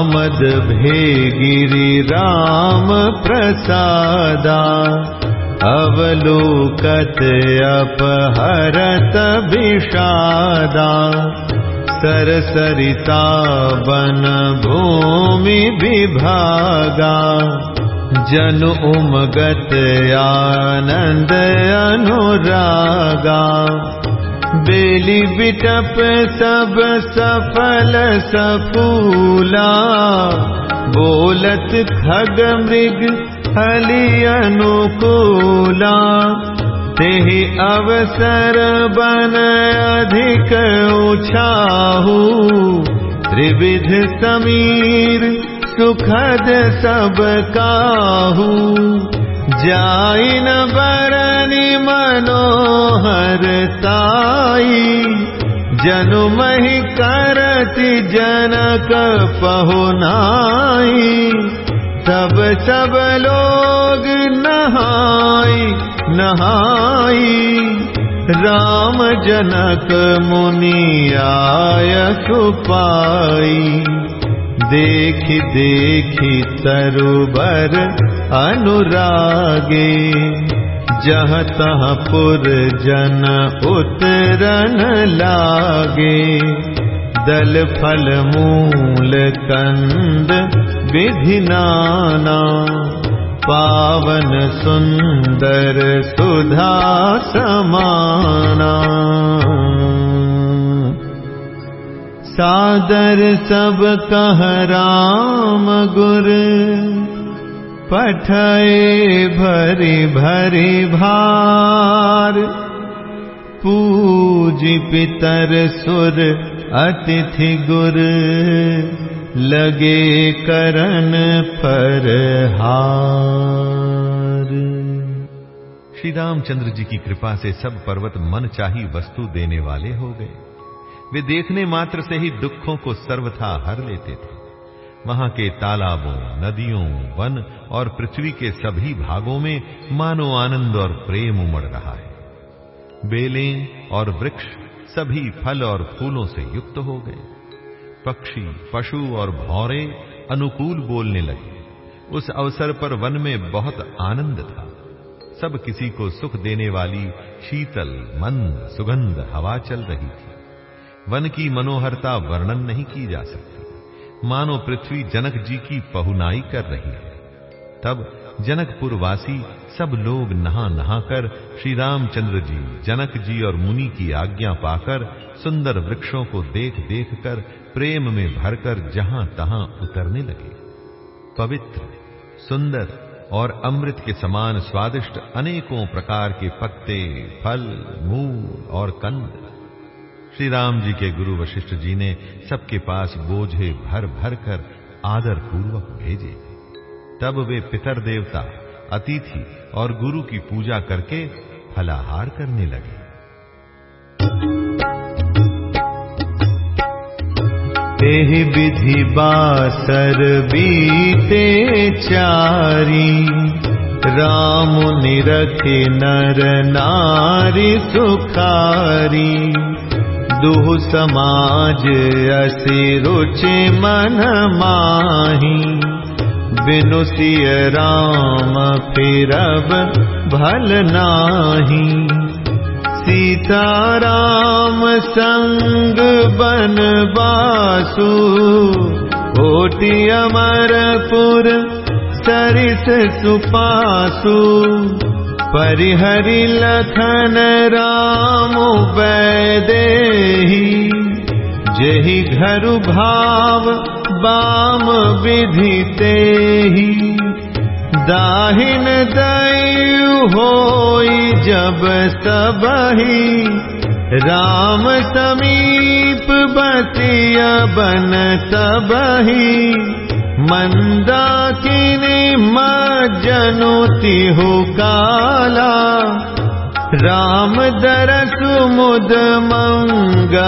आमद भेगिरि राम प्रसादा अवलोकत अपहरत विषादा। सरसरिता बन भूमि विभागा। जन उमगत आनंद अनुरागा बेली बिटप सब सफल सफूला बोलत खग मृग हलि तेहि अवसर बन अधिक उछाहू। त्रिविध समीर सुखद सब काहू जाइन बरनि मनोहर ताई जनु मही करति जनक पहुनाई सब सब लोग नहाई नहाई। राम जनक मुनि आय सुपाई देखि देखि तरुबर अनुरागे जह तह पुर जन उतरन लागे। दल फल मूल कंद विधि नाना पावन सुंदर सुधा समाना सादर सब कह राम गुर। पठए भरि भरि भार। पूज पितर सुर अतिथि गुर। लगे करण पर हार। श्री रामचंद्र जी की कृपा से सब पर्वत मन चाही वस्तु देने वाले हो गए। वे देखने मात्र से ही दुखों को सर्वथा हर लेते थे। वहाँ के तालाबों, नदियों, वन और पृथ्वी के सभी भागों में मानो आनंद और प्रेम उमड़ रहा है। बेलें और वृक्ष सभी फल और फूलों से युक्त हो गए। पक्षी, पशु और भौरे अनुकूल बोलने लगे। उस अवसर पर वन में बहुत आनंद था। सब किसी को सुख देने वाली शीतल, मंद, सुगंध हवा चल रही थी। वन की मनोहरता वर्णन नहीं की जा सकती। मानो पृथ्वी जनक जी की पहुनाई कर रही है। तब जनकपुर वासी सब लोग नहा नहा कर श्री रामचंद्र जी, जनक जी और मुनि की आज्ञा पाकर सुंदर वृक्षों को देख देख कर प्रेम में भरकर जहाँ तहां उतरने लगे। पवित्र, सुंदर और अमृत के समान स्वादिष्ट अनेकों प्रकार के पत्ते, फल, मूल और कंद। श्री राम जी के गुरु वशिष्ठ जी ने सबके पास बोझे भर भर कर आदर पूर्वक भेजे। तब वे पितर देवता, अतिथि और गुरु की पूजा करके फलाहार करने लगे। विधि बासर बीते चारी, राम निरख नर नारी सुखारी। दुह समाज असि रुचि मन माही। बिनुसिय राम फिरब भल नाही। सीता बासु। कोटि अमरपुर सरिस सुपासु परिहरि लखन राम वैदेही जही घर भाव बाम विधि ही दाहिन दयु होई जब सबही राम समीप बतिया बन तबही मन्दाकिनी कि जनोति हुला राम दर सुमुद मङ्गलमाला।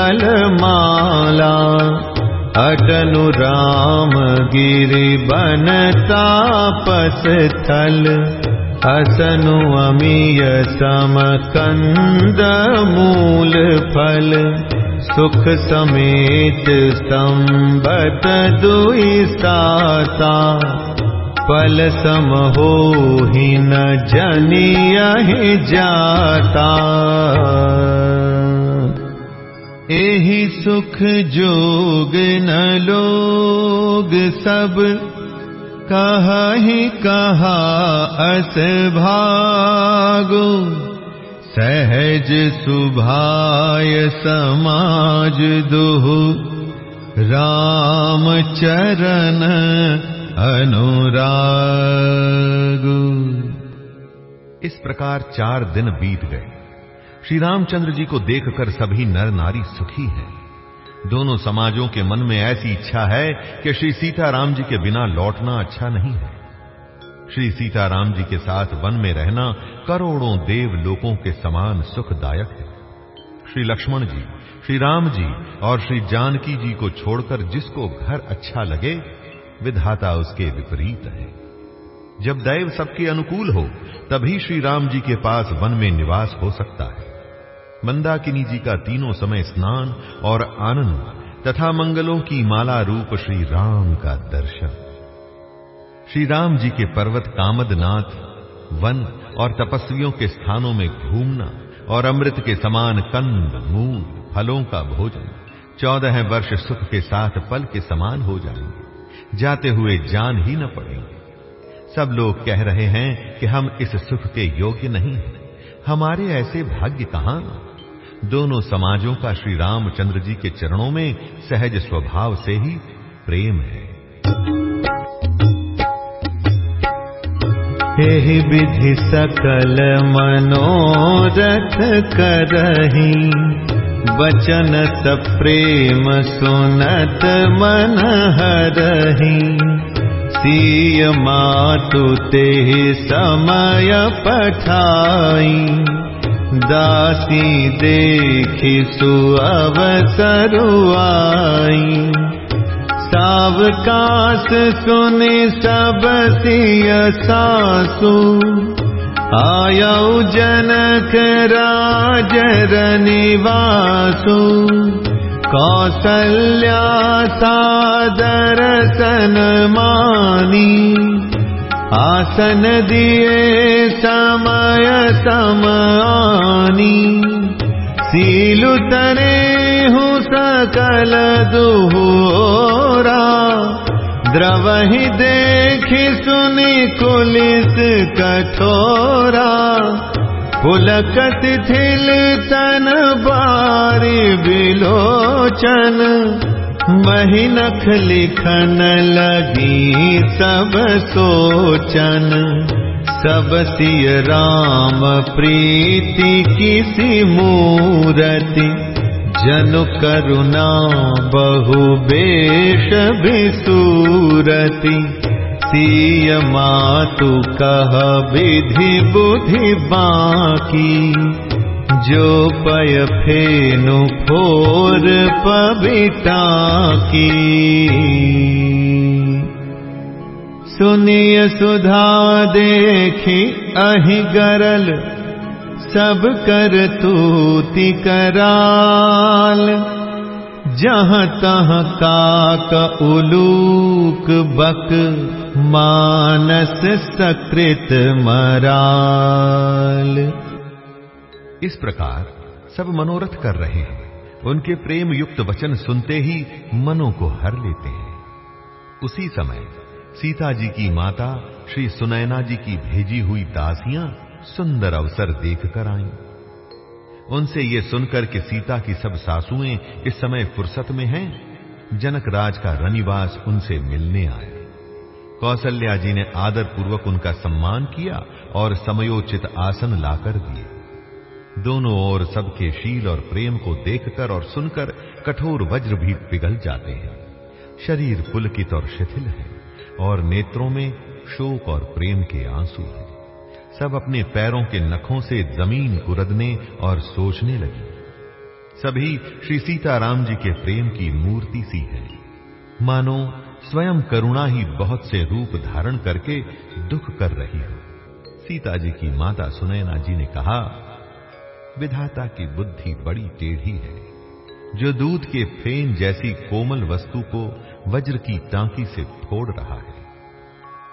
अटलु रामगिरि बनतापस्थल असनु अमीय समकन्द मूल फल सुख समेत संबत दुई साता। पल सम हो न जनियहि जाता। एहि सुख जोग न लोग सब कहि कहा अस भागो। सहज सुभाय समाज दुह। राम चरण अनुराग। इस प्रकार चार दिन बीत गए। श्री रामचंद्र जी को देखकर सभी नर नारी सुखी हैं। दोनों समाजों के मन में ऐसी इच्छा है कि श्री सीताराम जी के बिना लौटना अच्छा नहीं है। श्री सीताराम जी के साथ वन में रहना करोड़ों देव लोगों के समान सुखदायक है। श्री लक्ष्मण जी, श्री राम जी और श्री जानकी जी को छोड़कर जिसको घर अच्छा लगे, विधाता उसके विपरीत है। जब दैव सबके अनुकूल हो, तभी श्री राम जी के पास वन में निवास हो सकता है। मंदाकिनी जी का तीनों समय स्नान और आनंद तथा मंगलों की माला रूप श्री राम का दर्शन। श्री राम जी के पर्वत कामदनाथ, वन और तपस्वियों के स्थानों में घूमना और अमृत के समान कंद, मूल, फलों का भोजन, चौदह वर्ष सुख के साथ पल के समान हो जाएँगे। जाते हुए जान ही न पड़ेंगे। सब लोग कह रहे हैं कि हम इस सुख के योग्य नहीं हैं। हमारे ऐसे भाग्य कहाँ दोनों समाजों का श्री रामचंद्र जी के चरणों में सहज स्वभाव से ही प्रेम है। विधि सकल मनोरथ करही बचन सप्रेम सुनत मन हरही। सीय मातु ते समय पठाई। दासी देखी सुअवसरुआई। सावकाश सुनि सब सिय सासु। आयौ जनक राजरनिवासु कौसल्या सादरसन मानी आसन दिए समय समानी सीलु तरे हूँ सकल दुहोरा। द्रवहि देखि सुनि कुलिस कठोरा। पुलकत थिल तन बारी बिलोचन महिनख लिखन लगी सब सोचन। सब सिय राम प्रीति किसी मूरति। जनु करुणा बहु बेश विसूरति। सीय मातु कह विधि बुद्धि बाकी जो पय फेनु फोर पबिता की। सुनिय सुधा देखी अहि गरल सब कर तूति कराल। जहाँ तहाँ काक उलूक बक मानस सकृत मराल इस प्रकार सब मनोरथ कर रहे हैं। उनके प्रेम युक्त वचन सुनते ही मनों को हर लेते हैं। उसी समय सीता जी की माता श्री सुनैना जी की भेजी हुई दासियाँ सुंदर अवसर देखकर आईं। उनसे ये सुनकर कि सीता की सब सासुएँ इस समय फुर्सत में हैं, जनक राज का रनिवास उनसे मिलने आए कौशल्या जी ने आदर पूर्वक उनका सम्मान किया और समयोचित आसन लाकर दिए। दोनों ओर सबके शील और प्रेम को देखकर और सुनकर कठोर वज्र भी पिघल जाते हैं। शरीर पुलकित और शिथिल है और नेत्रों में शोक और प्रेम के आँसू हैं। सब अपने पैरों के नखों से ज़मीन कुरदने और सोचने लगी। सभी श्री सीताराम जी के प्रेम की मूर्ति सी है। मानो स्वयं करुणा ही बहुत से रूप धारण करके दुख कर रही हो। सीता जी की माता सुनैना जी ने कहा विधाता की बुद्धि बड़ी टेढ़ी है, जो दूध के फेन जैसी कोमल वस्तु को वज्र की टांकी से फोड़ रहा है।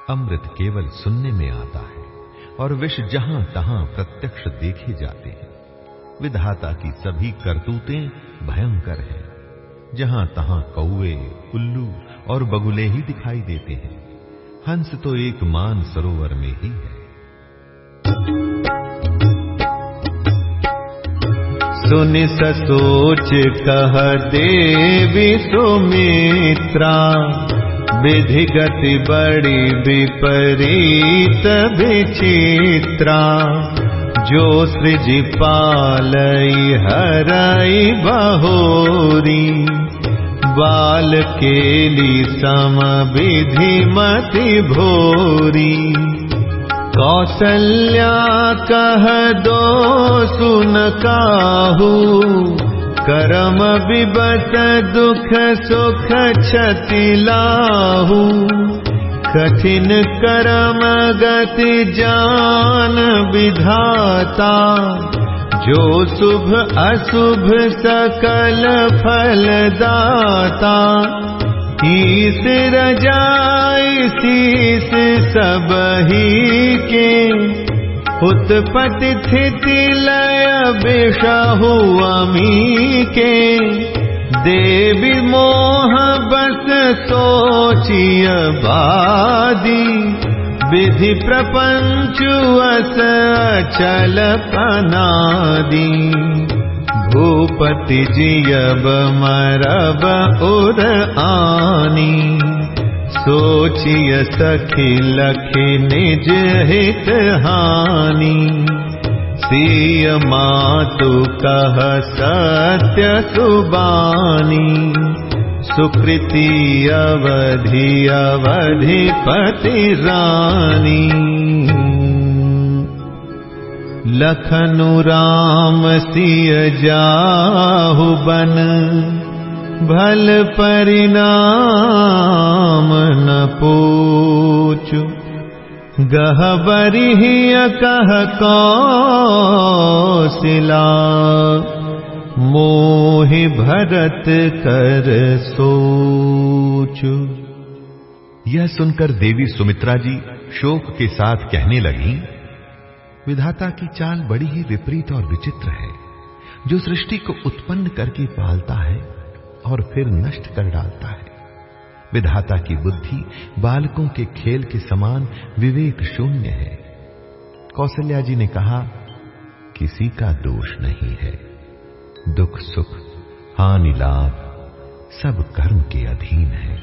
अमृत केवल सुनने में आता है और विष जहाँ तहां प्रत्यक्ष देखे जाते हैं। विधाता की सभी करतूतें भयंकर हैं, जहाँ तहां कौए उल्लू और बगुले ही दिखाई देते हैं। हंस तो एक मान सरोवर में ही है। सुन सोच देवी सुमित्रा। विधि गति बड़ी विपरीत विचित्रा। जो सृज पालई हरई बहोरी। बाल केली सम विधि मति भोरी कौसल्या कह दो सुन काहू। करम विबत दुख सुख क्षति लाहू। कठिन करम गति जान विधाता। जो शुभ अशुभ सकल फल ईस रजाई शीस ही के। उत्पत्ति स्थिति लय विषहु अमी के देवी मोह बस सोचिय बादी। विधि चल पनादी भूपति जियब मरब उर आनी। सोचिय सखी लखी निज हित हानि। सिय मातु कह सत्य सुबानी। सुकृति अवधि अवधिपति रानी लखनु राम सिय जाहु बन, भल परिणाम न पूचु गहबरिहिय कह कौशिला, मोहि भरत कर सोचु। यह सुनकर देवी सुमित्रा जी शोक के साथ कहने लगी विधाता की चाल बड़ी ही विपरीत और विचित्र है, जो सृष्टि को उत्पन्न करके पालता है और फिर नष्ट कर डालता है। विधाता की बुद्धि बालकों के खेल के समान विवेक शून्य है। कौशल्या जी ने कहा, किसी का दोष नहीं है। दुख, सुख, हानि, लाभ सब कर्म के अधीन है।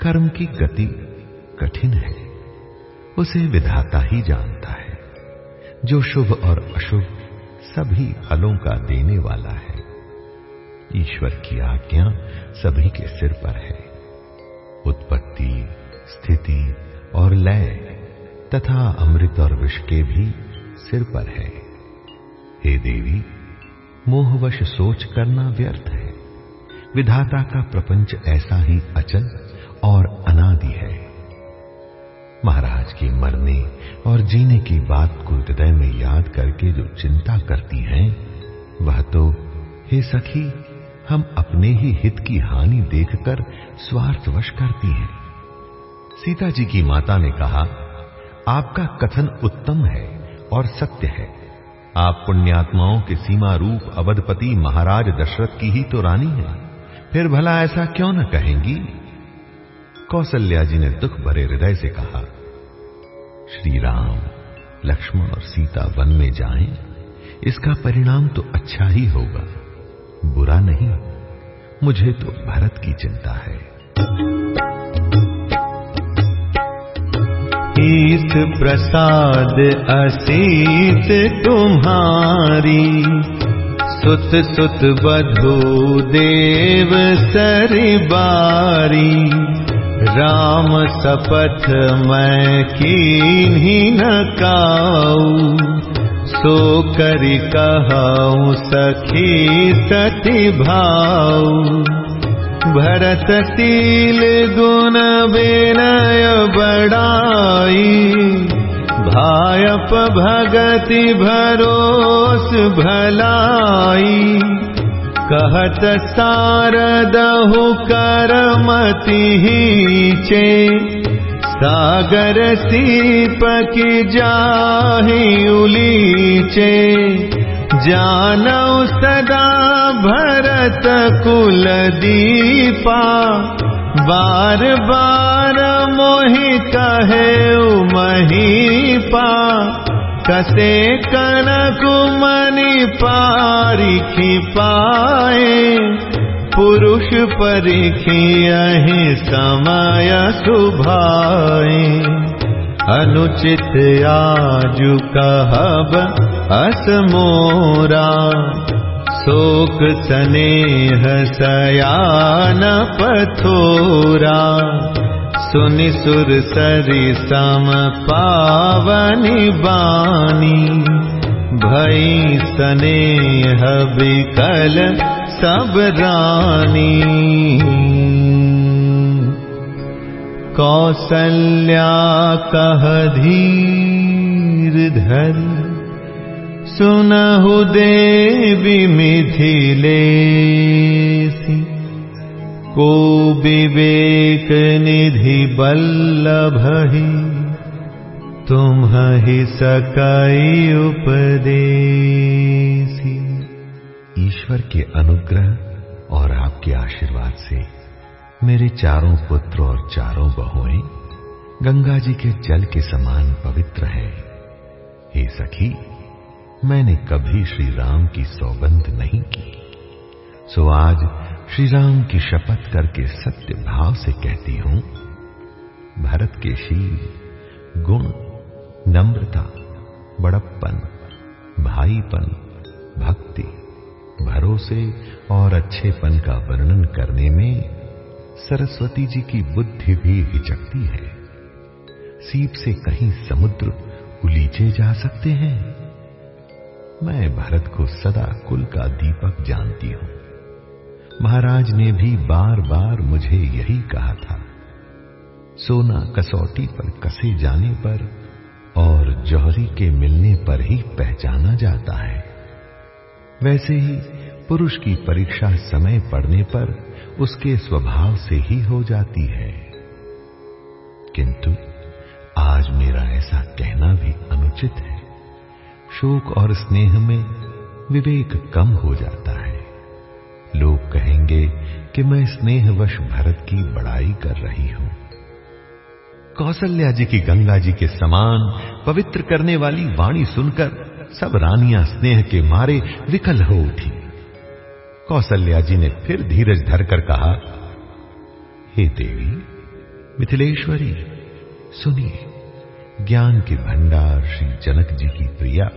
कर्म की गति कठिन है। उसे विधाता ही जानता है। जो शुभ और अशुभ सभी फलों का देने वाला है। ईश्वर की आज्ञा सभी के सिर पर है। उत्पत्ति, स्थिति और लय तथा अमृत और विष के भी सिर पर है। हे देवी, मोहवश सोच करना व्यर्थ है। विधाता का प्रपंच ऐसा ही अचल और अनादि है। महाराज के मरने और जीने की बात को हृदय में याद करके जो चिंता करती हैं, वह तो हे सखी, हम अपने ही हित की हानि देखकर स्वार्थवश करती हैं। सीता जी की माता ने कहा, आपका कथन उत्तम है और सत्य है। आप पुण्यात्माओं के सीमा रूप अवधपति महाराज दशरथ की ही तो रानी है। फिर भला ऐसा क्यों न कहेंगी? कौशल्या जी ने दुख भरे हृदय से कहा श्री राम लक्ष्मण और सीता वन में जाएँ, इसका परिणाम तो अच्छा ही होगा। बुरा नहीं मुझे तो भरत की चिंता है। ईस प्रसाद असीत तुम्हारी सुत सुत बधु देव सरी बारी राम सपथ मैं की न काऊ सो करि कहऊ सखी सती भाऊ। भरत शील गुण विनय बड़ाई भायप भगति भरोस भलाई कहत सारदहु करमति चे सागर सीप की जाही उलीचे। जानौ सदा भरत कुल दीपा बार मोहि कहे महीपा कसे कनकुमनि पारिखी पाए पुरुष परिखियहि समय सुभाए। अनुचित आजु कहब अस मोरा शोक स्नेह सयान पथोरा सुनि सुर सरि सम पावनि बानी। भई स्नेह विकल सब रानी। कौसल्या कह धीर धर। सुनहु देवी मिथिलेसी को विवेक निधि बल्लभहि तुम ही सकई उपदेसी ईश्वर के अनुग्रह और आपके आशीर्वाद से मेरे चारों पुत्र और चारों बहुएँ गंगा जी के जल के समान पवित्र है। हे सखी, मैंने कभी श्री राम की सौगंध नहीं की। सो आज श्री राम की शपथ करके सत्य भाव से कहती हूँ, भरत के शील, गुण, नम्रता, बड़प्पन, भाईपन, भक्ति, भरोसे और अच्छेपन का वर्णन करने में सरस्वती जी की बुद्धि भी हिचकती है। सीप से कहीं समुद्र उलीचे जा सकते हैं। मैं भरत को सदा कुल का दीपक जानती हूँ। महाराज ने भी बार बार मुझे यही कहा था। सोना कसौटी पर कसे जाने पर और जौहरी के मिलने पर ही पहचाना जाता है। वैसे ही पुरुष की परीक्षा समय पड़ने पर उसके स्वभाव से ही हो जाती है। किंतु आज मेरा ऐसा कहना भी अनुचित है। शोक और स्नेह में विवेक कम हो जाता है। लोग कहेंगे कि मैं स्नेहवश भरत की बड़ाई कर रही हूँ। कौशल्या जी की गंगा जी के समान पवित्र करने वाली वाणी सुनकर सब रानियाँ स्नेह के मारे विकल हो उठी। कौशल्या जी ने फिर धीरज धरकर कहा, हे देवी, मिथिलेश्वरी, सुनिए, ज्ञान के भंडार श्री जनक जी की प्रिया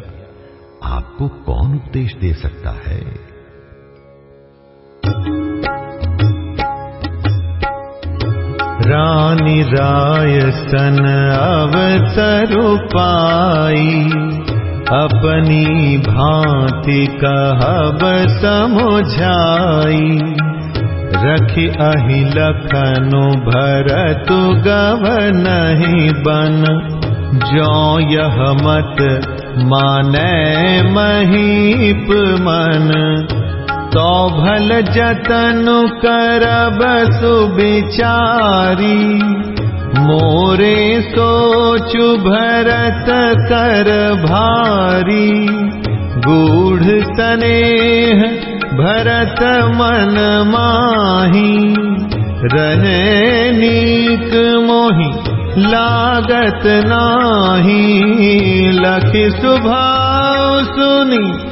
आपको कौन उपदेश दे सकता है? रानी राय सन अवसर पाई अपनी भांति कहब समझाई। रखी अहि लखनु भरत गव नहीं बन जो यह मत माने महीप मन भल जतनु सुबिचारी मोरे सोचु भरत कर भारी। गूढ़ स्नेह भरत मन माही। रहे नीक मोही लागत नाही। लखि सुभाव सुनी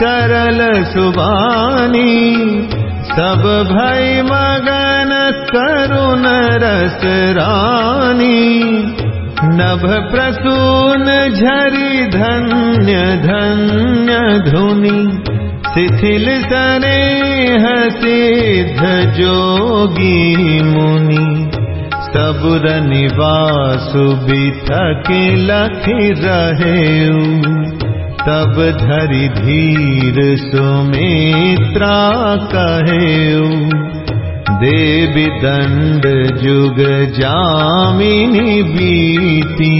सरल सुबानी सब भई मगन करुण रस रानी। नभ प्रसून झरी धन्य धन्य धुनि शिथिल सनेह सिद्ध जोगी मुनि। सबुर निवासु बिथक लखि रहेऊ तब धरि धीर सुमित्रा कहेऊ देवी दंड जुग जामिनी बीती।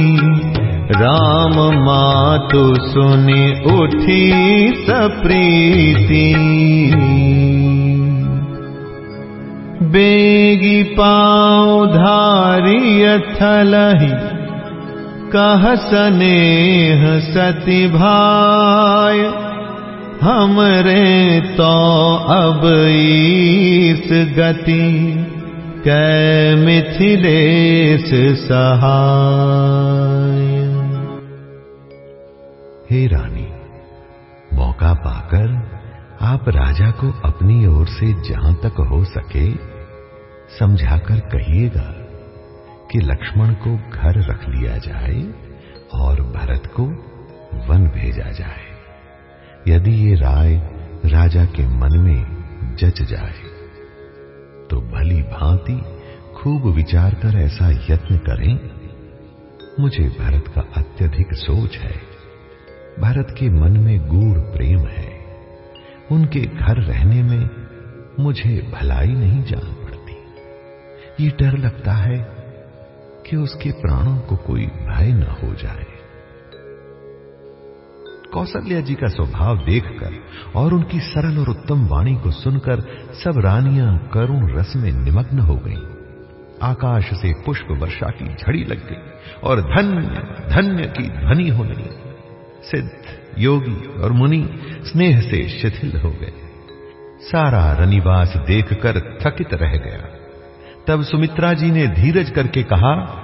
राम मातु सुनि उठी सप्रीति बेगी पाँव धारी थलही कह स्नेह सति भाय हमरे तो अब ईस गति, कै मिथिलेश सहाय। हे रानी, मौका पाकर आप राजा को अपनी ओर से जहाँ तक हो सके समझाकर कहिएगा। कि लक्ष्मण को घर रख लिया जाए और भरत को वन भेजा जाए। यदि ये राय राजा के मन में जच जाए तो भली भांति खूब विचार कर ऐसा यत्न करें। मुझे भरत का अत्यधिक सोच है। भरत के मन में गूढ़ प्रेम है। उनके घर रहने में मुझे भलाई नहीं जान पड़ती। ये डर लगता है कि उसके प्राणों को कोई भय न हो जाए। कौशल्या जी का स्वभाव देखकर और उनकी सरल और उत्तम वाणी को सुनकर सब रानियाँ करुण रस में निमग्न हो गईं। आकाश से पुष्प वर्षा की झड़ी लग गई और धन्य धन्य की ध्वनि होने लगी सिद्ध, योगी और मुनि स्नेह से शिथिल हो गए। सारा रनिवास देखकर थकित रह गया। तब सुमित्रा जी ने धीरज करके कहा,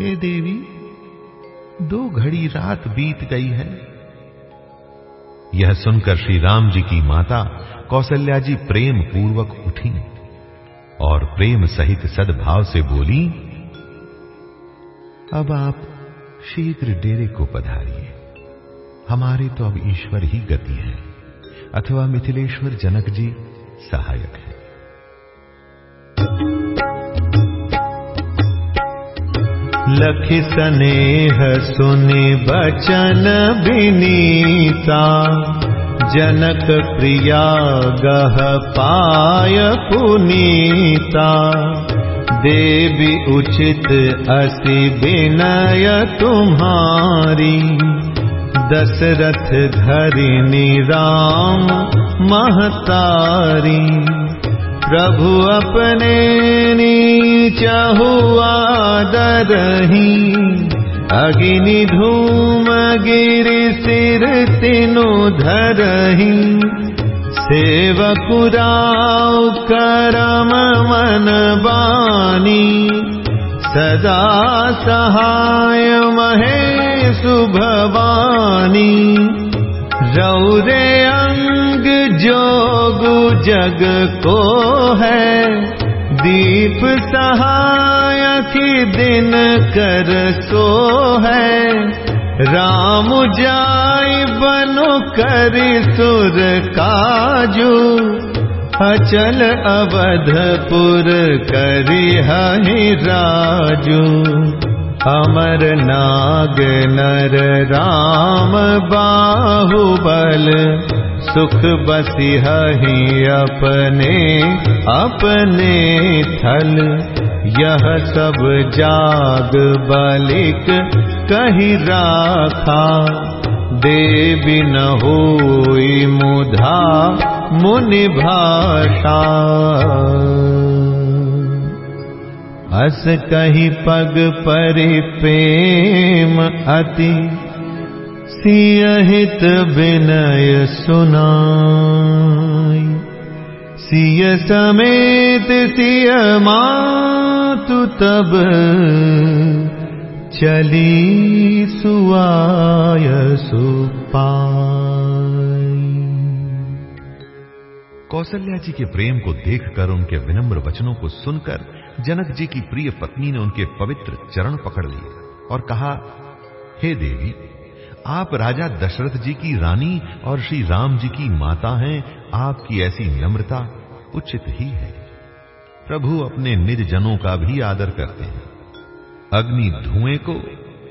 हे देवी, दो घड़ी रात बीत गई है। यह सुनकर श्री राम जी की माता कौशल्या जी प्रेम पूर्वक उठी और प्रेम सहित सद्भाव से बोली, अब आप शीघ्र डेरे को पधारिए। हमारे तो अब ईश्वर ही गति है। अथवा मिथिलेश्वर जनक जी सहायक है। लखि स्नेह सुनि बचन विनीता जनक प्रिया गह पाय पुनीता। देवी उचित असि विनय तुम्हारी दशरथ धरिनी राम महतारी प्रभु अपने नीचहुआ दरही अग्नि धूम गिरि सिर तिनु धरही। सेवकुराव करम मन बानी सदा सहाय महे शुभवानी रौरे अंग जोगु जग को है। दीप सहायक दिन कर सो है। राम जाय बनो कर सुर काजू। अचल अवधपुर करी हहि राजू। अमर नाग नर राम बाहुबल सुख बसी हही अपने अपने थल। यह सब जाग बलिक कही राखा। देवी न होई मुधा मुनि भाषा पग परि प्रेम अति। सियहित विनय सुनाई। सिय समेत सिय मातु तब चली सुआय सुपाई कौशल्या जी के प्रेम को देखकर, उनके विनम्र वचनों को सुनकर, जनक जी की प्रिय पत्नी ने उनके पवित्र चरण पकड़ लिए और कहा, हे देवी, आप राजा दशरथ जी की रानी और श्री राम जी की माता हैं, आपकी ऐसी नम्रता उचित ही है। प्रभु अपने निज जनों का भी आदर करते हैं। अग्नि धुएँ को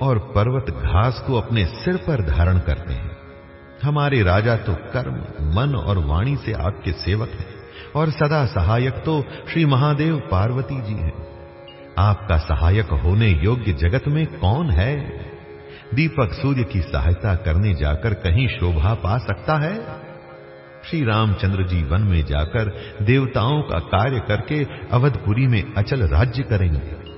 और पर्वत घास को अपने सिर पर धारण करते हैं। हमारे राजा तो कर्म, मन और वाणी से आपके सेवक हैं, और सदा सहायक तो श्री महादेव पार्वती जी हैं। आपका सहायक होने योग्य जगत में कौन है? दीपक सूर्य की सहायता करने जाकर कहीं शोभा पा सकता है? श्री रामचंद्र जी वन में जाकर देवताओं का कार्य करके अवधपुरी में अचल राज्य करेंगे।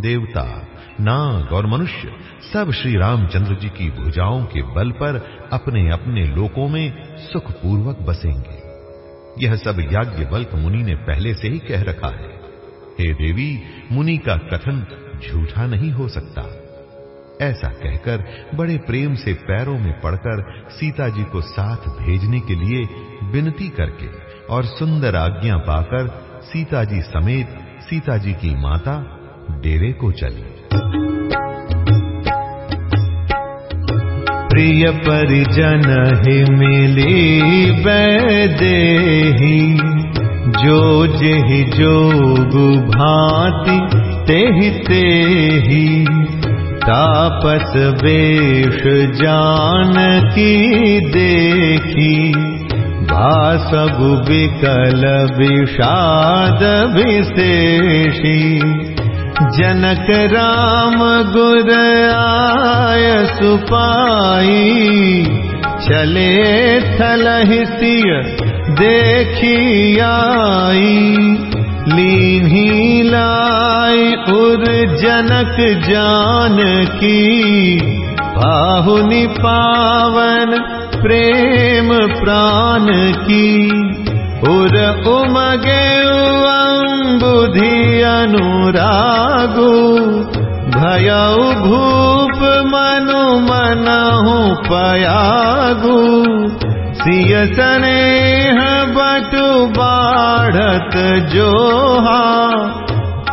देवता नाग और मनुष्य सब श्री रामचंद्र जी की भुजाओं के बल पर अपने अपने लोकों में सुखपूर्वक बसेंगे। यह सब याज्ञवल्क मुनि ने पहले से ही कह रखा है। हे देवी, मुनि का कथन झूठा नहीं हो सकता। ऐसा कहकर बड़े प्रेम से पैरों में पड़कर सीता जी को साथ भेजने के लिए विनती करके और सुंदर आज्ञा पाकर सीता जी समेत सीता जी की माता डेरे को चली। प्रिय परिजन ही मिली बैदेही जो जेहि जोग भांति तेहि तेही। तापस वेश जान की देखी भासगु विकल विषाद विशेषी जनक राम आय सुपाई चले थलहिसिय देखी आई लीन्ही लाई उर जनक जान की पाहुनि पावन प्रेम प्राण की उर उमगे बुद्धि अनुरागु भयउ भूप मनु मनहु पयागु। सिय स्नेह बटु बाढ़त जोहा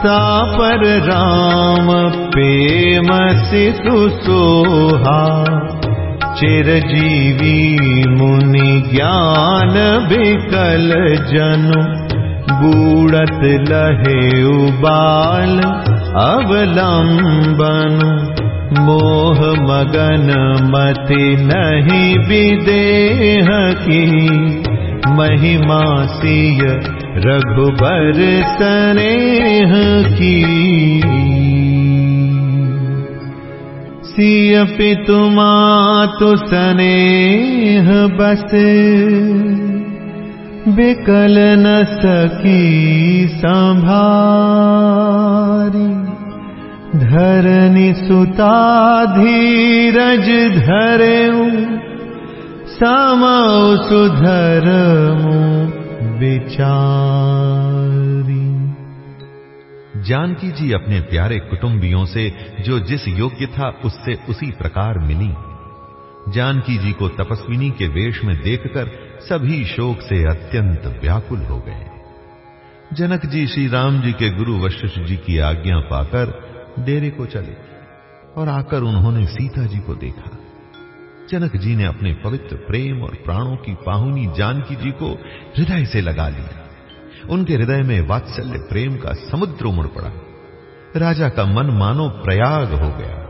तापर राम प्रेम सिसु सोहा चिरजीवी मुनि ज्ञान बिकल जनु। बूढ़त लहे उबाल अवलंबन। मोह मगन मति नहीं विदेह की। महिमा सिय रघुबर की सिय पितु मातु स्नेह बस। बिकल न सकी संभारी। धरनी सुता धीरज धरऊ। समौ सुधरमु विचारी जानकी जी अपने प्यारे कुटुंबियों से, जो जिस योग्य था, उससे उसी प्रकार मिली। जानकी जी को तपस्विनी के वेश में देखकर सभी शोक से अत्यंत व्याकुल हो गए। जनक जी श्री राम जी के गुरु वशिष्ठ जी की आज्ञा पाकर डेरे को चले और आकर उन्होंने सीता जी को देखा। जनक जी ने अपने पवित्र प्रेम और प्राणों की पाहुनी जानकी जी को हृदय से लगा लिया। उनके हृदय में वात्सल्य प्रेम का समुद्र उमड़ पड़ा। राजा का मन मानो प्रयाग हो गया।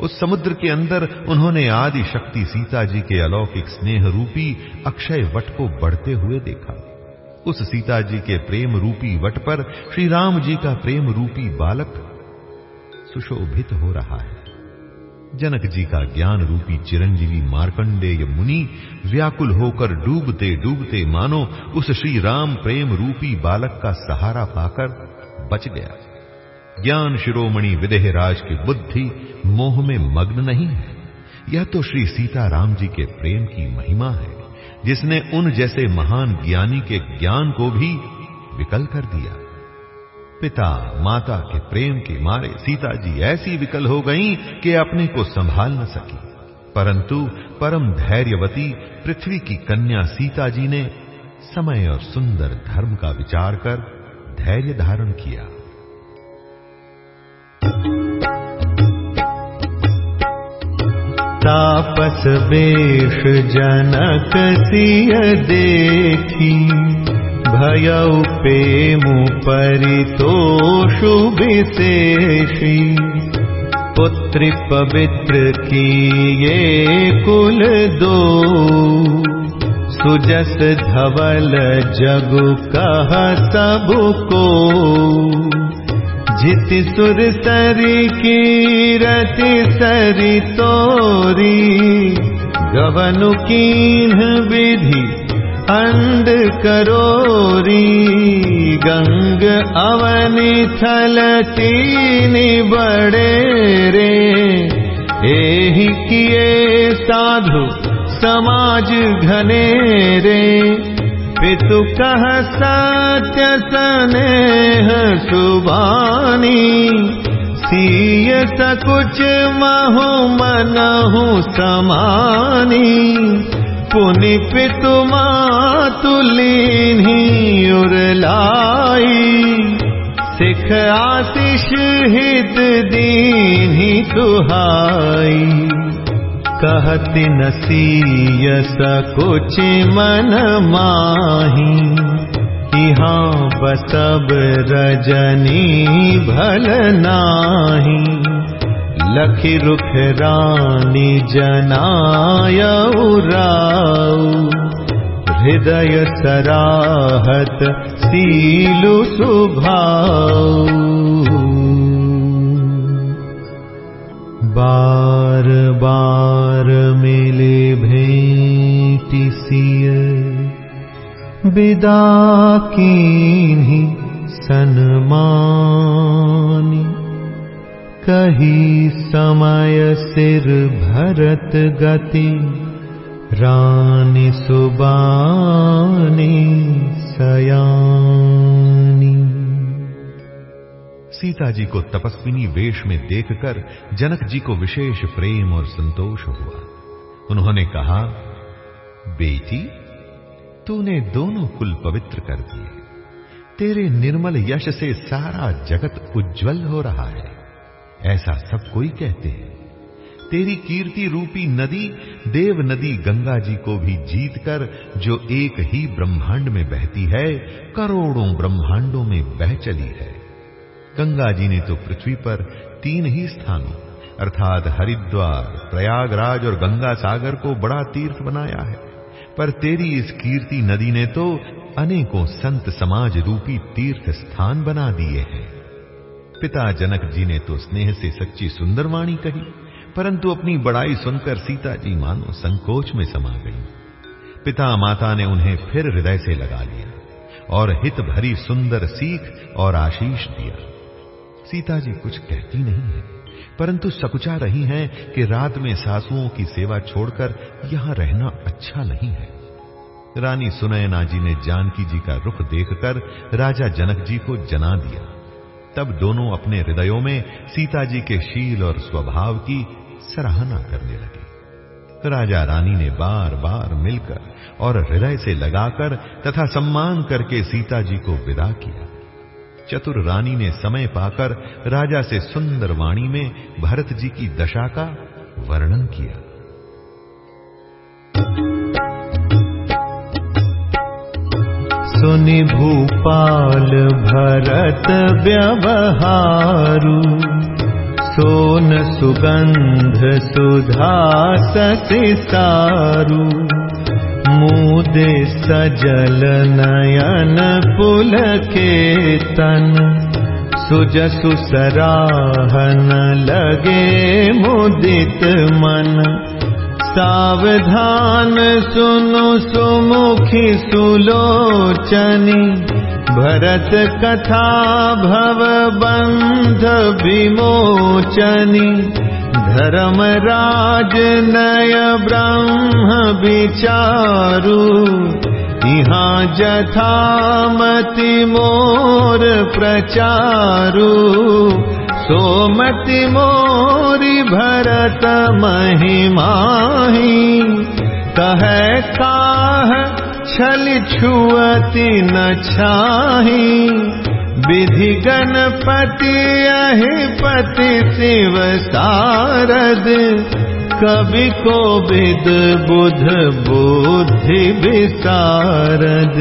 उस समुद्र के अंदर उन्होंने आदि शक्ति सीता जी के अलौकिक स्नेह रूपी अक्षय वट को बढ़ते हुए देखा। उस सीता जी के प्रेम रूपी वट पर श्री राम जी का प्रेम रूपी बालक सुशोभित हो रहा है। जनक जी का ज्ञान रूपी चिरंजीवी मार्कंडेय मुनि व्याकुल होकर डूबते डूबते मानो उस श्री राम प्रेम रूपी बालक का सहारा पाकर बच गया। ज्ञान शिरोमणि विदेहराज की बुद्धि मोह में मग्न नहीं है। यह तो श्री सीता राम जी के प्रेम की महिमा है, जिसने उन जैसे महान ज्ञानी के ज्ञान को भी विकल कर दिया। पिता माता के प्रेम के मारे सीता जी ऐसी विकल हो गईं कि अपने को संभाल न सकी। परंतु परम धैर्यवती पृथ्वी की कन्या सीता जी ने समय और सुंदर धर्म का विचार कर धैर्य धारण किया। तापस वेश जनक सिय देखी। भयौ भय पेमु पुत्रि पवित्र किये कुल दो सुजस धवल जग कह सबको जि सुरसरि कीरति सरि तोरि। गवनुकीन् विधि अंड करोरी गंग अवनि थल तीन बड़े रे एहि किए साधु समाज घने रे पितु कह सत्य स्नेह सुबानी सीय सकुच महु मनहु समानी पुनि पितु मातुलीनी उरलाई। सिख आतिश हित दीनी दुहाई। कहति नसीय सकुच मन माही। इहाँ बसब रजनी भल नाही लखि रुख रानी जनाय हृदय सराहत सीलु सुभाऊ बार बार मिले भेंटी सिय विदा की सनमानी कही समय सिर भरत गति, रानी सुबानी सयानी। सीता जी को तपस्विनी वेश में देखकर जनक जी को विशेष प्रेम और संतोष हुआ। उन्होंने कहा, बेटी, तूने दोनों कुल पवित्र कर दिए। तेरे निर्मल यश से सारा जगत उज्जवल हो रहा है। ऐसा सब कोई कहते हैं। तेरी कीर्ति रूपी नदी, देव नदी गंगा जी को भी जीत कर, जो एक ही ब्रह्मांड में बहती है, करोड़ों ब्रह्मांडों में बह चली है। गंगा जी ने तो पृथ्वी पर तीन ही स्थानों, अर्थात हरिद्वार, प्रयागराज और गंगा सागर को बड़ा तीर्थ बनाया है। पर तेरी इस कीर्ति नदी ने तो अनेकों संत समाज रूपी तीर्थ स्थान बना दिए हैं। पिता जनक जी ने तो स्नेह से सच्ची सुंदर वाणी कही, परंतु अपनी बड़ाई सुनकर सीता जी मानो संकोच में समा गई। पिता माता ने उन्हें फिर हृदय से लगा लिया और हित भरी सुंदर सीख और आशीष दिया। सीता जी कुछ कहती नहीं है, परंतु सकुचा रही हैं कि रात में सासुओं की सेवा छोड़कर यहाँ रहना अच्छा नहीं है। रानी सुनयना जी ने जानकी जी का रुख देखकर राजा जनक जी को जना दिया। तब दोनों अपने हृदयों में सीता जी के शील और स्वभाव की सराहना करने लगे। राजा रानी ने बार बार मिलकर और हृदय से लगाकर तथा सम्मान करके सीता जी को विदा किया। चतुर रानी ने समय पाकर राजा से सुंदर वाणी में भरत जी की दशा का वर्णन किया। सुनि भूपाल भरत व्यवहारु। सोन सुगंध सुधा सतिसारु मुदे सजल नयन पुल के तन सुजसु सराहन लगे मुदित मन सावधान सुनु सुमुखी सुलोचनी। भरत कथा भव बंध विमोचनी। धर्मराज नय ब्रह्म विचारु। इहाँ जथामति मोर प्रचारु सोमति मोरि भरत महिमाही कह काह छल छुअति न छाही। विधि गणपति पति शिव सारद। कवि को विद बुध बुद्धि विसारद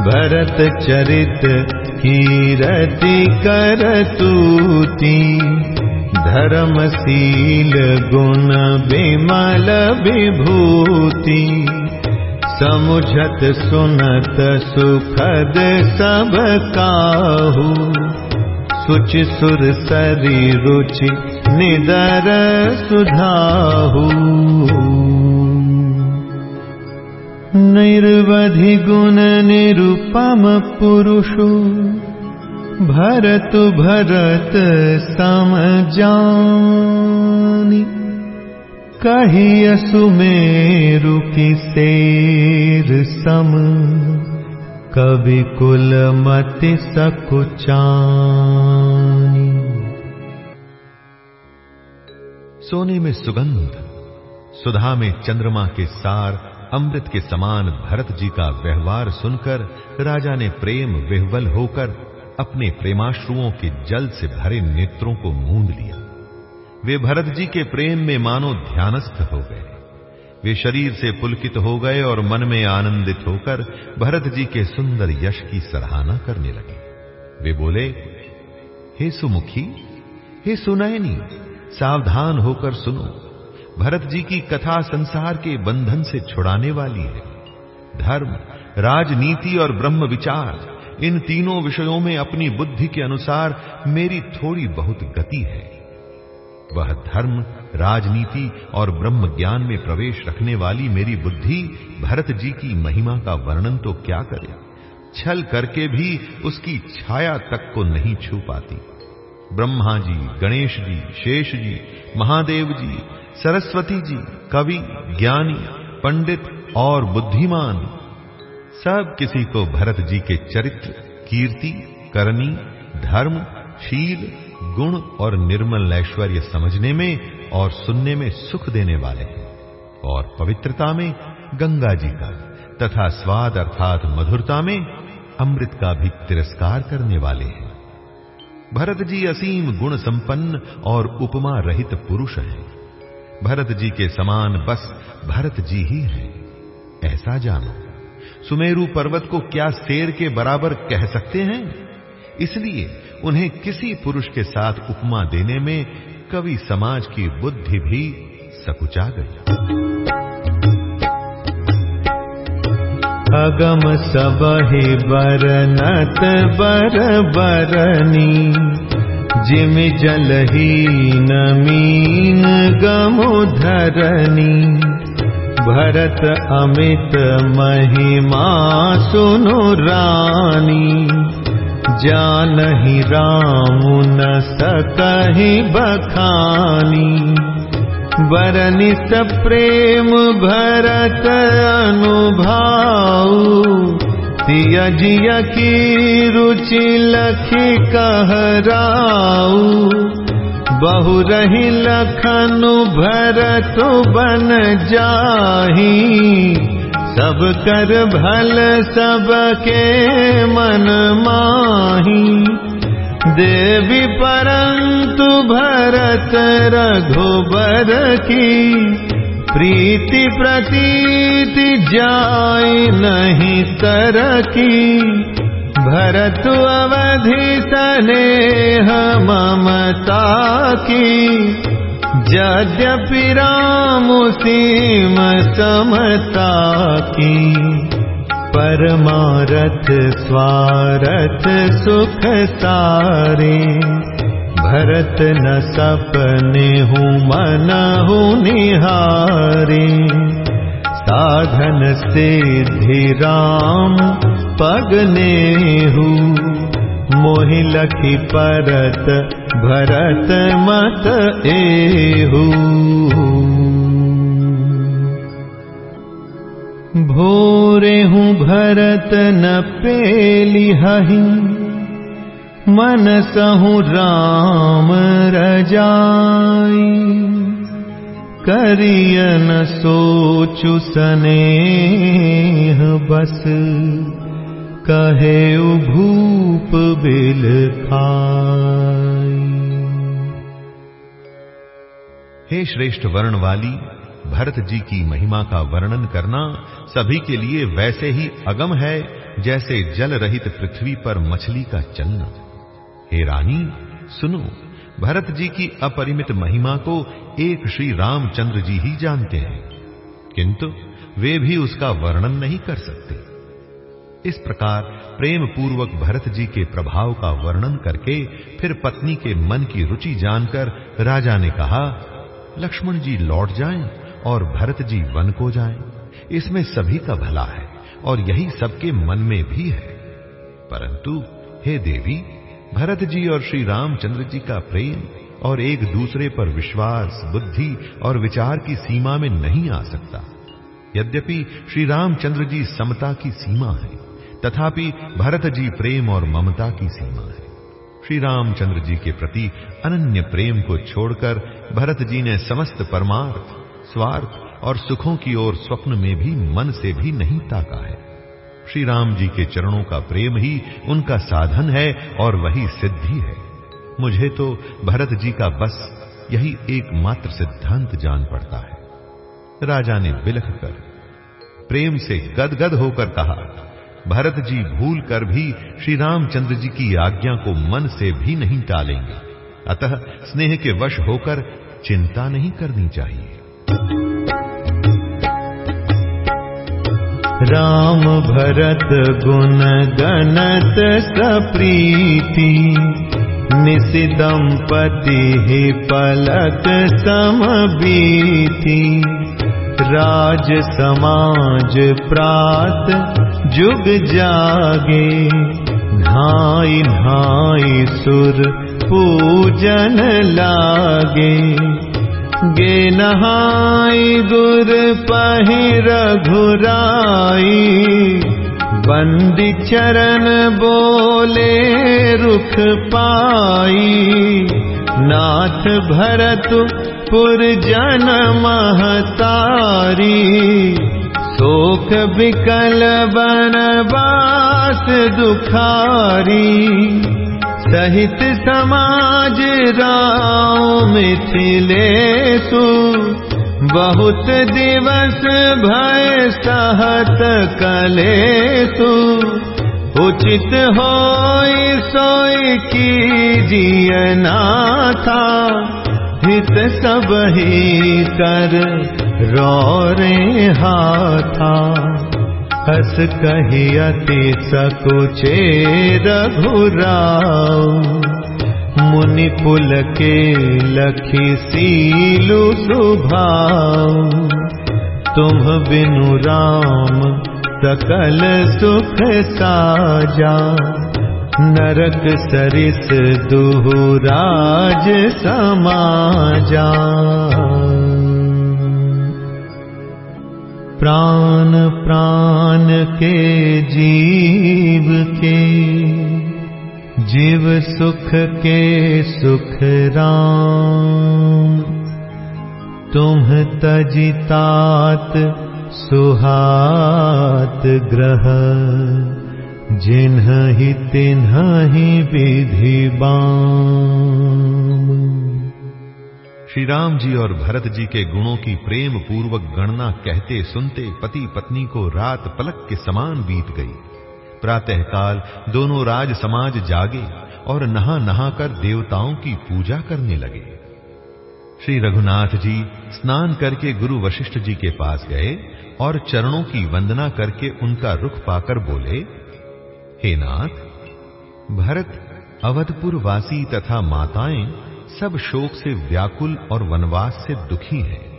भरत चरित कीरति करतूती। धर्मशील गुण विमल विभूति। समुझत सुनत सुखद सब काहू। सुचि सुर सरी रुचि निदर सुधाहु निर्वधि गुण निरुपम पुरुषु भरत भरत सम जानी सम। कवि कुल मति सोने में सुगंध सुधा में चंद्रमा के सार अमृत के समान भरत जी का व्यवहार सुनकर राजा ने प्रेम विह्वल होकर अपने प्रेमाश्रुओं के जल से भरे नेत्रों को मूंद लिया। वे भरत जी के प्रेम में मानो ध्यानस्थ हो गए। वे शरीर से पुलकित हो गए और मन में आनंदित होकर भरत जी के सुंदर यश की सराहना करने लगे। वे बोले, हे सुमुखी, हे सुनयनी, सावधान होकर सुनो। भरत जी की कथा संसार के बंधन से छुड़ाने वाली है। धर्म, राजनीति और ब्रह्म विचार, इन तीनों विषयों में अपनी बुद्धि के अनुसार मेरी थोड़ी बहुत गति है। वह धर्म, राजनीति और ब्रह्म ज्ञान में प्रवेश रखने वाली मेरी बुद्धि भरत जी की महिमा का वर्णन तो क्या करे? छल करके भी उसकी छाया तक को नहीं छू पाती। ब्रह्मा जी, गणेश जी, शेष जी, महादेव जी सरस्वती जी, कवि, ज्ञानी, पंडित और बुद्धिमान, सब किसी को भरत जी के चरित्र, कीर्ति, करनी, धर्म, शील, गुण और निर्मल ऐश्वर्य समझने में और सुनने में सुख देने वाले हैं। और पवित्रता में गंगा जी का तथा स्वाद अर्थात मधुरता में अमृत का भी तिरस्कार करने वाले हैं। भरत जी असीम गुण संपन्न और उपमा रहित पुरुष हैं। भरत जी के समान बस भरत जी ही हैं। ऐसा जानो। सुमेरु पर्वत को क्या शेर के बराबर कह सकते हैं? इसलिए उन्हें किसी पुरुष के साथ उपमा देने में कवि समाज की बुद्धि भी सकुचा गई। अगम सब ही बरनत बर बरनी। जिम जलहीन मीन गमुधरनी। भरत अमित महिमा सुनु रानी। जानहि राम न सकहि बखानी। बरनित प्रेम भरत अनुभाऊ तियजिय की रुचि लखी कहराऊ। बहु रही लखनु भरत बन जाही। सब कर भल सबके मन माही। देवी परंतु भरत रघुबर की प्रीति प्रतीति जाय नहीं तरकी। भरत अवधि स्नेह ममता की। यद्यपि राम सीम समता की। परमारथ स्वारथ सुख सारे भरत न सपने हूँ मन हूँ निहारे। साधन सिद्धि राम पगने हूँ। मोहि लखी परत भरत मत एहू भोरे हूँ भरत न पेली हही मन सहु राम रजाई। करियन सोचु सने बस। कहे भूप बिल खाई। हे श्रेष्ठ वर्ण वाली भरत जी की महिमा का वर्णन करना सभी के लिए वैसे ही अगम है, जैसे जल रहित पृथ्वी पर मछली का चलना। हे रानी, सुनो, भरत जी की अपरिमित महिमा को एक श्री रामचंद्र जी ही जानते हैं। किंतु वे भी उसका वर्णन नहीं कर सकते। इस प्रकार प्रेम पूर्वक भरत जी के प्रभाव का वर्णन करके फिर पत्नी के मन की रुचि जानकर राजा ने कहा, लक्ष्मण जी लौट जाएँ और भरत जी वन को जाएँ। इसमें सभी का भला है और यही सबके मन में भी है। परंतु हे देवी भरत जी और श्री रामचंद्र जी का प्रेम और एक दूसरे पर विश्वास, बुद्धि और विचार की सीमा में नहीं आ सकता। यद्यपि श्री रामचंद्र जी समता की सीमा है, तथापि भरत जी प्रेम और ममता की सीमा है। श्री रामचंद्र जी के प्रति अनन्य प्रेम को छोड़कर भरत जी ने समस्त परमार्थ, स्वार्थ और सुखों की ओर स्वप्न में भी मन से भी नहीं ताका है। श्री राम जी के चरणों का प्रेम ही उनका साधन है और वही सिद्धि है। मुझे तो भरत जी का बस यही एकमात्र सिद्धांत जान पड़ता है। राजा ने बिलख कर प्रेम से गदगद होकर कहा, भरत जी भूल कर भी श्री रामचंद्र जी की आज्ञा को मन से भी नहीं टालेंगे। अतः स्नेह के वश होकर चिंता नहीं करनी चाहिए। राम भरत गुण गणत सप्रीति निशिदम्पति ही पलक समबीति राज समाज प्रात जुग जागे नाई नाई सुर पूजन लागे गे नहाई गुर पहिर घुराई बंदी चरण बोले रुख पाई। नाथ भरत पुर जन महतारी शोक विकल बनवास दुखारी। सहित समाज राम मिथिलेसु बहुत दिवस भय सहत कलेसु उचित हो सोई की जियनाथा हित सब ही कर हस कही अति सकुचे रघुराऊ मुनि पुल के लखी सीलु तुम बिनु राम सकल सुख साजा। नरक सरिस दुहुराज समाजा। प्राण प्राण के जीव के जीव सुख के सुख राम। तुम तजितात सुहात ग्रह जिन्ह ही तिन्ह ही विधि श्री राम जी और भरत जी के गुणों की प्रेम पूर्वक गणना कहते सुनते पति पत्नी को रात पलक के समान बीत गई। प्रातःकाल दोनों राज समाज जागे और नहा नहा कर देवताओं की पूजा करने लगे। श्री रघुनाथ जी स्नान करके गुरु वशिष्ठ जी के पास गए और चरणों की वंदना करके उनका रुख पाकर बोले, हे नाथ, भरत, अवधपुर वासी तथा माताएँ सब शोक से व्याकुल और वनवास से दुखी हैं।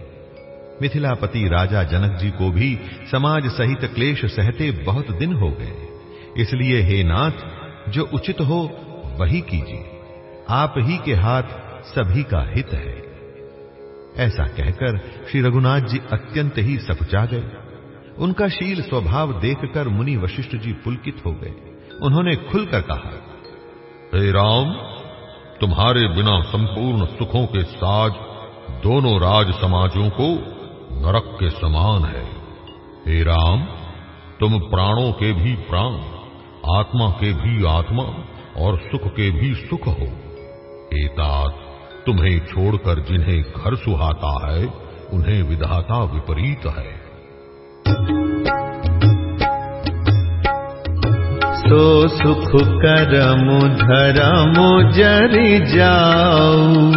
मिथिलापति राजा जनक जी को भी समाज सहित क्लेश सहते बहुत दिन हो गए। इसलिए हे नाथ, जो उचित हो, वही कीजिए। आप ही के हाथ सभी का हित है। ऐसा कहकर श्री रघुनाथ जी अत्यंत ही सकुचा गए। उनका शील स्वभाव देखकर मुनि वशिष्ठ जी पुलकित हो गए। उन्होंने खुलकर कहा, हे राम, तुम्हारे बिना संपूर्ण सुखों के साज दोनों राज समाजों को नरक के समान है। हे राम, तुम प्राणों के भी प्राण आत्मा के भी आत्मा और सुख के भी सुख हो। एतात तुम्हें छोड़कर जिन्हें घर सुहाता है, उन्हें विधाता विपरीत है। सो सुख करम धरम जरि जाऊ,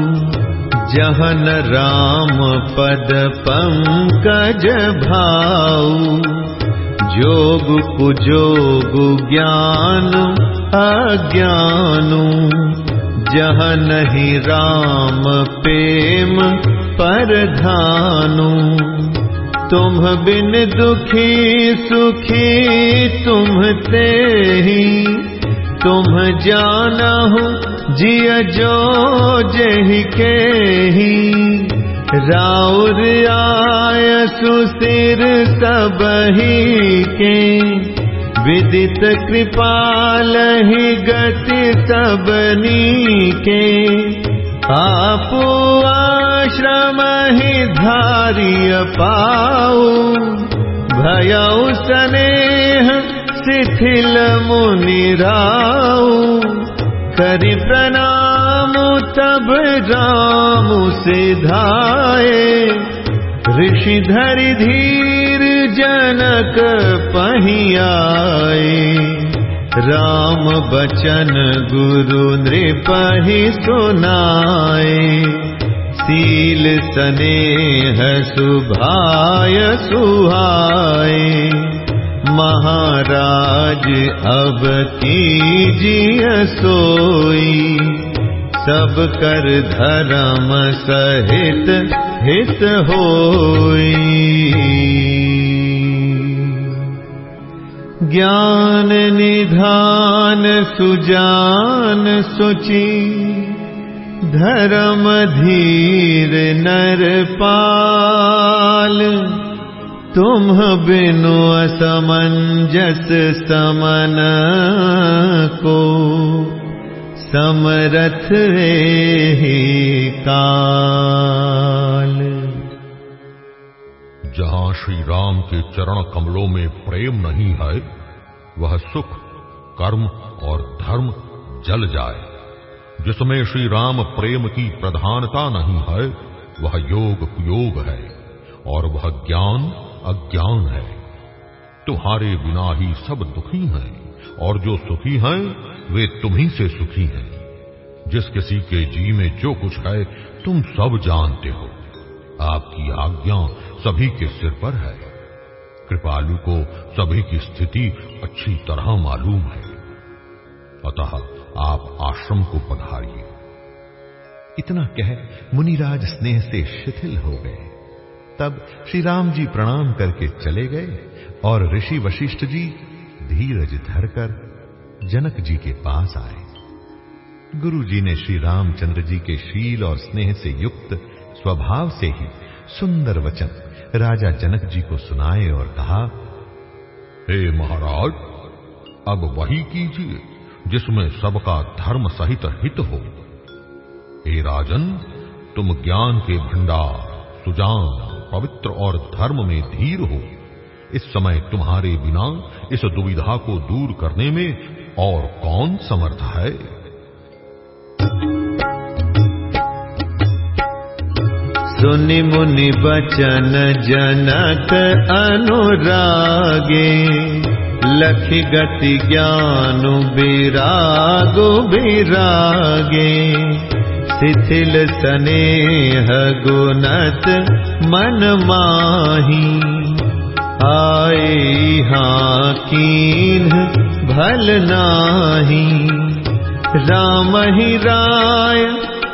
जहन राम पद पंकज भाऊ। जोग कुजोग ज्ञान, अज्ञानु। जह नहीं राम प्रेम पर धानु। तुम बिन दुखी सुखी तुम ते ही। तुम जानहु जिय जो जही के ही। आय सुसिर सबही के। विदित कृपाल ही गति सबनी के। आपो आश्रम ही धार्य पाऊ। भयऊ स्नेह शिथिल मुनिराऊ करि प्रणाम तब राम सिधाए ऋषि धरि धीर जनक पहियाए। राम बचन गुरु नृपहि सुनाए। सील स्नेह सुभाय सुहाए। महाराज अब कीजिय सोई सब कर धर्म सहित हित होई। ज्ञान निधान सुजान सुचि धर्म धीर नर पाल। तुम बिनु असमंजस समन को समरथ ही काल। जहाँ श्री राम के चरण कमलों में प्रेम नहीं है, वह सुख, कर्म और धर्म जल जाए। जिसमें श्री राम प्रेम की प्रधानता नहीं है, वह योग कुयोग है और वह ज्ञान अज्ञान है। तुम्हारे बिना ही सब दुखी हैं और जो सुखी हैं वे तुम्ही से सुखी हैं। जिस किसी के जी में जो कुछ है, तुम सब जानते हो। आपकी आज्ञा सभी के सिर पर है। कृपालु को सभी की स्थिति अच्छी तरह मालूम है। अतः आप आश्रम को पधारिए। इतना कह मुनिराज स्नेह से शिथिल हो गए। तब श्री राम जी प्रणाम करके चले गए और ऋषि वशिष्ठ जी धीरज धरकर जनक जी के पास आए। गुरु जी ने श्री रामचंद्र जी के शील और स्नेह से युक्त स्वभाव से ही सुंदर वचन राजा जनक जी को सुनाए और कहा, हे महाराज, अब वही कीजिए जिसमें सबका धर्म सहित हित हो। हे राजन, तुम ज्ञान के भंडार, सुजान, पवित्र और धर्म में धीर हो। इस समय तुम्हारे बिना इस दुविधा को दूर करने में और कौन समर्थ है? सुनि मुनि बचन जनक अनुरागे, लखि गति ज्ञान विरागो विरागे। शिथिल स्नेह गुणत मन माही। आए हाँ कीन भल नाही। राम ही राय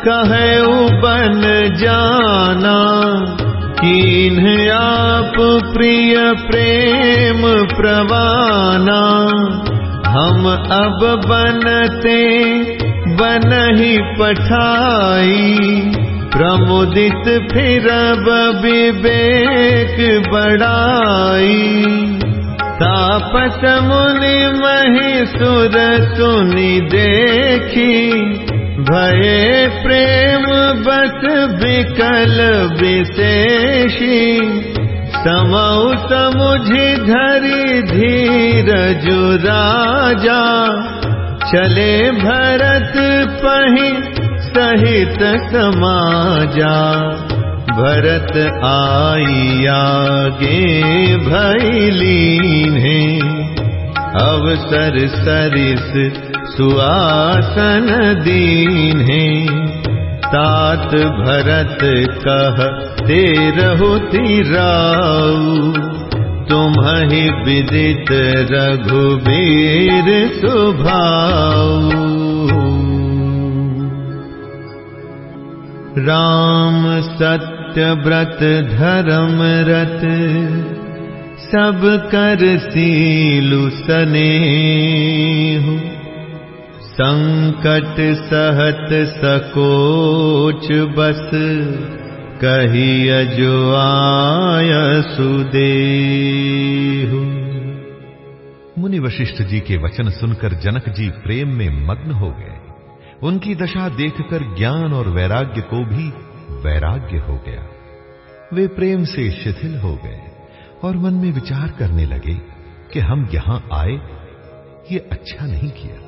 कहे बन जाना। कीन आप प्रिय प्रेम प्रवाना। हम अब बनते बन ही पठाई प्रमुदित फिरब विवेक बढ़ाई। तापस मुनि मही सुर सुनि देखी। भये प्रेम बस विकल विशेषी। समौ समुझि धरि धीरज राजा। चले भरत पही सहित समाजा भरत आगे भैलीन है। अवसर सरिस सुआसन दीन है। तात भरत कह तेरहु तिराऊ। तुम्हि विदित रघुबीर स्वभाव राम सत्य व्रत धर्म रत, सब कर सीलु सने संकट सहत सकोच बस कही अजो आय सुदे मुनि वशिष्ठ जी के वचन सुनकर जनक जी प्रेम में मग्न हो गए। उनकी दशा देखकर ज्ञान और वैराग्य को भी वैराग्य हो गया। वे प्रेम से शिथिल हो गए और मन में विचार करने लगे कि हम यहाँ आए, ये अच्छा नहीं किया।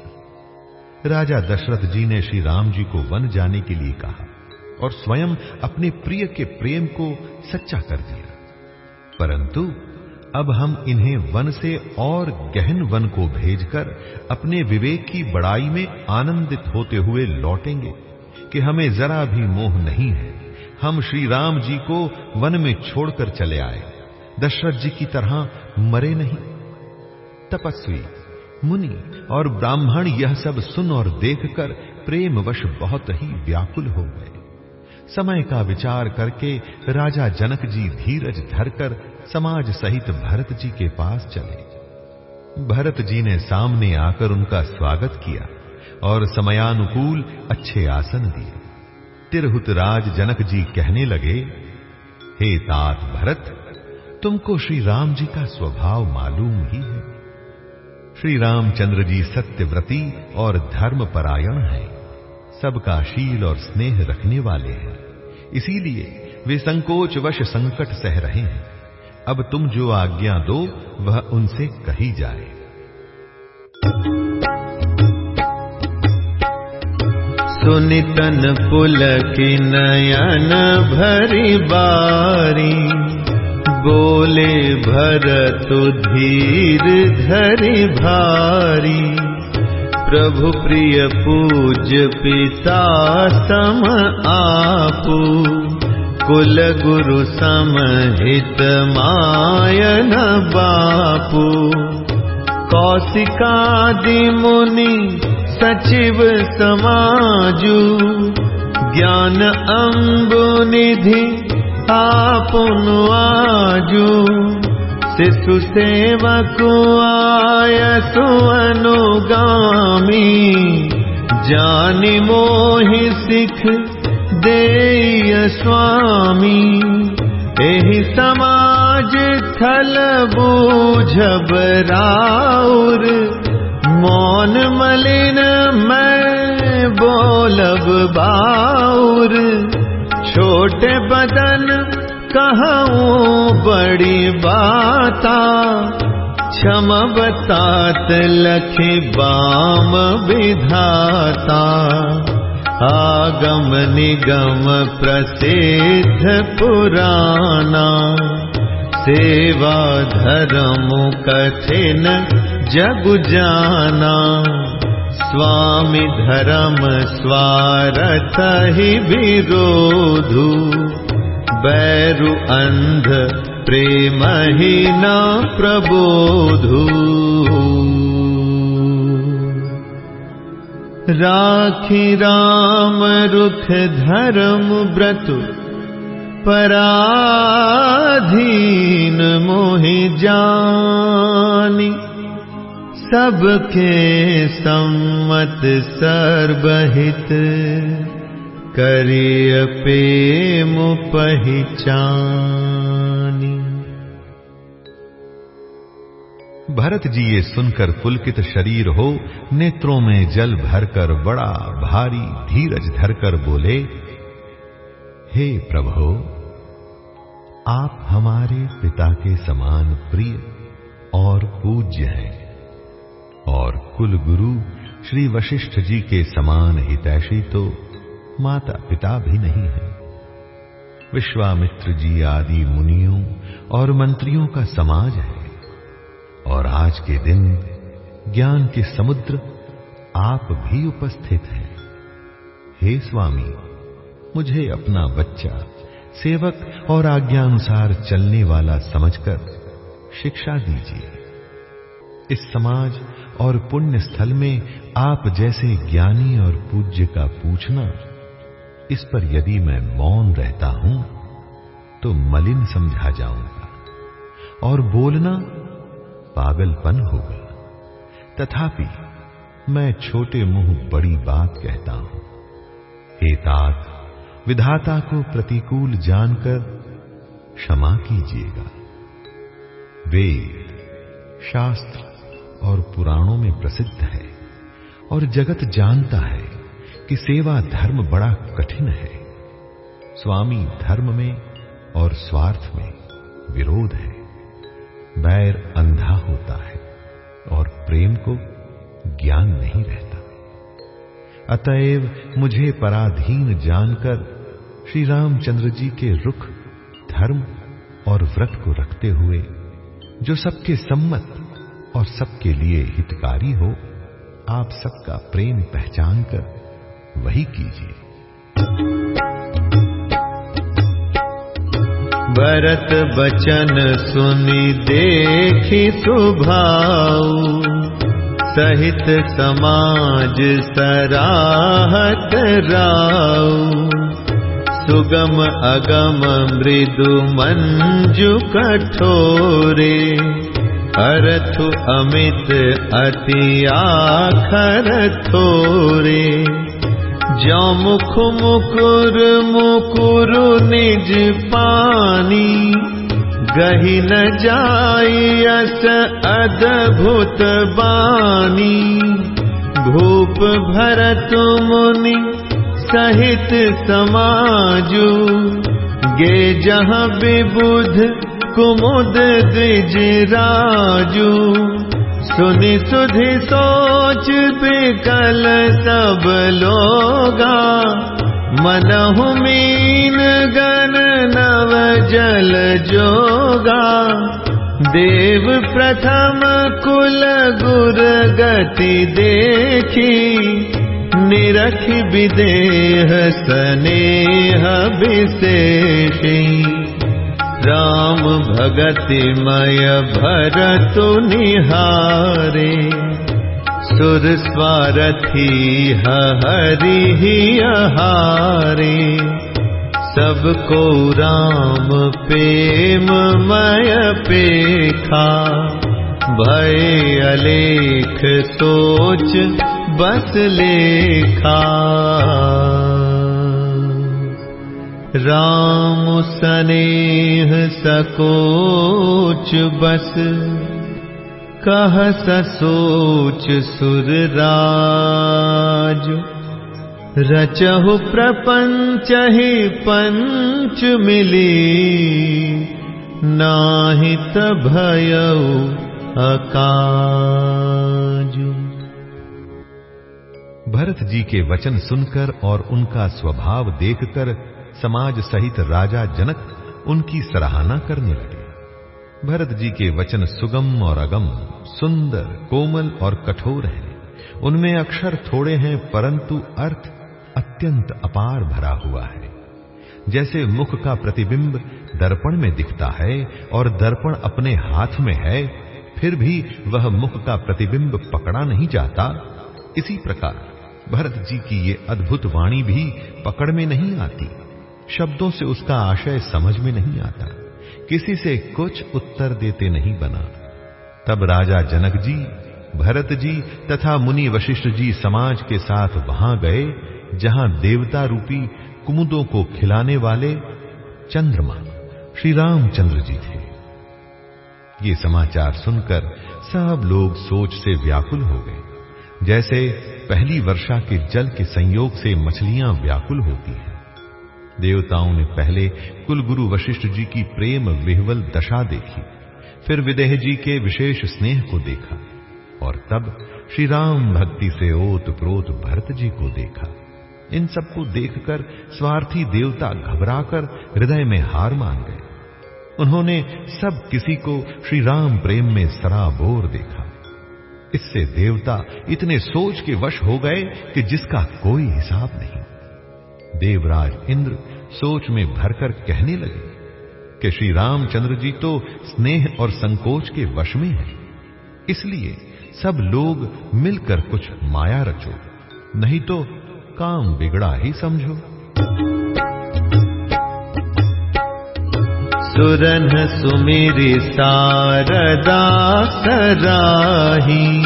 राजा दशरथ जी ने श्री राम जी को वन जाने के लिए कहा और स्वयं अपने प्रिय के प्रेम को सच्चा कर दिया। परंतु अब हम इन्हें वन से और गहन वन को भेजकर अपने विवेक की बड़ाई में आनंदित होते हुए लौटेंगे कि हमें जरा भी मोह नहीं है। हम श्री राम जी को वन में छोड़कर चले आए। दशरथ जी की तरह मरे नहीं। तपस्वी, मुनि और ब्राह्मण यह सब सुन और देखकर प्रेमवश बहुत ही व्याकुल हो गए। समय का विचार करके राजा जनक जी धीरज धरकर समाज सहित भरत जी के पास चले। भरत जी ने सामने आकर उनका स्वागत किया और समयानुकूल अच्छे आसन दिए। तिरहुत राज जनक जी कहने लगे, हे तात भरत, तुमको श्री राम जी का स्वभाव मालूम ही है। श्री रामचंद्र जी सत्यव्रती और धर्मपरायण हैं। सबका शील और स्नेह रखने वाले हैं। इसीलिए वे संकोच वश संकट सह रहे हैं। अब तुम जो आज्ञा दो, वह उनसे कही जाए। सुनितन पुल की नयन भरी बारी, बोले भरत धीर धरी भारी। प्रभु प्रिय पूज पिता सम आपू। कुल गुरु समहित मायन बापू। कौशिकादि मुनि सचिव समाजु। ज्ञान अम्बु निधि आपुन आजू शिशु सेवक आय सुअनुगामी जानि मोहि सिख देय स्वामी। एहि समाज थल बूझब राउर मौन मलिन मैं बोलब बाउर। छोटे बदन कहूँ बड़ी बाता क्षम बतात लखी बाम विधाता। आगम निगम प्रसिद्ध पुराना सेवा धर्म कठिन जग जाना। स्वामी धर्म स्वारथ ही विरोधु बैरु अंध प्रेम ही न प्रबोधु। राखी राम रुख धर्म व्रत पराधीन मोहि जानी। सबके सम्मत सर्वहित करिय प्रेम पहचानी। भरत जी ये सुनकर पुलकित शरीर हो, नेत्रों में जल भरकर बड़ा भारी धीरज धरकर बोले, हे प्रभो, आप हमारे पिता के समान प्रिय और पूज्य हैं और कुल गुरु श्री वशिष्ठ जी के समान हितैषी तो माता पिता भी नहीं है। विश्वामित्र जी आदि मुनियों और मंत्रियों का समाज है। और आज के दिन ज्ञान के समुद्र आप भी उपस्थित हैं। हे स्वामी, मुझे अपना बच्चा, सेवक और आज्ञानुसार चलने वाला समझकर शिक्षा दीजिए। इस समाज और पुण्य स्थल में आप जैसे ज्ञानी और पूज्य का पूछना इस पर यदि मैं मौन रहता हूँ तो मलिन समझा जाऊँगा और बोलना पागलपन होगा। तथापि मैं छोटे मुँह बड़ी बात कहता हूँ। हे तात, विधाता को प्रतिकूल जानकर क्षमा कीजिएगा। वेद, शास्त्र और पुराणों में प्रसिद्ध है और जगत जानता है कि सेवा धर्म बड़ा कठिन है। स्वामी धर्म में और स्वार्थ में विरोध है। बैर अंधा होता है और प्रेम को ज्ञान नहीं रहता। अतएव मुझे पराधीन जानकर श्री रामचंद्र जी के रुख, धर्म और व्रत को रखते हुए, जो सबके सम्मत और सबके लिए हितकारी हो, आप सबका प्रेम पहचान कर वही कीजिए। भरत बचन सुनि देखी सुभाऊ, सहित समाज सराहत राऊ। सुगम अगम मृदु मंजु कठोरे, अरथु अमित अति आखर थोरे। मुकुर मुकुर निज पानी गही न अद्भुत बानी। भूप भरत मुनि सहित समाजू गे जहाँ विबुध कुमुद द्विज राजू सुनि सुधि सोच बिकल सब लोगा। मनहु मीन गण नव जल जोगा। देव प्रथम कुल गुर गति देखी। निरख विदेह स्नेह विशेषी राम भगति मय भरतु निहारे। सुर स्वारथी हरि हारे सबको राम प्रेम मय पेखा। भय अलेख सोच बस लेखा। राम सनेह सकोच बस, कह ससोच सुर राज। रचहु प्रपंच ही पंच मिली, नाहित भयऊ अकाजु। भरत जी के वचन सुनकर और उनका स्वभाव देखकर समाज सहित राजा जनक उनकी सराहना करने लगे। भरत जी के वचन सुगम और अगम, सुंदर, कोमल और कठोर हैं। उनमें अक्षर थोड़े हैं, परंतु अर्थ अत्यंत अपार भरा हुआ है। जैसे मुख का प्रतिबिंब दर्पण में दिखता है और दर्पण अपने हाथ में है, फिर भी वह मुख का प्रतिबिंब पकड़ा नहीं जाता। इसी प्रकार भरत जी की ये अद्भुत वाणी भी पकड़ में नहीं आती। शब्दों से उसका आशय समझ में नहीं आता। किसी से कुछ उत्तर देते नहीं बना। तब राजा जनक जी, भरत जी तथा मुनि वशिष्ठ जी समाज के साथ वहाँ गए, जहाँ देवता रूपी कुमुदों को खिलाने वाले चंद्रमा श्री रामचंद्र जी थे। ये समाचार सुनकर सब लोग सोच से व्याकुल हो गए। जैसे पहली वर्षा के जल के संयोग से मछलियाँ व्याकुल होती हैं। देवताओं ने पहले कुलगुरु वशिष्ठ जी की प्रेम विह्वल दशा देखी, फिर विदेह जी के विशेष स्नेह को देखा, और तब श्री राम भक्ति से ओत प्रोत भरत जी को देखा। इन सबको देखकर स्वार्थी देवता घबराकर हृदय में हार मान गए। उन्होंने सब किसी को श्री राम प्रेम में सराबोर देखा। इससे देवता इतने सोच के वश हो गए कि जिसका कोई हिसाब नहीं। देवराज इंद्र सोच में भरकर कहने लगे कि श्री रामचंद्र जी तो स्नेह और संकोच के वश में हैं। इसलिए सब लोग मिलकर कुछ माया रचो, नहीं तो काम बिगड़ा ही समझो। सुरन सुमिरि सारदा सराही।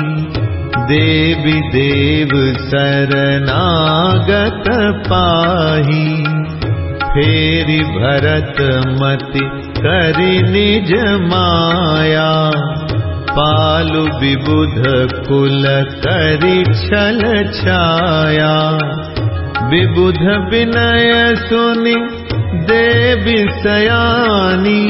देवी देव सरनागत पाही। फेरि भरत मति करि निज माया। पालु विबुध कुल करि छल छाया। विबुध विनय सुनि देवी सयानी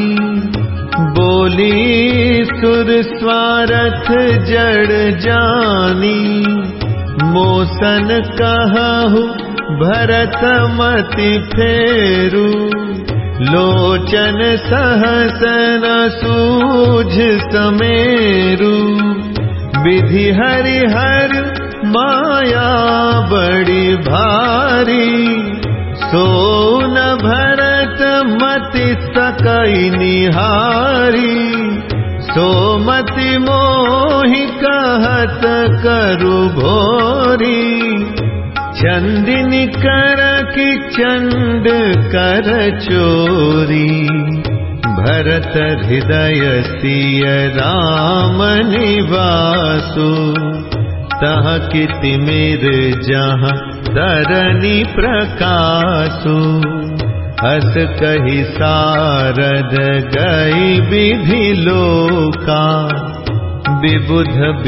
बोली सुर स्वारथ जड़ जानी। मोसन कहु भरत मति फेरू। लोचन सहसन सूझ समेरु। विधि हरिहर माया बड़ी भारी सोन भरत मति सकई निहारी सोमति मोहि कहत करु भोरी चंदिनी कर की चंड कर चोरी भरत हृदय सिय राम निवासु तह कितिमिर जहाँ तरनी प्रकाशु। अस कही सारद गई विधि लोका। विबुध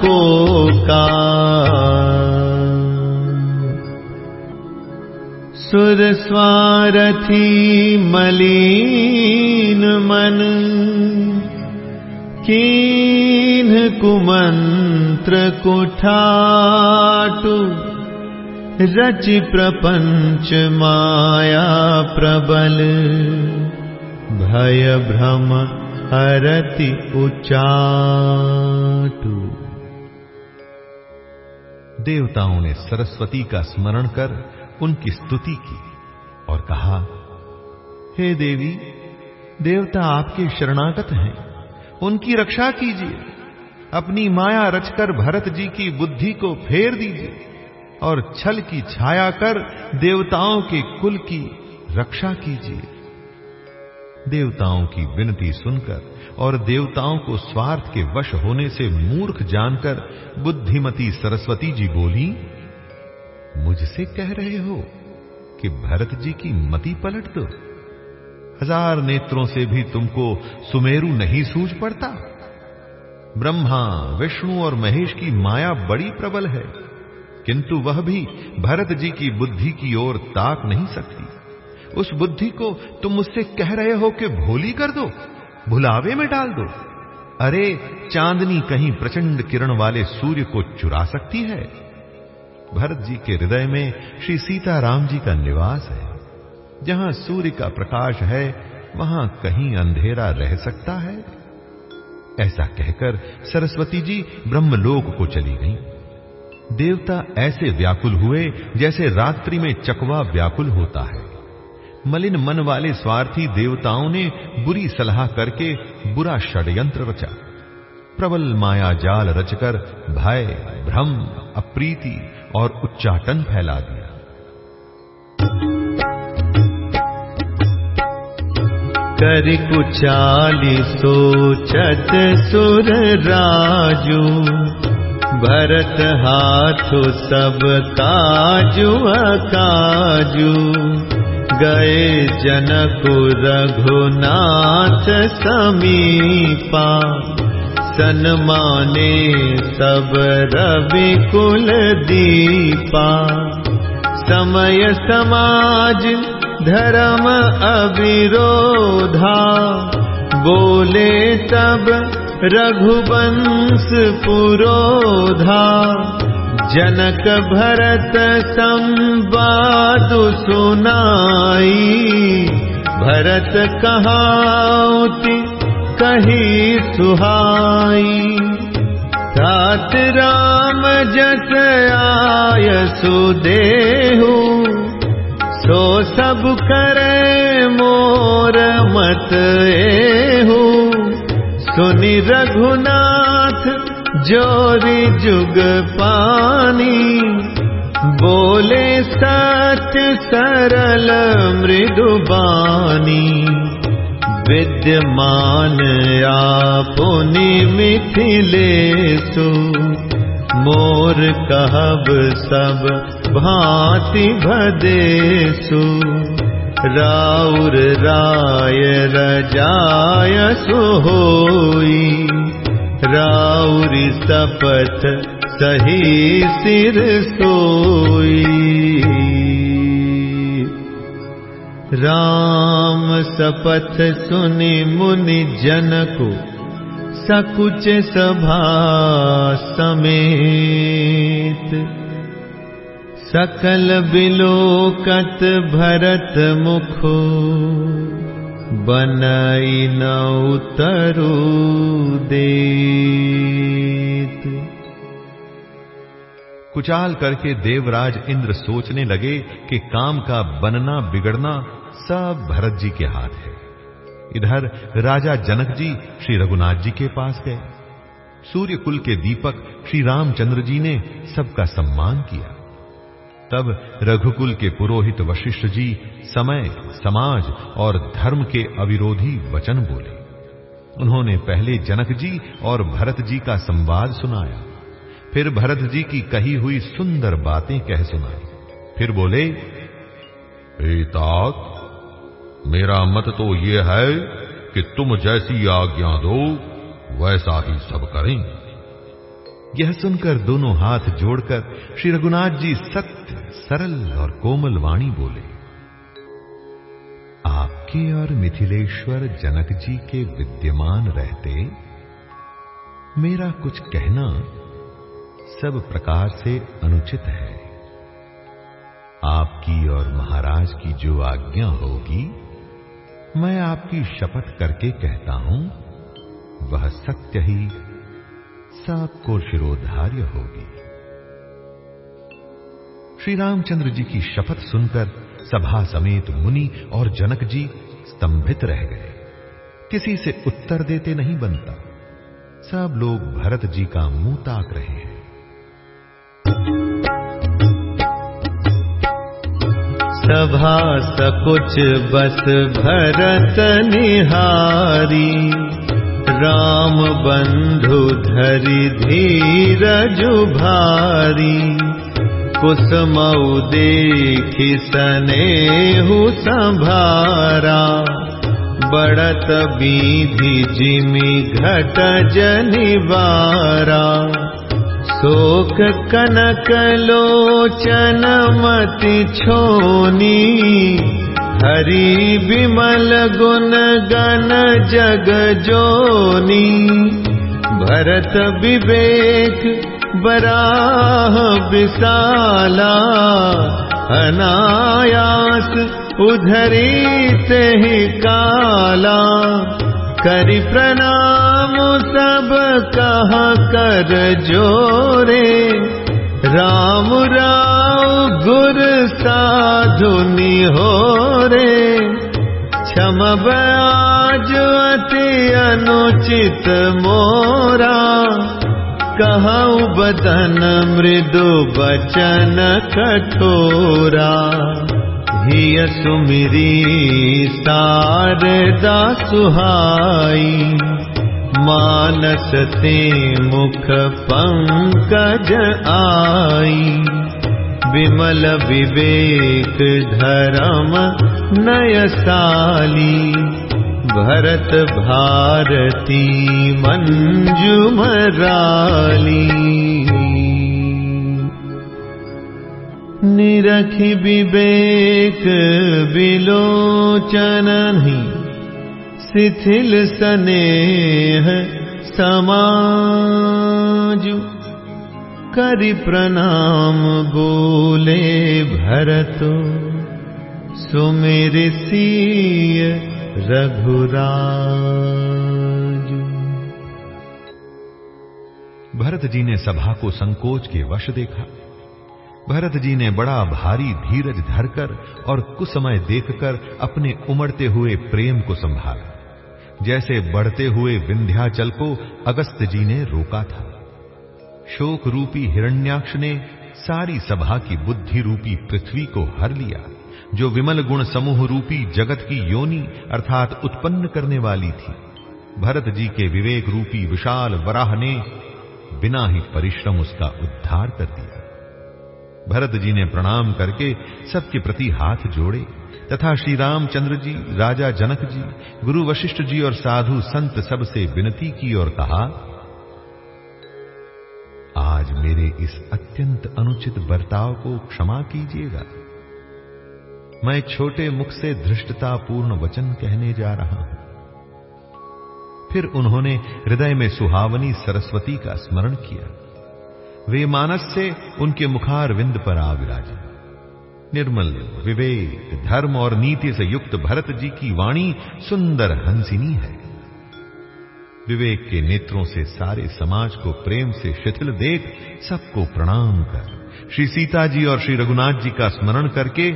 को का सुर स्वारथी मलीन मन कीन कुमंत्र कुठाटु रचि प्रपंच माया प्रबल। भय भ्रम हरति उचाटु। देवताओं ने सरस्वती का स्मरण कर उनकी स्तुति की और कहा, हे देवी, देवता आपके शरणागत हैं। उनकी रक्षा कीजिए। अपनी माया रचकर भरत जी की बुद्धि को फेर दीजिए और छल की छाया कर देवताओं के कुल की रक्षा कीजिए। देवताओं की विनती सुनकर और देवताओं को स्वार्थ के वश होने से मूर्ख जानकर बुद्धिमती सरस्वती जी बोली, मुझसे कह रहे हो कि भरत जी की मति पलट दो। हज़ार नेत्रों से भी तुमको सुमेरु नहीं सूझ पड़ता। ब्रह्मा, विष्णु और महेश की माया बड़ी प्रबल है, किंतु वह भी भरत जी की बुद्धि की ओर ताक नहीं सकती। उस बुद्धि को तुम मुझसे कह रहे हो कि भोली कर दो, भुलावे में डाल दो। अरे, चांदनी कहीं प्रचंड किरण वाले सूर्य को चुरा सकती है। भरत जी के हृदय में श्री सीताराम जी का निवास है। जहाँ सूर्य का प्रकाश है, वहाँ कहीं अंधेरा रह सकता है। ऐसा कहकर सरस्वती जी ब्रह्मलोक को चली गईं। देवता ऐसे व्याकुल हुए जैसे रात्रि में चकवा व्याकुल होता है। मलिन मन वाले स्वार्थी देवताओं ने बुरी सलाह करके बुरा षड्यंत्र रचा। प्रबल माया जाल रचकर भय, भ्रम, अप्रीति और उच्चाटन फैला दिया। कर कुचाली सोचत सुर राजू। भरत हाथु सब काजू काजू गए जनक रघुनाथ समीपा। सन्माने सब रवि कुल दीपा समय समाज धर्म अविरोधा। बोले तब रघुवंश पुरोधा। जनक भरत संवाद सुनाई। भरत कहाउति कही सुहाई। तात राम जस आय सुदेहु करे मोर मत एहू। सुनि रघुनाथ जोरी जुग पानी। बोले सत्य सरल मृदुबानी विद्यमान आपुनि मिथिलेसु। मोर कहब सब भांति भदेसु राय रजाय सुहोई। राउरी सपथ सही सिर सोई। राम सपथ सुनि मुनि जनको सकुच सभा समेत सकल बिलोकत भरत मुखो, बनई न उतरू देत। कुचाल करके देवराज इंद्र सोचने लगे कि काम का बनना बिगड़ना सब भरत जी के हाथ है। इधर राजा जनक जी श्री रघुनाथ जी के पास गए। सूर्य कुल के दीपक श्री रामचंद्र जी ने सबका सम्मान किया। तब रघुकुल के पुरोहित वशिष्ठ जी समय, समाज और धर्म के अविरोधी वचन बोले। उन्होंने पहले जनक जी और भरत जी का संवाद सुनाया। फिर भरत जी की कही हुई सुंदर बातें कह सुनाई। फिर बोले तात मेरा मत तो ये है कि तुम जैसी आज्ञा दो, वैसा ही सब करें। यह सुनकर दोनों हाथ जोड़कर श्री रघुनाथ जी सत्य सरल और कोमल वाणी बोले, आपके और मिथिलेश्वर जनक जी के विद्यमान रहते, मेरा कुछ कहना सब प्रकार से अनुचित है। आपकी और महाराज की जो आज्ञा होगी, मैं आपकी शपथ करके कहता हूँ, वह सत्य ही सबको शिरोधार्य होगी। श्री रामचंद्र जी की शपथ सुनकर सभा समेत मुनि और जनक जी स्तंभित रह गए। किसी से उत्तर देते नहीं बनता। सब लोग भरत जी का मुँह ताक रहे हैं। सभा सकुच बस भरत निहारी। राम बंधु धरि धीरजु भारी कुसमऊ देखि सनेहु संभारा बढ़त बीधि जिमि घट जनिवारा। शोक कनक लोचन मति छोनी हरि विमल गुण गण जग जोनी भरत विवेक बराह विशाला अनायास उधरी ते काला। करि प्रणाम सब कह कर जोरे राम राव गुर साधु हो रे। क्षम आज अति अनुचित मोरा। कहु बदन मृदु बचन कठोरा। हिय सुमिरी सुहाई। मानस ते मुख पंकज आई विमल विवेक धर्म नयसाली भरत भारती मंजुमराली निरखि विवेक विलोचनहि शिथिल स्नेह समाजु करि प्रणाम, बोले भरतो। सुमेर सिय रघुराज। भरत जी ने सभा को संकोच के वश देखा। भरत जी ने बड़ा भारी धीरज धरकर और कुछ समय देखकर अपने उमड़ते हुए प्रेम को संभाला। जैसे बढ़ते हुए विंध्याचल को अगस्त जी ने रोका था। शोक रूपी हिरण्याक्ष ने सारी सभा की बुद्धि रूपी पृथ्वी को हर लिया, जो विमल गुण समूह रूपी जगत की योनि अर्थात उत्पन्न करने वाली थी। भरत जी के विवेक रूपी विशाल वराह ने बिना ही परिश्रम उसका उद्धार कर दिया। भरत जी ने प्रणाम करके सबके प्रति हाथ जोड़े, तथा श्री रामचंद्र जी, राजा जनक जी, गुरु वशिष्ठ जी और साधु संत सबसे विनती की और कहा आज मेरे इस अत्यंत अनुचित बर्ताव को क्षमा कीजिएगा। मैं छोटे मुख से धृष्टतापूर्ण वचन कहने जा रहा हूँ। फिर उन्होंने हृदय में सुहावनी सरस्वती का स्मरण किया। वे मानस से उनके मुखार विंद पर आ निर्मल, विवेक, धर्म और नीति से युक्त भरत जी की वाणी सुंदर हंसिनी है। विवेक के नेत्रों से सारे समाज को प्रेम से शिथिल देख सबको प्रणाम कर। श्री सीता जी और श्री रघुनाथ जी का स्मरण करके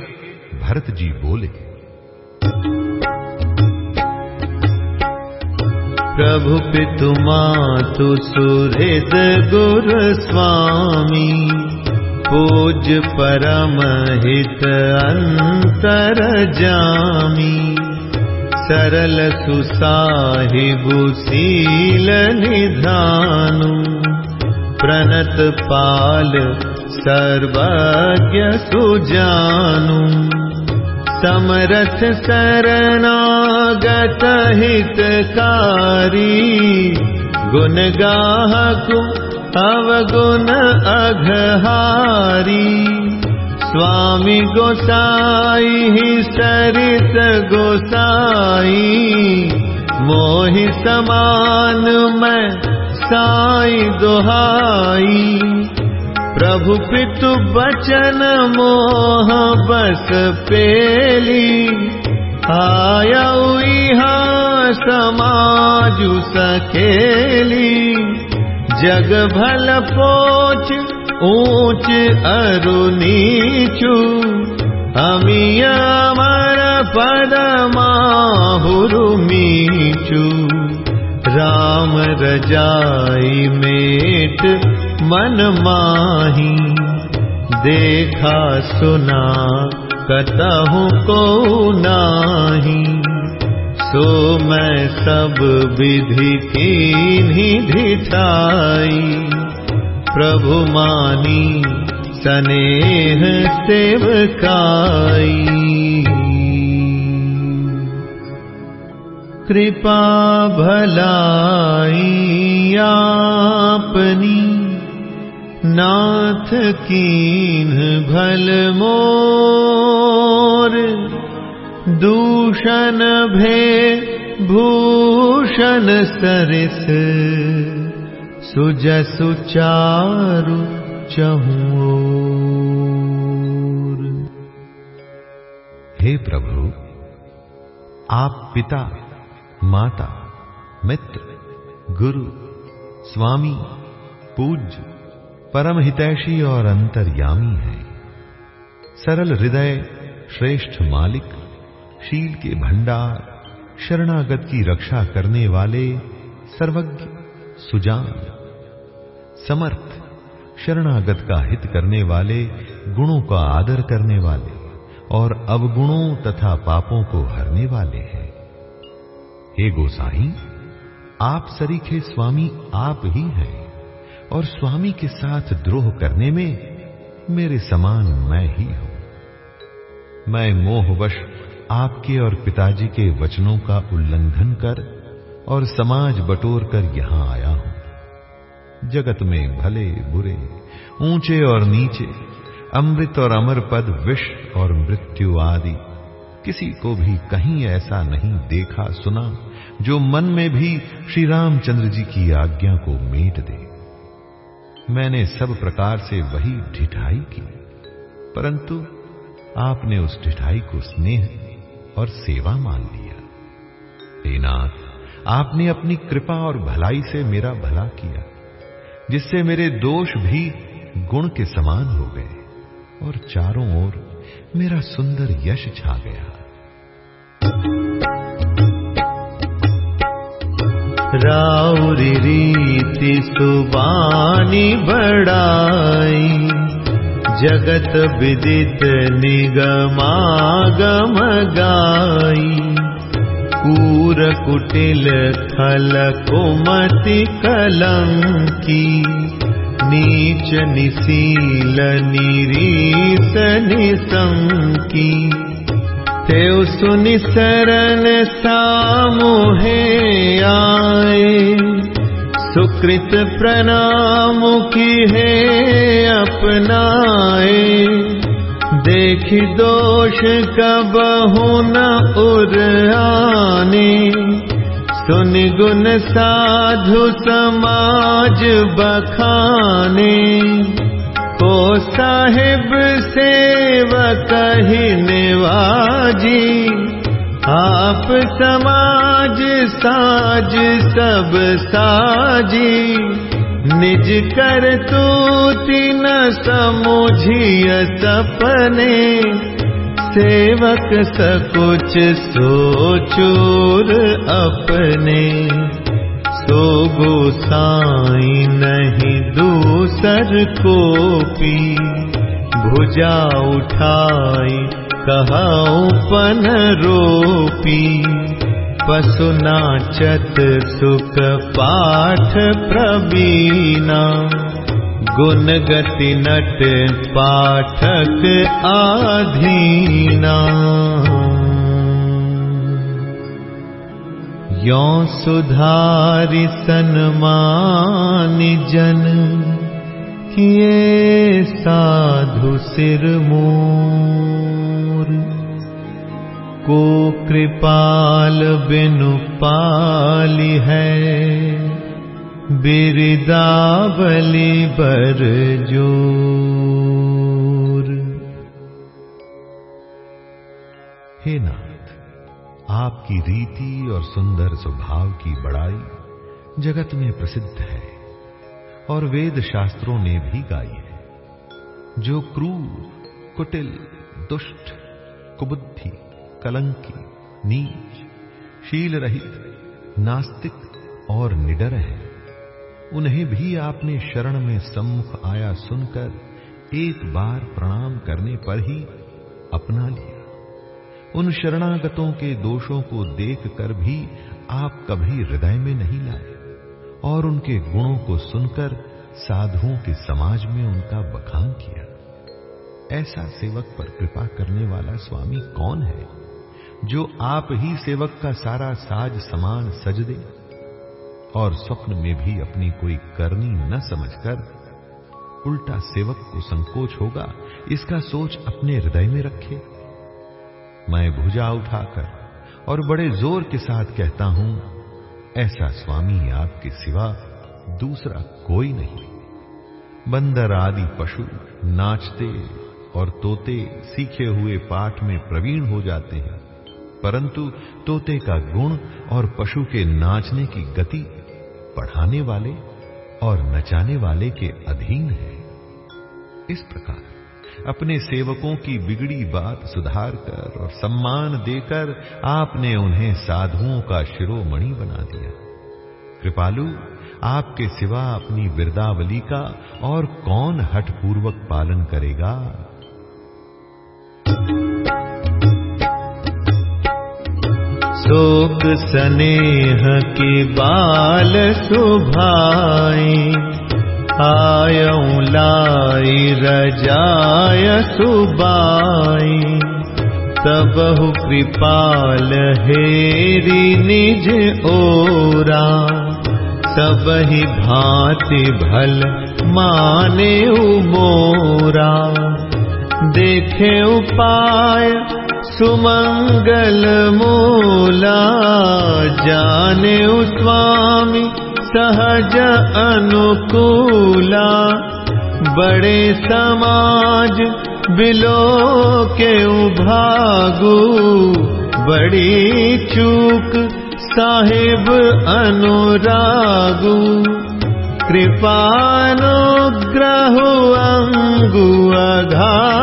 भरत जी बोले, प्रभु पितु मातु सुहृद गुर स्वामी पूज परम हित अंतर जामी सरल सुसाहिबु शील निधानु। प्रणत पाल सर्वज्ञ सुजानु। समरथ शरणागत हितकारी। गुण गाहकु अवगुण अघहारी स्वामी गोसाई सरित गोसाई मोहि समान मैं साई दोहाई। प्रभु पितु बचन मोह बस पेली आया समाजु सकेली। जग भल पोच ऊंच अरु नीचू अमिया मर पद माहुरु मीचू राम रजाई मेट मन माही देखा सुना कतहु को नाही। सो मैं सब विधि की धिठाई प्रभु मानी स्नेह सेवकाई। कृपा भलाई आपनी नाथ कीन भल मोर दूषण भे भूषण सरिस सुजसु चारु चहूर हे प्रभु, आप पिता, माता, मित्र, गुरु, स्वामी, पूज्य परम हितैषी और अंतर्यामी हैं। सरल हृदय, श्रेष्ठ मालिक, शील के भंडार, शरणागत की रक्षा करने वाले सर्वज्ञ, सुजान समर्थ, शरणागत का हित करने वाले, गुणों का आदर करने वाले और अवगुणों तथा पापों को हरने वाले हैं। हे गोसाई, आप सरीखे स्वामी आप ही हैं और स्वामी के साथ द्रोह करने में मेरे समान मैं ही हूँ। मैं मोहवश आपके और पिताजी के वचनों का उल्लंघन कर और समाज बटोर कर यहाँ आया हूँ। जगत में भले बुरे, ऊँचे और नीचे, अमृत और अमर पद विष और मृत्यु आदि। किसी को भी कहीं ऐसा नहीं देखा सुना, जो मन में भी श्री रामचंद्र जी की आज्ञा को मेट दे। मैंने सब प्रकार से वही ढिठाई की, परंतु आपने उस ढिठाई को स्नेह और सेवा मान लिया। हे नाथ, आपने अपनी कृपा और भलाई से मेरा भला किया। जिससे मेरे दोष भी गुण के समान हो गए और चारों ओर मेरा सुंदर यश छा गया। राउरी रीति सुबानी बड़ाई जगत विदित निगमागम गाई। कूर कुटिल स्थल कोमति कलङ्की नीच निशील निरीत निसङ्की तेव सुनि शरण सुनिसरणे आए। सुकृत प्रणामुखी हे अपनाए। देखि दोष कब न उर आने सुन गुण साधु समाज बखाने। को साहिब सेवक ही निवाजी। आप समाज साज सब साजी निज कर तू तीन समुझिय सपने सेवक सकुच सोचूर अपने। सो गोसाई नहीं दूसर को पी भुजा उठाई कहाऊ पन रोपी पशु नाचत सुख पाठ प्रवीणा। गुण गति नट पाठक आधीना। यो सुधारि सन्मान जन किए साधु सिर मोर को कृपाल बिनु पाली है। बिरदावली बर ज़ोर। हे नाथ, आपकी रीति और सुंदर स्वभाव की बड़ाई जगत में प्रसिद्ध है और वेद शास्त्रों ने भी गाई है। जो क्रूर, कुटिल, दुष्ट, कुबुद्धि कलंकी, नीच शील रहित नास्तिक और निडर है। उन्हें भी आपने शरण में सम्मुख आया सुनकर एक बार प्रणाम करने पर ही अपना लिया। उन शरणागतों के दोषों को देखकर भी आप कभी हृदय में नहीं लाए और उनके गुणों को सुनकर साधुओं के समाज में उनका बखान किया। ऐसा सेवक पर कृपा करने वाला स्वामी कौन है? जो आप ही सेवक का सारा साज समान सज दे और स्वप्न में भी अपनी कोई करनी न समझकर उल्टा सेवक को संकोच होगा, इसका सोच अपने हृदय में रखे। मैं भुजा उठाकर और बड़े ज़ोर के साथ कहता हूँ, ऐसा स्वामी आपके सिवा दूसरा कोई नहीं। बंदर आदि पशु नाचते और तोते सीखे हुए पाठ में प्रवीण हो जाते हैं। परंतु तोते का गुण और पशु के नाचने की गति पढ़ाने वाले और नचाने वाले के अधीन है। इस प्रकार अपने सेवकों की बिगड़ी बात सुधार कर और सम्मान देकर आपने उन्हें साधुओं का शिरोमणि बना दिया। कृपालु, आपके सिवा अपनी बिरदावली का और कौन हठपूर्वक पालन करेगा? शोक स्नेह के बाल सुभाई। आयऊ लाई रजाय सुबाई। तबहु कृपाल हेरी निज ओरा। सबहि भांति भल माने मोरा देखे उपाय सुमंगल मूला जाने स्वामी सहज अनुकूला। बड़े समाज बिलो के भागु। बड़ी चूक साहिब अनुरागु। कृपानुग्रह अंगु अघा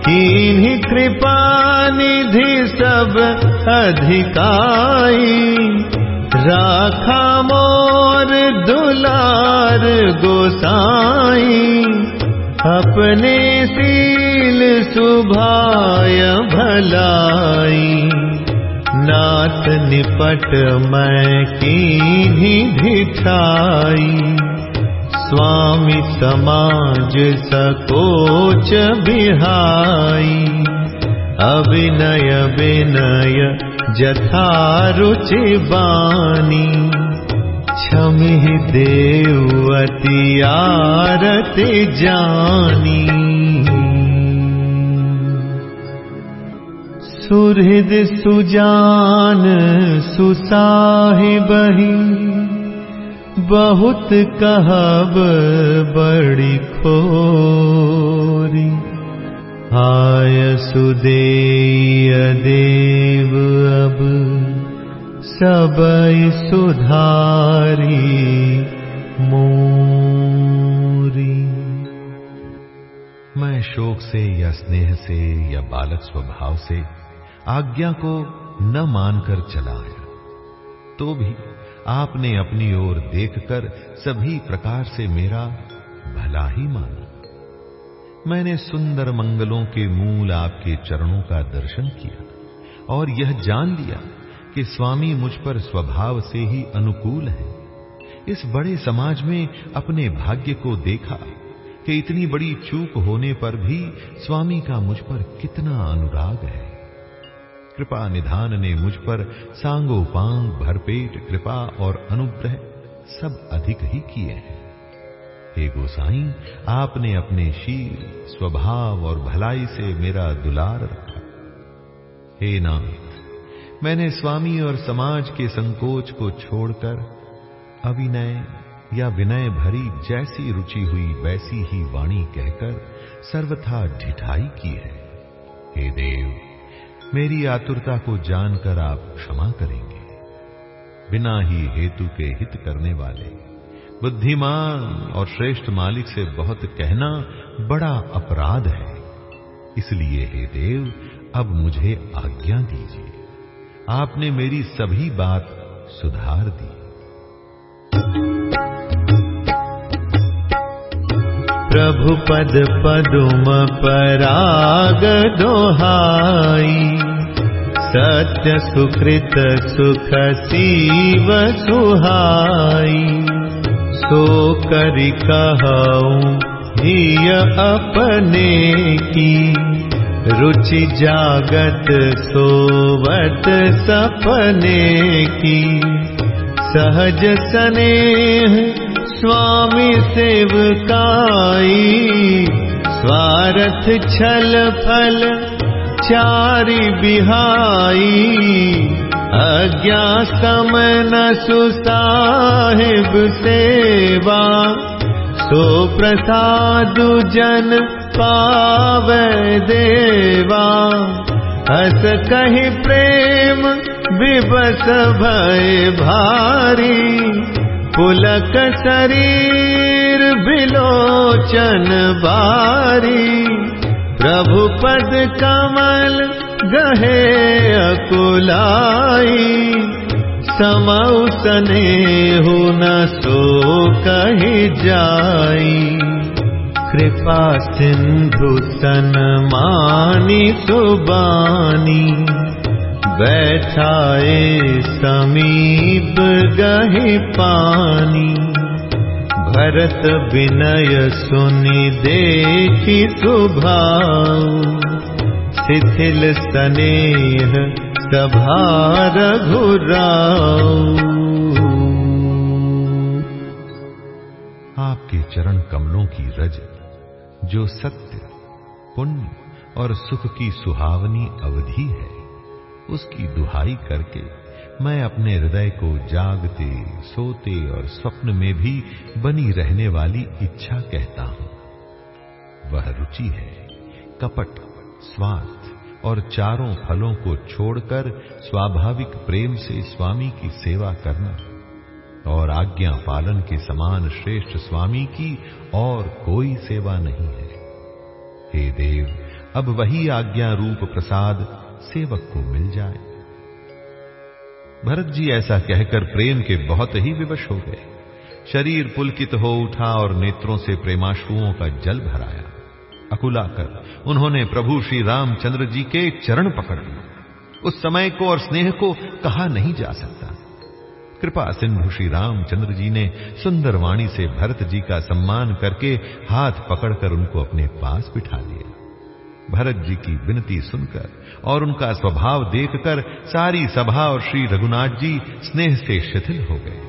की कृपा निधि सब अधिकाई। राखा मोर दुलार गोसाई। अपने सील सुभाय भलाई। नाथ निपट मैं की धिठाई स्वामी समाज सकोच बिहाई। अभिनय विनय जथारुचि बानी। क्षमि देव अति आरति जानी। सुहृद सुजान सुसाहिबही बहुत कहब बड़ी खोरी। हाय सुदेय देव, अब सब सुधारी मोरी। मैं शोक से या स्नेह से या बालक स्वभाव से आज्ञा को न मानकर चला आया। तो भी आपने अपनी ओर देखकर सभी प्रकार से मेरा भला ही माना। मैंने सुंदर मंगलों के मूल आपके चरणों का दर्शन किया और यह जान लिया कि स्वामी मुझ पर स्वभाव से ही अनुकूल है। इस बड़े समाज में अपने भाग्य को देखा कि इतनी बड़ी चूक होने पर भी स्वामी का मुझ पर कितना अनुराग है। कृपा निधान ने मुझ पर सांगो पांग भरपेट, कृपा और अनुग्रह सब अधिक ही किए हैं। हे गोसाई, आपने अपने शील, स्वभाव और भलाई से मेरा दुलार रखा। हे नाथ, मैंने स्वामी और समाज के संकोच को छोड़कर अभिनय या विनय भरी जैसी रुचि हुई वैसी ही वाणी कहकर सर्वथा ढिठाई की है। हे देव मेरी आतुरता को जानकर आप क्षमा करेंगे। बिना ही हेतु के हित करने वाले, बुद्धिमान और श्रेष्ठ मालिक से बहुत कहना बड़ा अपराध है। इसलिए हे देव, अब मुझे आज्ञा दीजिए। आपने मेरी सभी बात सुधार दी। प्रभु पद पदुम पराग दोहाई सत्य सुकृत सुख सीव सुहाई सो करि कहूँ हिय अपने की रुचि जागत सोवत सपने की सहज स्नेह स्वामी सेवकाई स्वार्थ छल फल चारि बिहाई। अज्ञा समन सुसाहिब सेवा सो प्रसाद जन पावे देवा। हस कही प्रेम विबस भय भारी पुलक शरीर बिलोचन बारी। प्रभु पद कमल गहे अकुलाई। समऊ सने हो न सो कही जाई। कृपा सिंधु सन मानी सुबानी बैठाए समीप गहे पानी। भरत विनय सुनि देखी सुभाऊ। शिथिल स्नेह सभार आपके चरण कमलों की रज, जो सत्य, पुण्य और सुख की सुहावनी अवधि है। उसकी दुहाई करके मैं अपने हृदय को जागते, सोते और स्वप्न में भी बनी रहने वाली इच्छा कहता हूँ। वह रुचि है, कपट, स्वार्थ और चारों फलों को छोड़कर स्वाभाविक प्रेम से स्वामी की सेवा करना और आज्ञा पालन के समान श्रेष्ठ स्वामी की और कोई सेवा नहीं है। हे देव, अब वही आज्ञा रूप प्रसाद सेवक को मिल जाए। भरत जी ऐसा कहकर प्रेम के बहुत ही विवश हो गए। शरीर पुलकित हो उठा और नेत्रों से प्रेमाश्रुओं का जल भराया। अकुलाकर उन्होंने प्रभु श्री रामचंद्र जी के चरण पकड़ लिए। उस समय को और स्नेह को कहा नहीं जा सकता। कृपा सिंधु श्री रामचंद्र जी ने सुंदर वाणी से भरत जी का सम्मान करके हाथ पकड़कर उनको अपने पास बिठा लिया भरत जी की विनती सुनकर और उनका स्वभाव देखकर सारी सभा और श्री रघुनाथ जी स्नेह से शिथिल हो गए।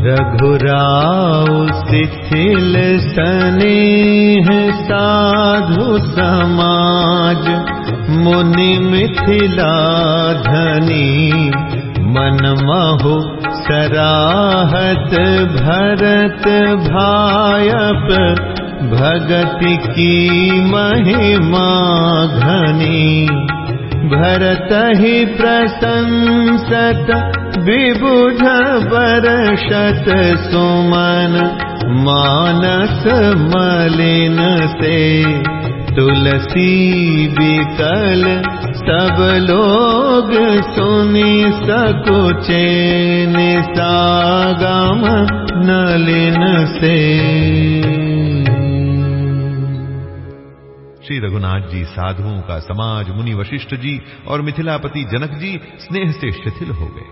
रघुराव शिथिल स्नेह साधु समाज, मुनि मिथिला धनी, मन महु सराहत भरत भायप। भगति की महिमा घनी भरत ही प्रशंसत विबुध बरषत सुमन मानस मलिन से तुलसी विकल सब लोग सुनी सकुचे निसागम नलिन से श्री रघुनाथ जी साधुओं का समाज मुनि वशिष्ठ जी और मिथिलापति जनक जी स्नेह से शिथिल हो गए।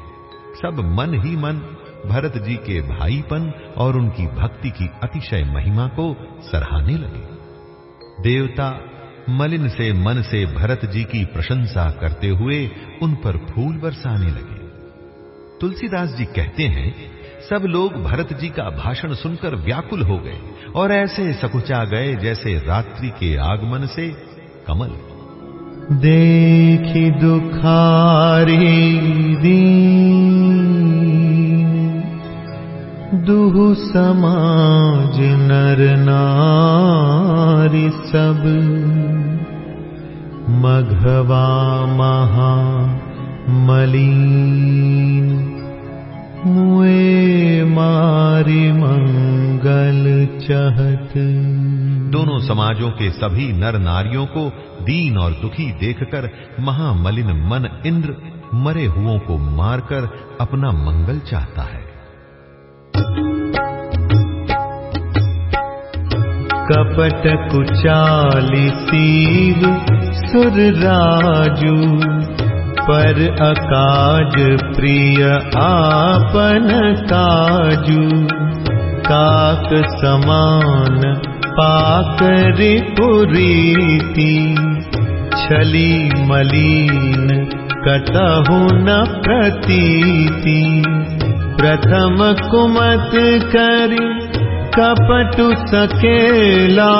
सब मन ही मन, भरत जी के भाईपन और उनकी भक्ति की अतिशय महिमा को सराहने लगे। देवता, मलिन से मन से भरत जी की प्रशंसा करते हुए उन पर फूल बरसाने लगे। तुलसीदास जी कहते हैं सब लोग भरत जी का भाषण सुनकर व्याकुल हो गए और ऐसे सकुचा गए जैसे रात्रि के आगमन से कमल। देखी दुखारी दी दुहु समाज नर नारी सब, मघवा महा मलिन। मुए मारी मंगल चहत। दोनों समाजों के सभी नर नारियों को दीन और दुखी देखकर महामलिन मन इंद्र मरे हुओं को मारकर अपना मंगल चाहता है। कपट कुचाली सीव सुर राजू। पर अकाज प्रिय आपन काजू। काक समान पाकरि पुरीति छली मलीन कतहु न प्रतीति। प्रथम कुमत करि कपटु सकेला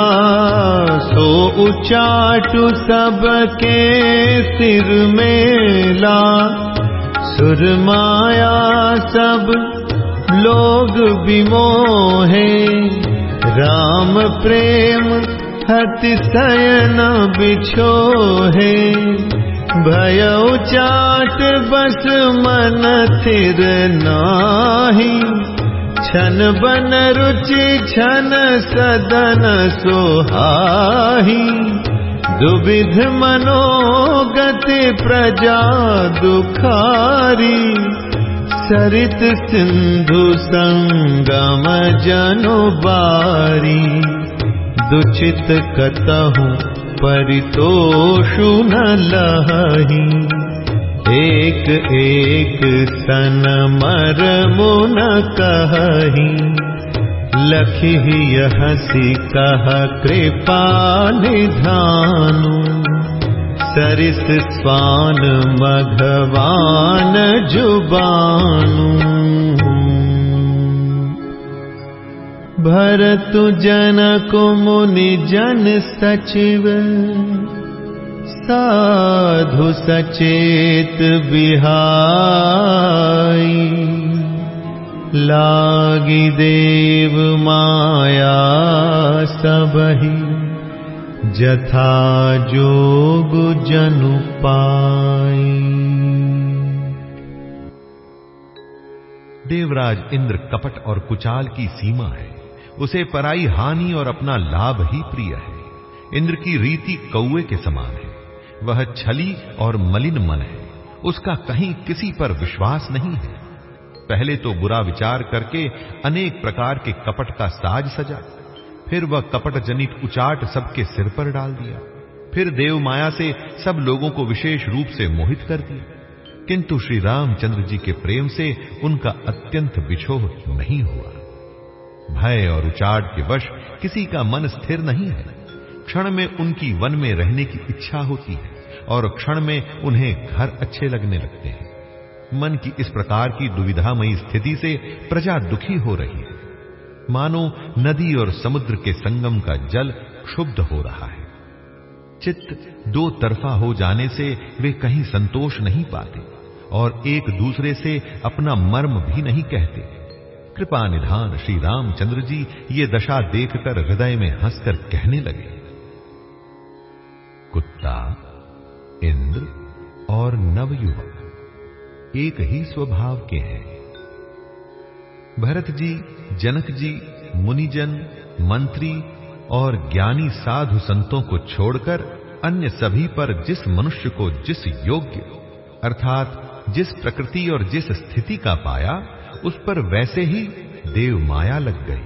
सो उचाटु सबके सिर मेला। सुरमाया सब लोग विमोहे राम प्रेम हति सयन बिछोहे। भय चाट बस मन थिर नाही छन बन रुचि छन सदन सोहाही। दुविध मनोगति प्रजा दुखारी। सरित सिंधु संगम जनु बारी। दुचित कतहु परितोषु न लही एक एक सन मर मुन कही। लखी हसी कह कृपा निधानु। सरिस स्वान मघवान जुबानु। भरतु जनको मुनि जन सचिव साधु सचेत बिहाई। लागी देव माया सबही, जथा जोग जनु पाई। देवराज इंद्र कपट और कुचाल की सीमा है। उसे पराई हानि और अपना लाभ ही प्रिय है। इंद्र की रीति कौए के समान है। वह छली और मलिन मन है। उसका कहीं किसी पर विश्वास नहीं है। पहले तो बुरा विचार करके अनेक प्रकार के कपट का साज सजा, फिर वह कपट जनित उचाट सबके सिर पर डाल दिया, फिर देव माया से सब लोगों को विशेष रूप से मोहित कर दिया। किंतु श्री रामचंद्र जी के प्रेम से उनका अत्यंत बिछोह नहीं हुआ। भय और उचाट के वश किसी का मन स्थिर नहीं है। क्षण में उनकी वन में रहने की इच्छा होती है और क्षण में उन्हें घर अच्छे लगने लगते हैं। मन की इस प्रकार की दुविधामयी स्थिति से प्रजा दुखी हो रही है। मानो नदी और समुद्र के संगम का जल क्षुब्ध हो रहा है। चित्त दो तरफा हो जाने से वे कहीं संतोष नहीं पाते और एक दूसरे से अपना मर्म भी नहीं कहते। कृपा निधान श्री रामचंद्र जी ये दशा देखकर हृदय में हंसकर कहने लगे। कुत्ता, इंद्र और नवयुवक एक ही स्वभाव के हैं। भरत जी, जनक जी, मुनिजन, मंत्री और ज्ञानी साधु संतों को छोड़कर अन्य सभी पर जिस मनुष्य को जिस योग्य, अर्थात जिस प्रकृति और जिस स्थिति का पाया, उस पर वैसे ही देव माया लग गई।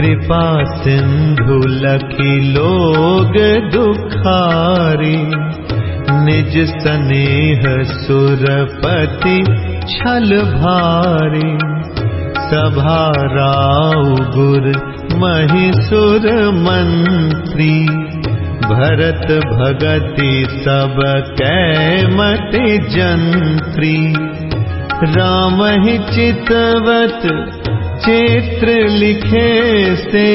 कृपा सिंधु लखी लोग दुखारी निज स्नेह भारी। सभा राव गुर महिसुर मंत्री भरत भगति सब कैमति जंत्री। राम ही चितवत चित्र लिखे से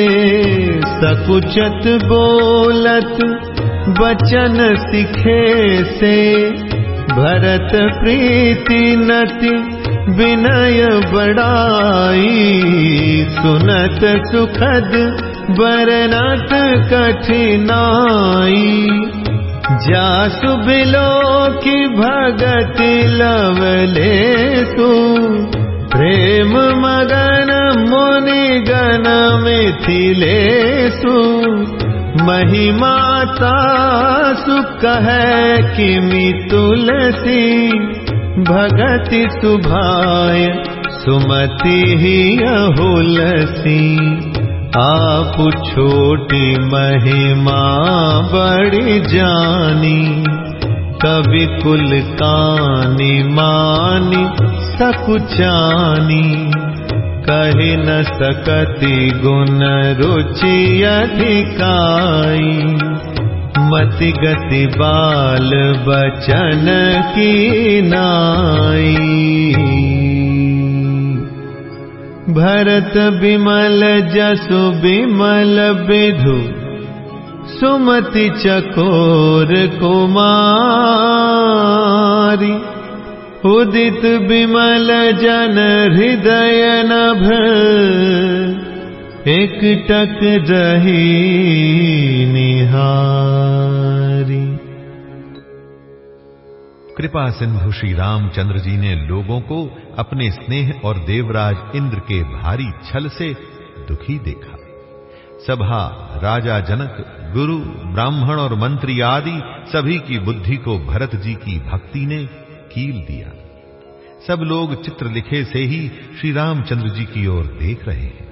सकुचत बोलत बचन सिखे से। भरत प्रीति नति विनय बड़ाई सुनत सुखद बरनत कठिनाई। जासु बिलो की भगति लवले तू प्रेम मगन मुनि गण मिथिलेसु महिमाता सुख है किमि तुलसी भगति सुभाय सुमति ही अहुलसी। आप छोटी महिमा बड़ी जानी कवि कुल कानी मानी कहि न सकति गुण रुचि अधिकाई। मति गति बाल बचन की नाई। भरत विमल जसु विमल विधु। सुमति चकोर कुमारी उदित विमल जन हृदय नभ, एक टक रही निहारी। कृपा सिंधु श्री रामचंद्र जी ने लोगों को अपने स्नेह और देवराज इंद्र के भारी छल से दुखी देखा। सभा, राजा जनक, गुरु, ब्राह्मण और मंत्री आदि सभी की बुद्धि को भरत जी की भक्ति ने कील दिया। सब लोग चित्र लिखे से ही श्री रामचंद्र जी की ओर देख रहे हैं।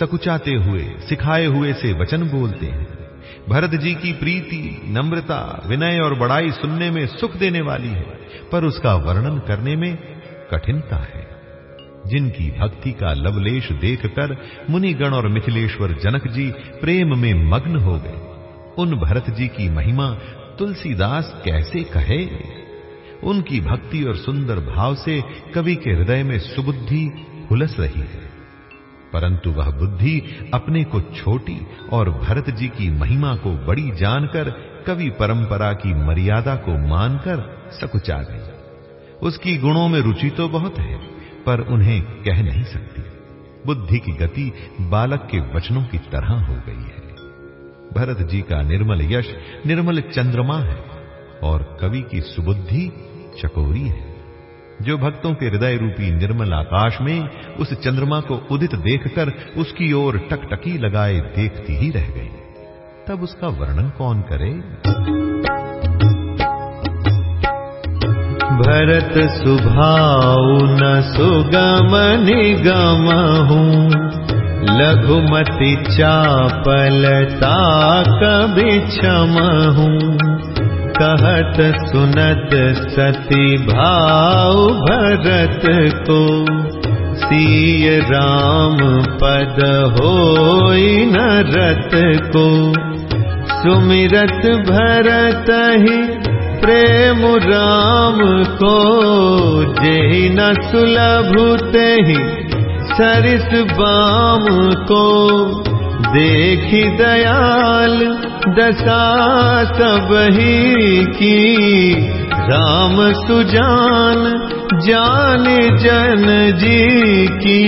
सकुचाते हुए, सिखाए हुए से वचन बोलते हैं। भरत जी की प्रीति, नम्रता, विनय और बड़ाई सुनने में सुख देने वाली है, पर उसका वर्णन करने में कठिनता है। जिनकी भक्ति का लवलेश देखकर मुनिगण और मिथिलेश्वर जनक जी प्रेम में मग्न हो गए। उन भरत जी की महिमा तुलसीदास कैसे कहे? उनकी भक्ति और सुंदर भाव से कवि के हृदय में सुबुद्धि हुलस रही है। परंतु वह बुद्धि अपने को छोटी और भरत जी की महिमा को बड़ी जानकर, कवि परंपरा की मर्यादा को मानकर सकुचा गई। उसकी गुणों में रुचि तो बहुत है, पर उन्हें कह नहीं सकती। बुद्धि की गति बालक के वचनों की तरह हो गई है। भरत जी का निर्मल यश, निर्मल चंद्रमा है, और कवि की सुबुद्धि चकोरी है। जो भक्तों के हृदय रूपी निर्मल आकाश में उस चंद्रमा को उदित देखकर उसकी ओर टकटकी लगाए देखती ही रह गई। तब उसका वर्णन कौन करे? भरत सुभाऊ न सुगम निगम हूँ। लघुमति चापलता कभी क्षम हूँ। कहत सुनत सती भाव भरत को। सीय राम पद हो न रत को। सुमिरत भरत ही प्रेम राम को। जही न सुलभते ही सरिस बाम को देखी दयाल दशा सब ही की। राम सुजान जान जन जी की।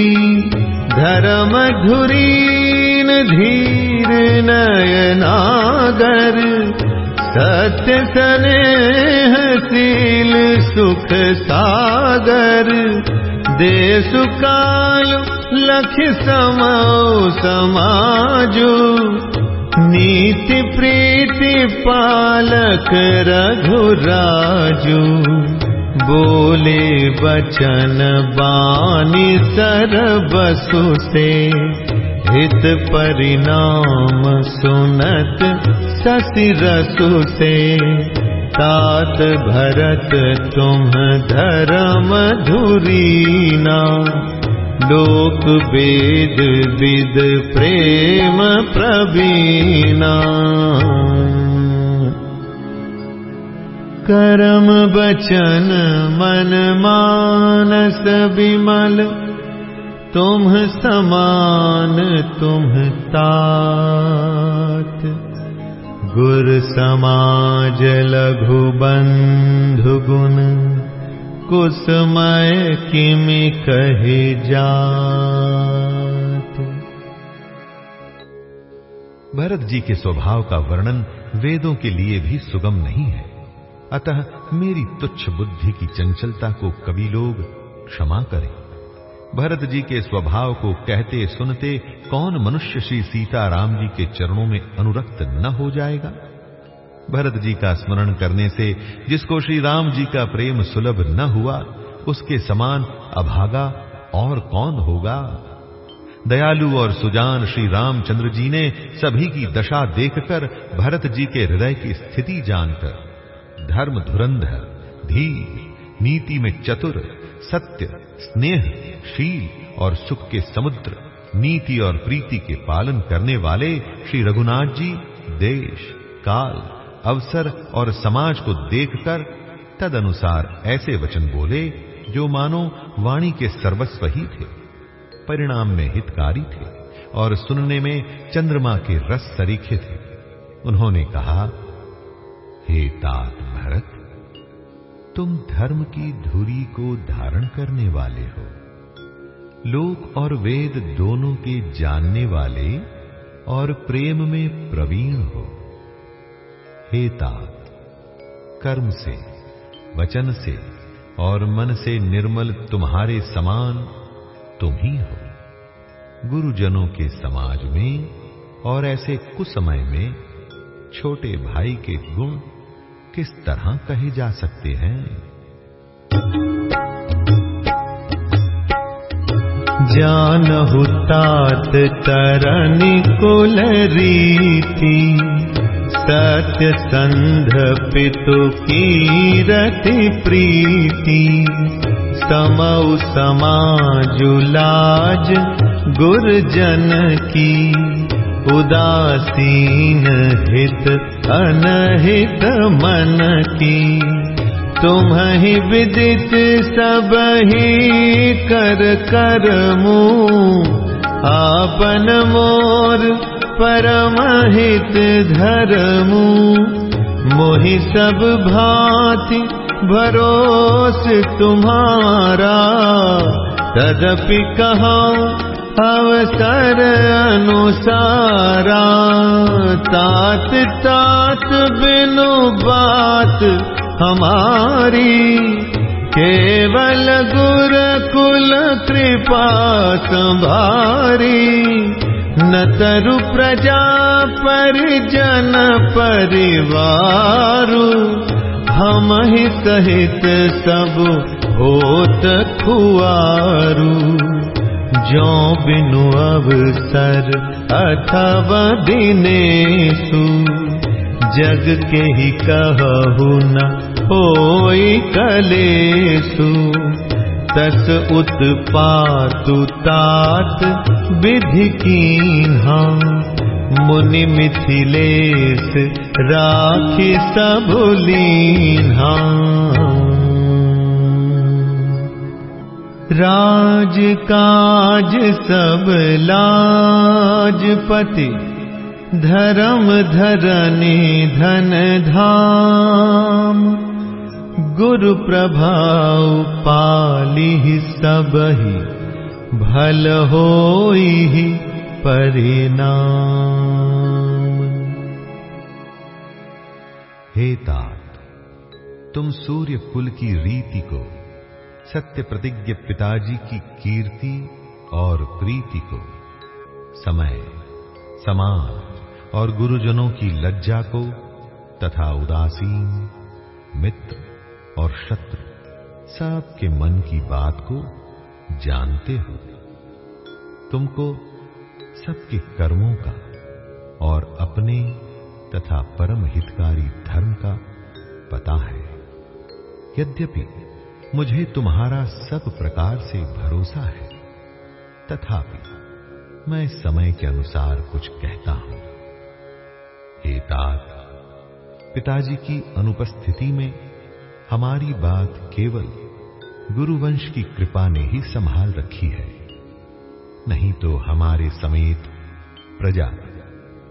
धर्म धुरीन धीर नयनागर सत्य स्नेह शील सुख सागर। देश काल समाजु। नीति प्रीति पालक रघुराजु। बोले बचन बानी सर बसु से हित परिणाम सुनत रसु से तात भरत तुम धर्म धुरीना लोक वेद विद प्रेम प्रवीणा। करम बचन मन मानस विमल तुम समान तुम तात। गुर समाज लघु बंधु गुण कुसमय किमि कहे जात। भरत जी के स्वभाव का वर्णन वेदों के लिए भी सुगम नहीं है। अतः मेरी तुच्छ बुद्धि की चंचलता को कवि लोग क्षमा करें। भरत जी के स्वभाव को कहते सुनते कौन मनुष्य श्री सीताराम जी के चरणों में अनुरक्त न हो जाएगा? भरत जी का स्मरण करने से जिसको श्री राम जी का प्रेम सुलभ न हुआ, उसके समान अभागा और कौन होगा? दयालु और सुजान श्री रामचंद्र जी ने सभी की दशा देखकर भरत जी के हृदय की स्थिति जानकर, धर्म धुरंधर, धीर, नीति में चतुर, सत्य, स्नेह, शील और सुख के समुद्र, नीति और प्रीति के पालन करने वाले श्री रघुनाथ जी, देश, काल अवसर और समाज को देखकर तदनुसार ऐसे वचन बोले, जो मानो वाणी के सर्वस्व ही थे, परिणाम में हितकारी थे और सुनने में चंद्रमा के रस सरीखे थे। उन्होंने कहा, हे तात भरत, तुम धर्म की धुरी को धारण करने वाले हो। लोक और वेद दोनों के जानने वाले और प्रेम में प्रवीण हो। हे तात कर्म से, वचन से और मन से निर्मल तुम्हारे समान तुम ही हो। गुरुजनों के समाज में और ऐसे कुसमय में छोटे भाई के गुण किस तरह कहे जा सकते हैं? जानहु तात तरनि कुल रीति। संध पितु कीरति प्रीति समौ समाजु लाज गुरजन की उदासीन हित अनहित मन की। तुम ही विदित सब ही कर कर मुँह आपन मोर परम हित धर्मु। मोहि सब भांति भरोस तुम्हारा। तदपि कहा अवसर अनुसारा। तात तात बिनु बात हमारी। केवल गुर कुल कृपा संभारी न तरु प्रजा परिजन परिवारु। हम ही सहित सब होत खुआरू। जो बिनु अवसर अथवा दिनेशु। जग के ही कहु न होई कलेसु तस उत्पातु तात। विधि कीन्हा मुनि मिथिलेश राखी सब लीन्हा राज काज सब लाजपति धर्म धरनी धन धाम गुरु प्रभाव पाली सबहि भल होई परिणाम। हे तात, तुम सूर्य कुल की रीति को, सत्य प्रतिज्ञ पिताजी की कीर्ति और प्रीति को, समय समाज और गुरुजनों की लज्जा को, तथा उदासीन, मित्र और शत्रु सबके मन की बात को जानते हो। तुमको सबके कर्मों का और अपने तथा परम हितकारी धर्म का पता है। यद्यपि मुझे तुम्हारा सब प्रकार से भरोसा है, तथापि मैं समय के अनुसार कुछ कहता हूँ। हे तात पिताजी की अनुपस्थिति में हमारी बात केवल गुरुवंश की कृपा ने ही संभाल रखी है। नहीं तो हमारे समेत प्रजा,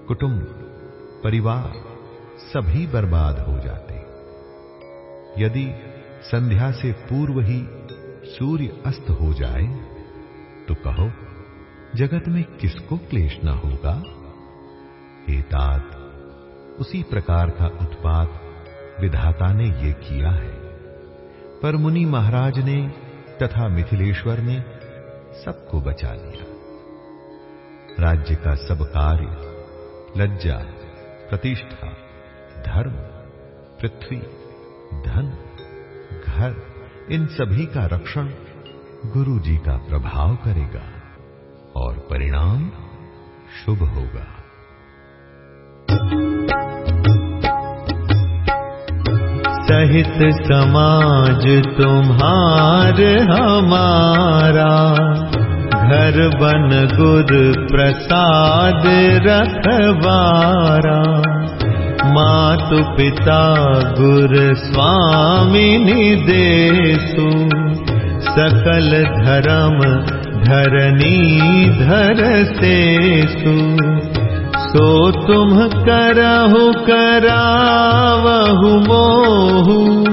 कुटुंब, परिवार सभी बर्बाद हो जाते। यदि संध्या से पूर्व ही सूर्य अस्त हो जाए तो कहो, जगत में किसको क्लेश न होगा? हे तात उसी प्रकार का उत्पात विधाता ने ये किया है। पर मुनि महाराज ने तथा मिथिलेश्वर ने सबको बचा लिया। राज्य का सब कार्य, लज्जा, प्रतिष्ठा, धर्म, पृथ्वी, धन, घर, इन सभी का रक्षण गुरु जी का प्रभाव करेगा और परिणाम शुभ होगा। सहित समाज तुम्हार हमारा। घर बन गुर प्रसाद रखवारा। मातु पिता गुर स्वामी निदेशु सकल धर्म धर सो तुम करहु करावहु मोहु।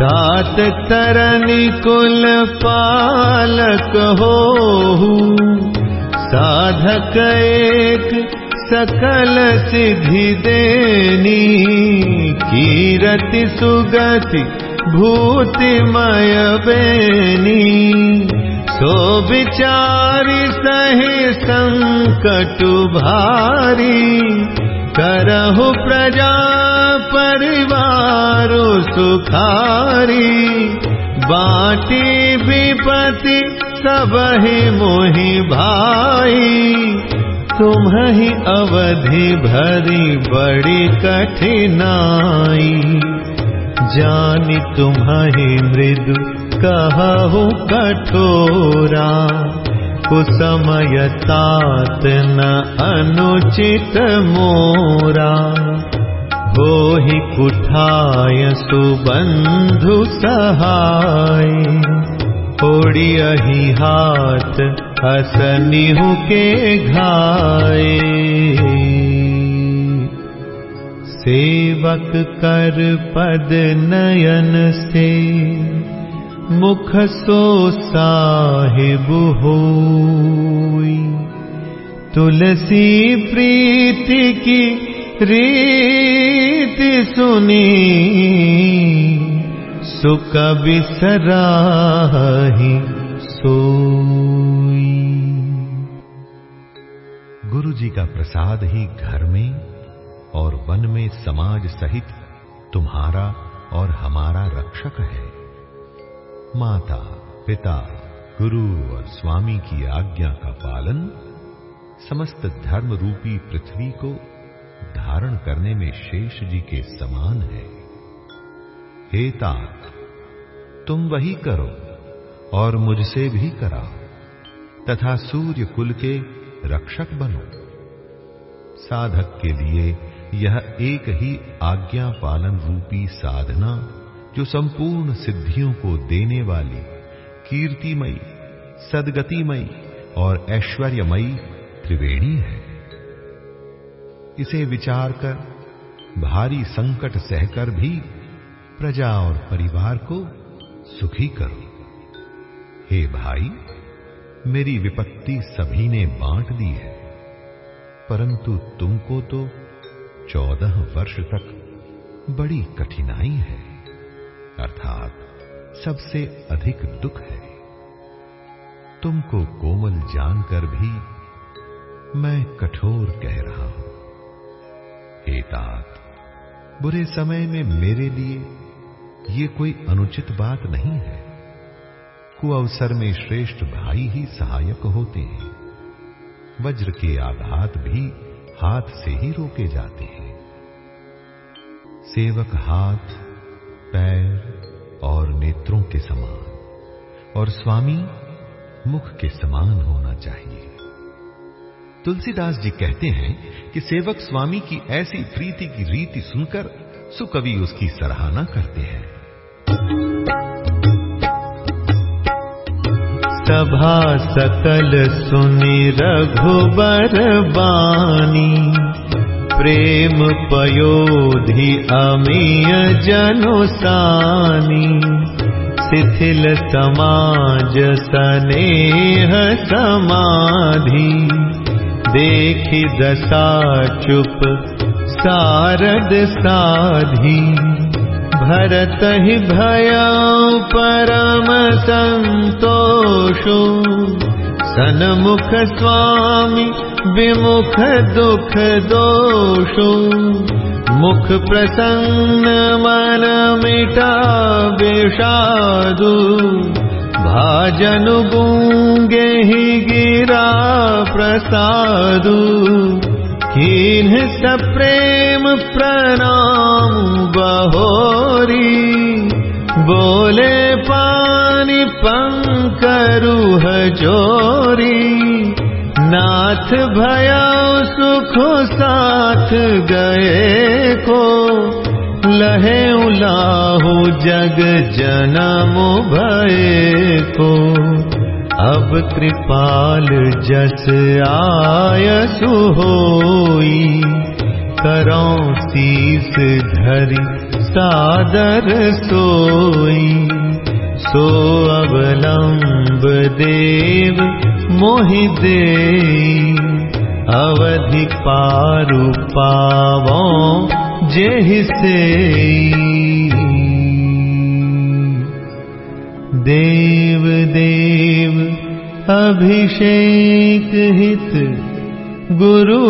तात तरनि कुल पालक होहु। साधक एक सकल सिद्धि देनी। कीरति सुगति भूतिमय बेनी सो विचारि सहि संकट भारी करहु प्रजा परिवार सुखारी बाटी विपति सबहि मोहि भाई। तुम ही अवधि भरी बड़ी कठिनाई जानी तुम्हारी मृदु कहु कठोरा कुसमय तात न अनुचित मोरा। हो ही कुठाय सुबंधु सहाय ओड़ी अही हाथ हसनिहु के घाए सेवक कर पद नयन से मुख सो साहिब होई। तुलसी प्रीति की रीति सुनी, सुख बिसराही सोई। गुरु जी का प्रसाद ही घर में और वन में समाज सहित तुम्हारा और हमारा रक्षक है। माता, पिता, गुरु और स्वामी की आज्ञा का पालन समस्त धर्म रूपी पृथ्वी को धारण करने में शेष जी के समान है। हे तात, तुम वही करो और मुझसे भी कराओ, तथा सूर्य कुल के रक्षक बनो। साधक के लिए यह एक ही आज्ञा पालन रूपी साधना जो संपूर्ण सिद्धियों को देने वाली, कीर्तिमयी, सदगतिमयी और ऐश्वर्यमयी त्रिवेणी है। इसे विचार कर, भारी संकट सहकर भी प्रजा और परिवार को सुखी करो। हे भाई, मेरी विपत्ति सभी ने बांट दी है, परंतु तुमको तो चौदह वर्ष तक बड़ी कठिनाई है। अर्थात सबसे अधिक दुख है। तुमको कोमल जानकर भी मैं कठोर कह रहा हूँ। हे तात बुरे समय में मेरे लिए ये कोई अनुचित बात नहीं है। कुअवसर में श्रेष्ठ भाई ही सहायक होते हैं। वज्र के आघात भी हाथ से ही रोके जाते हैं। सेवक हाथ पैर और नेत्रों के समान, और स्वामी मुख के समान होना चाहिए। तुलसीदास जी कहते हैं कि सेवक स्वामी की ऐसी प्रीति की रीति सुनकर सुकवि उसकी सराहना करते हैं। सभा सकल सुनि रघुबर बानी। प्रेम पयोधि अमीय जनुसानी शिथिल समाज सनेह समाधि। देखि दशा चुप सारद साधी। भरत ही भया परम संतोषो सनमुख स्वामी विमुख दुख दोषो मुख प्रसन्न मन मिटा विषादु भाजन गूंगे ही गिरा प्रसादु कीन सप्रेम प्रणाम बहोरी। बोले पानी पंकरुह जोरी नाथ भया सुख साथ गए को। लहे उलाहु जग जनम भय को। अब कृपाल जस आय सुहोई करो धरि सादर सोई सो अवलंब देव मोहि दे अवधि पारु पावो जेहि देव देव अभिषेक हित गुरु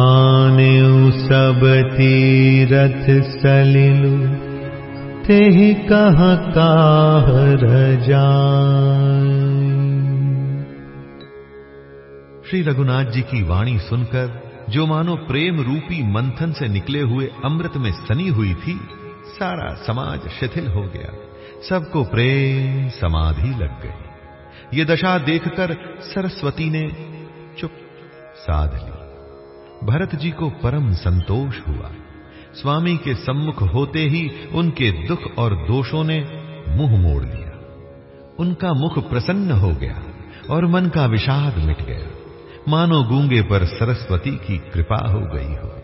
आने सब तीरथ सलिलु। ते कह काह श्री रघुनाथ जी की वाणी सुनकर, जो मानो प्रेम रूपी मंथन से निकले हुए अमृत में सनी हुई थी, सारा समाज शिथिल हो गया। सबको प्रेम समाधि लग गई। ये दशा देखकर सरस्वती ने चुप साध ली। भरत जी को परम संतोष हुआ। स्वामी के सम्मुख होते ही उनके दुख और दोषों ने मुँह मोड़ लिया। उनका मुख प्रसन्न हो गया और मन का विषाद मिट गया। मानो गूँगे पर सरस्वती की कृपा हो गई हो।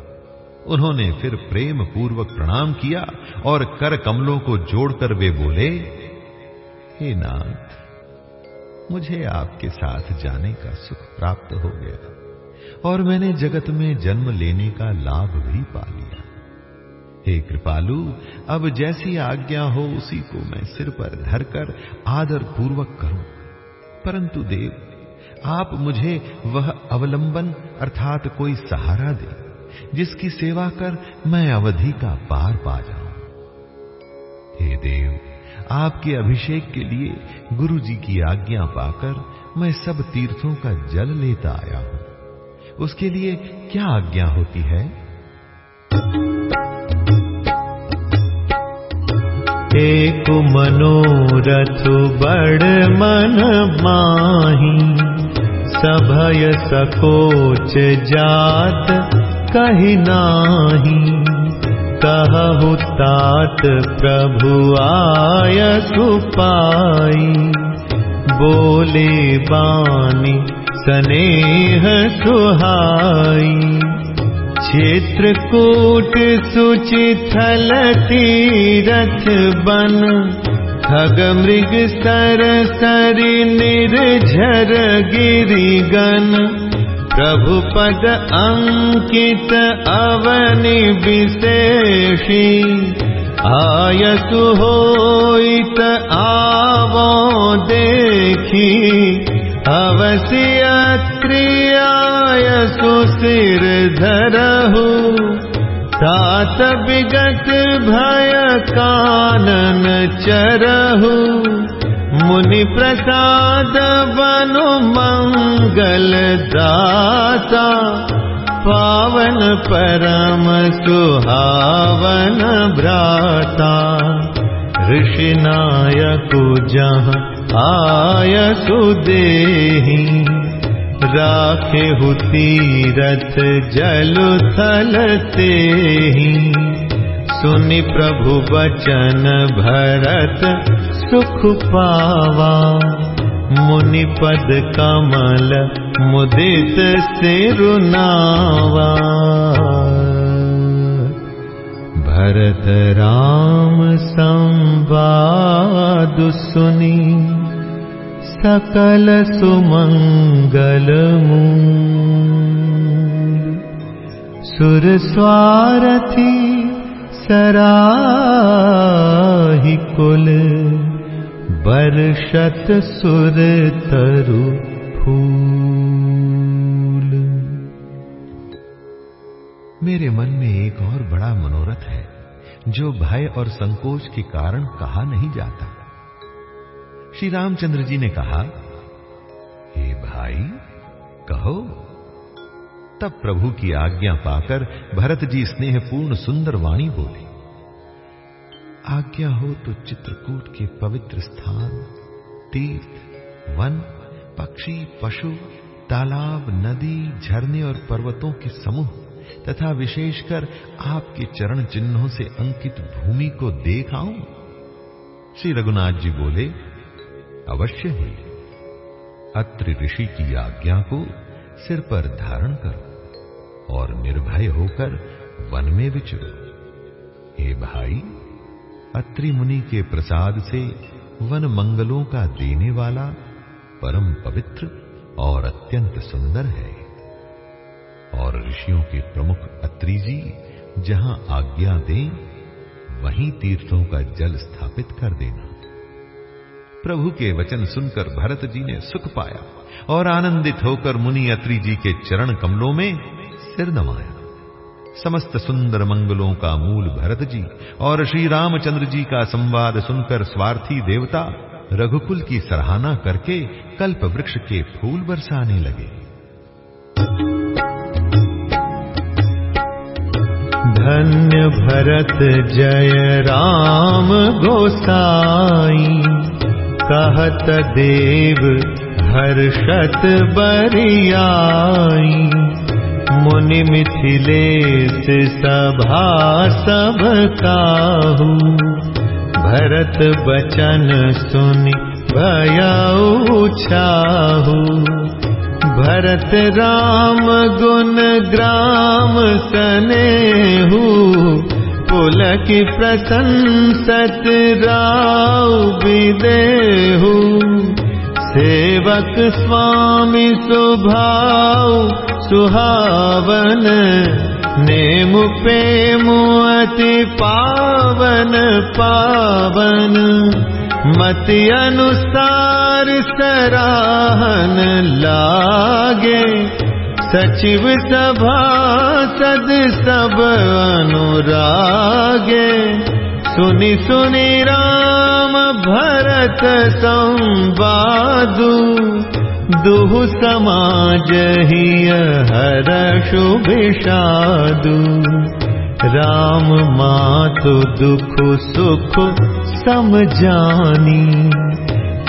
उन्होंने फिर प्रेम पूर्वक प्रणाम किया और कर कमलों को जोड़कर वे बोले, हे नाथ, मुझे आपके साथ जाने का सुख प्राप्त हो गया। और मैंने जगत में जन्म लेने का लाभ भी पा लिया। हे कृपालु, अब जैसी आज्ञा हो, उसी को मैं सिर पर धरकर आदर पूर्वक करूँ। परंतु देव, आप मुझे वह अवलंबन, अर्थात कोई सहारा दे, जिसकी सेवा कर मैं अवधि का पार पा जाऊँ। हे देव, आपके अभिषेक के लिए गुरु जी की आज्ञा पाकर मैं सब तीर्थों का जल लेता आया हूँ। उसके लिए क्या आज्ञा होती है? एक मनोरथ बड़ मन माही, सभय सकोच जात कही नाही। कहु तात प्रभु आय सुपाई बोले बानी स्नेह सुहाई। चित्रकूट सुचिथल तीरथ बन। खग मृग सर सरि निर्झर गिरिगन। प्रभु पद अंकित अवनि विशेषी। आयसु आवो देखी अवश्यत्रियाय सुशिर धरहु सात विगत भय कानन चरहु। मुनि प्रसाद बनु मंगल दाता। पावन परम सुहावन भ्राता। ऋषि नायक जहाँ आय सुदेही राखे तीरथ जल थल तेहि। सुनि प्रभु बचन भरत सुख पावा। मुनि पद कमल मुदित सिरुनावा भरत राम संवाद सुनी सकल सुमंगल सुर स्वारथी सराहि कुल बरषत सुर तरु मेरे मन में एक और बड़ा मनोरथ है जो भय और संकोच के कारण कहा नहीं जाता। श्री रामचंद्र जी ने कहा, हे भाई, कहो। तब प्रभु की आज्ञा पाकर भरत जी स्नेहपूर्ण सुंदर वाणी बोले, आज्ञा हो तो चित्रकूट के पवित्र स्थान, तीर्थ, वन, पक्षी, पशु, तालाब, नदी, झरने और पर्वतों के समूह तथा विशेषकर आपके चरण चिन्हों से अंकित भूमि को देख आऊँ। श्री रघुनाथ जी बोले, अवश्य ही अत्रि ऋषि की आज्ञा को सिर पर धारण करो और निर्भय होकर वन में विचरो। हे भाई, अत्रि मुनि के प्रसाद से वन मंगलों का देने वाला परम पवित्र और अत्यंत सुंदर है। और ऋषियों के प्रमुख अत्रि जी जहाँ आज्ञा दें, वहीं तीर्थों का जल स्थापित कर देना। प्रभु के वचन सुनकर भरत जी ने सुख पाया और आनंदित होकर मुनि अत्रि जी के चरण कमलों में सिर नमाया। समस्त सुंदर मंगलों का मूल भरत जी और श्री रामचंद्र जी का संवाद सुनकर स्वार्थी देवता रघुकुल की सराहना करके कल्प वृक्ष के फूल बरसाने लगे। धन्य भरत जय राम गोसाई। कहत देव हर्षत बरियाई। मुनि मिथिलेश सभा सब काहू। भरत बचन सुनि भयऊ छाहू भरत राम गुण ग्राम सनेहू पुलक प्रशंसत राव विदेहू। सेवक स्वामी सुभाव सुहावन नेम प्रेम अति पावन पावन। मति अनुसार सराहन लागे। सचिव सभा सद सब अनुरागे। सुनि सुनि राम भरत संवादु। दुह समाज ही हर शुभिषादु राम मातु दुख सुख समझानी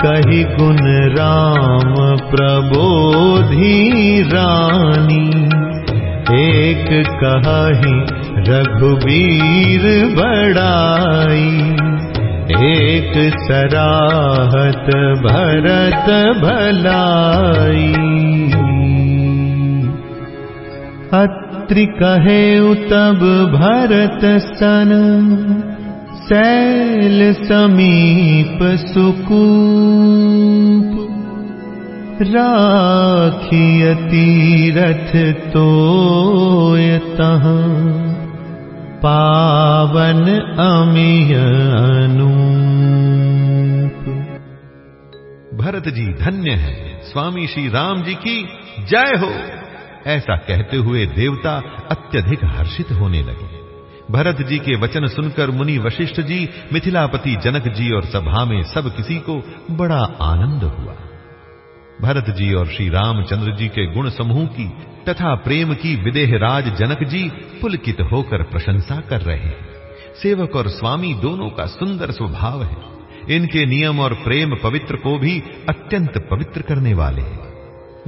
कही गुण राम प्रबोधी रानी। एक कही रघुबीर बड़ाई। एक सराहत भरत भलाई। अत्रि कहे तब भरत सन सैल समीप सुकूप राखिय तीरथ तोयतः पावन अमिय अनूप। भरत जी धन्य है। स्वामी श्री राम जी की जय हो। ऐसा कहते हुए देवता अत्यधिक हर्षित होने लगे। भरत जी के वचन सुनकर मुनि वशिष्ठ जी, मिथिलापति जनक जी और सभा में सब किसी को बड़ा आनंद हुआ। भरत जी और श्री रामचंद्र जी के गुण समूह की तथा प्रेम की विदेह राज जनक जी पुलकित होकर प्रशंसा कर रहे हैं। सेवक और स्वामी दोनों का सुंदर स्वभाव है। इनके नियम और प्रेम पवित्र को भी अत्यंत पवित्र करने वाले हैं।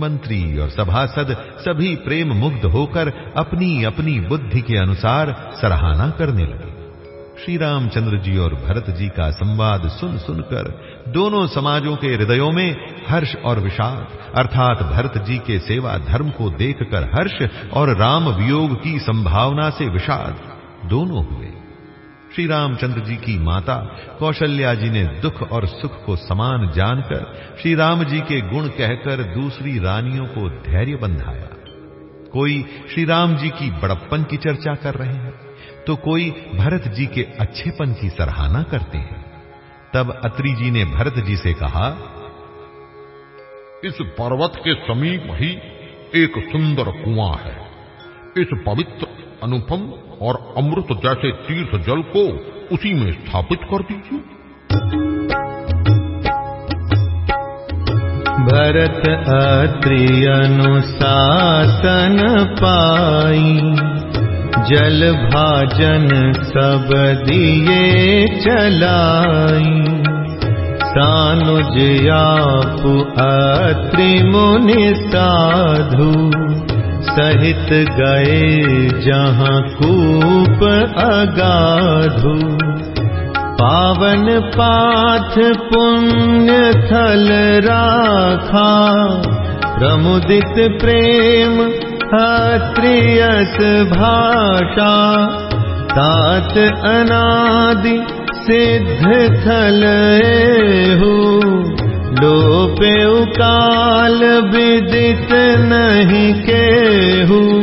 मंत्री और सभासद सभी प्रेम मुग्ध होकर अपनी अपनी बुद्धि के अनुसार सराहना करने लगे। श्री रामचंद्र जी और भरत जी का संवाद सुन सुनकर दोनों समाजों के हृदयों में हर्ष और विषाद, अर्थात भरत जी के सेवा धर्म को देखकर हर्ष और राम वियोग की संभावना से विषाद दोनों हुए। श्री रामचंद्र जी की माता कौशल्या जी ने दुख और सुख को समान जानकर श्री राम जी के गुण कहकर दूसरी रानियों को धैर्य बंधाया। कोई श्री राम जी की बड़प्पन की चर्चा कर रहे हैं तो कोई भरत जी के अच्छेपन की सराहना करते हैं। तब अत्रि जी ने भरत जी से कहा, इस पर्वत के समीप ही एक सुंदर कुआँ है। इस पवित्र अनुपम और अमृत जैसे तीर्थ जल को उसी में स्थापित कर दीजिए। भरत अत्रि अनुशासन पाई, जल भाजन सब दिए चलाई। सानुज आप अत्रि मुनि साधु सहित गए जहाँ कूप अगाधु। पावन पाथ पुण्य थल राखा। प्रमुदित प्रेम हत्रियस भाषा। तात अनादि सिद्ध थल लोपे काल विदित नहीं केहू।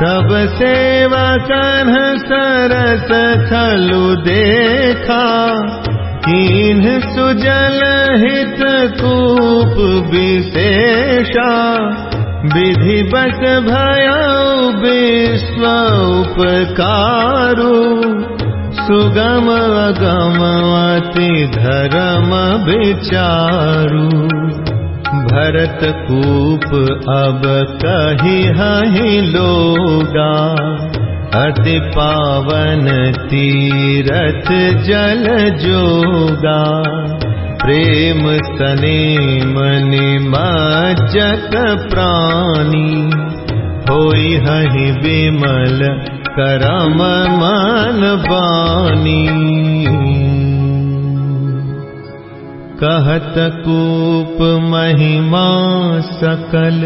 तब सेवा कन्ह सरस थलु देखा। कीन सुजल हित कूप विशेषा। विधि बस भया विश्व उपकारू सुगम अगम अति धर्म विचारु भरत कूप अब कही हही लोगा। अति पावन तीरथ जल जोगा। प्रेम सने मनि मज्जक प्राणी। होई हही विमल करम मन बानी कहत कूप महिमा सकल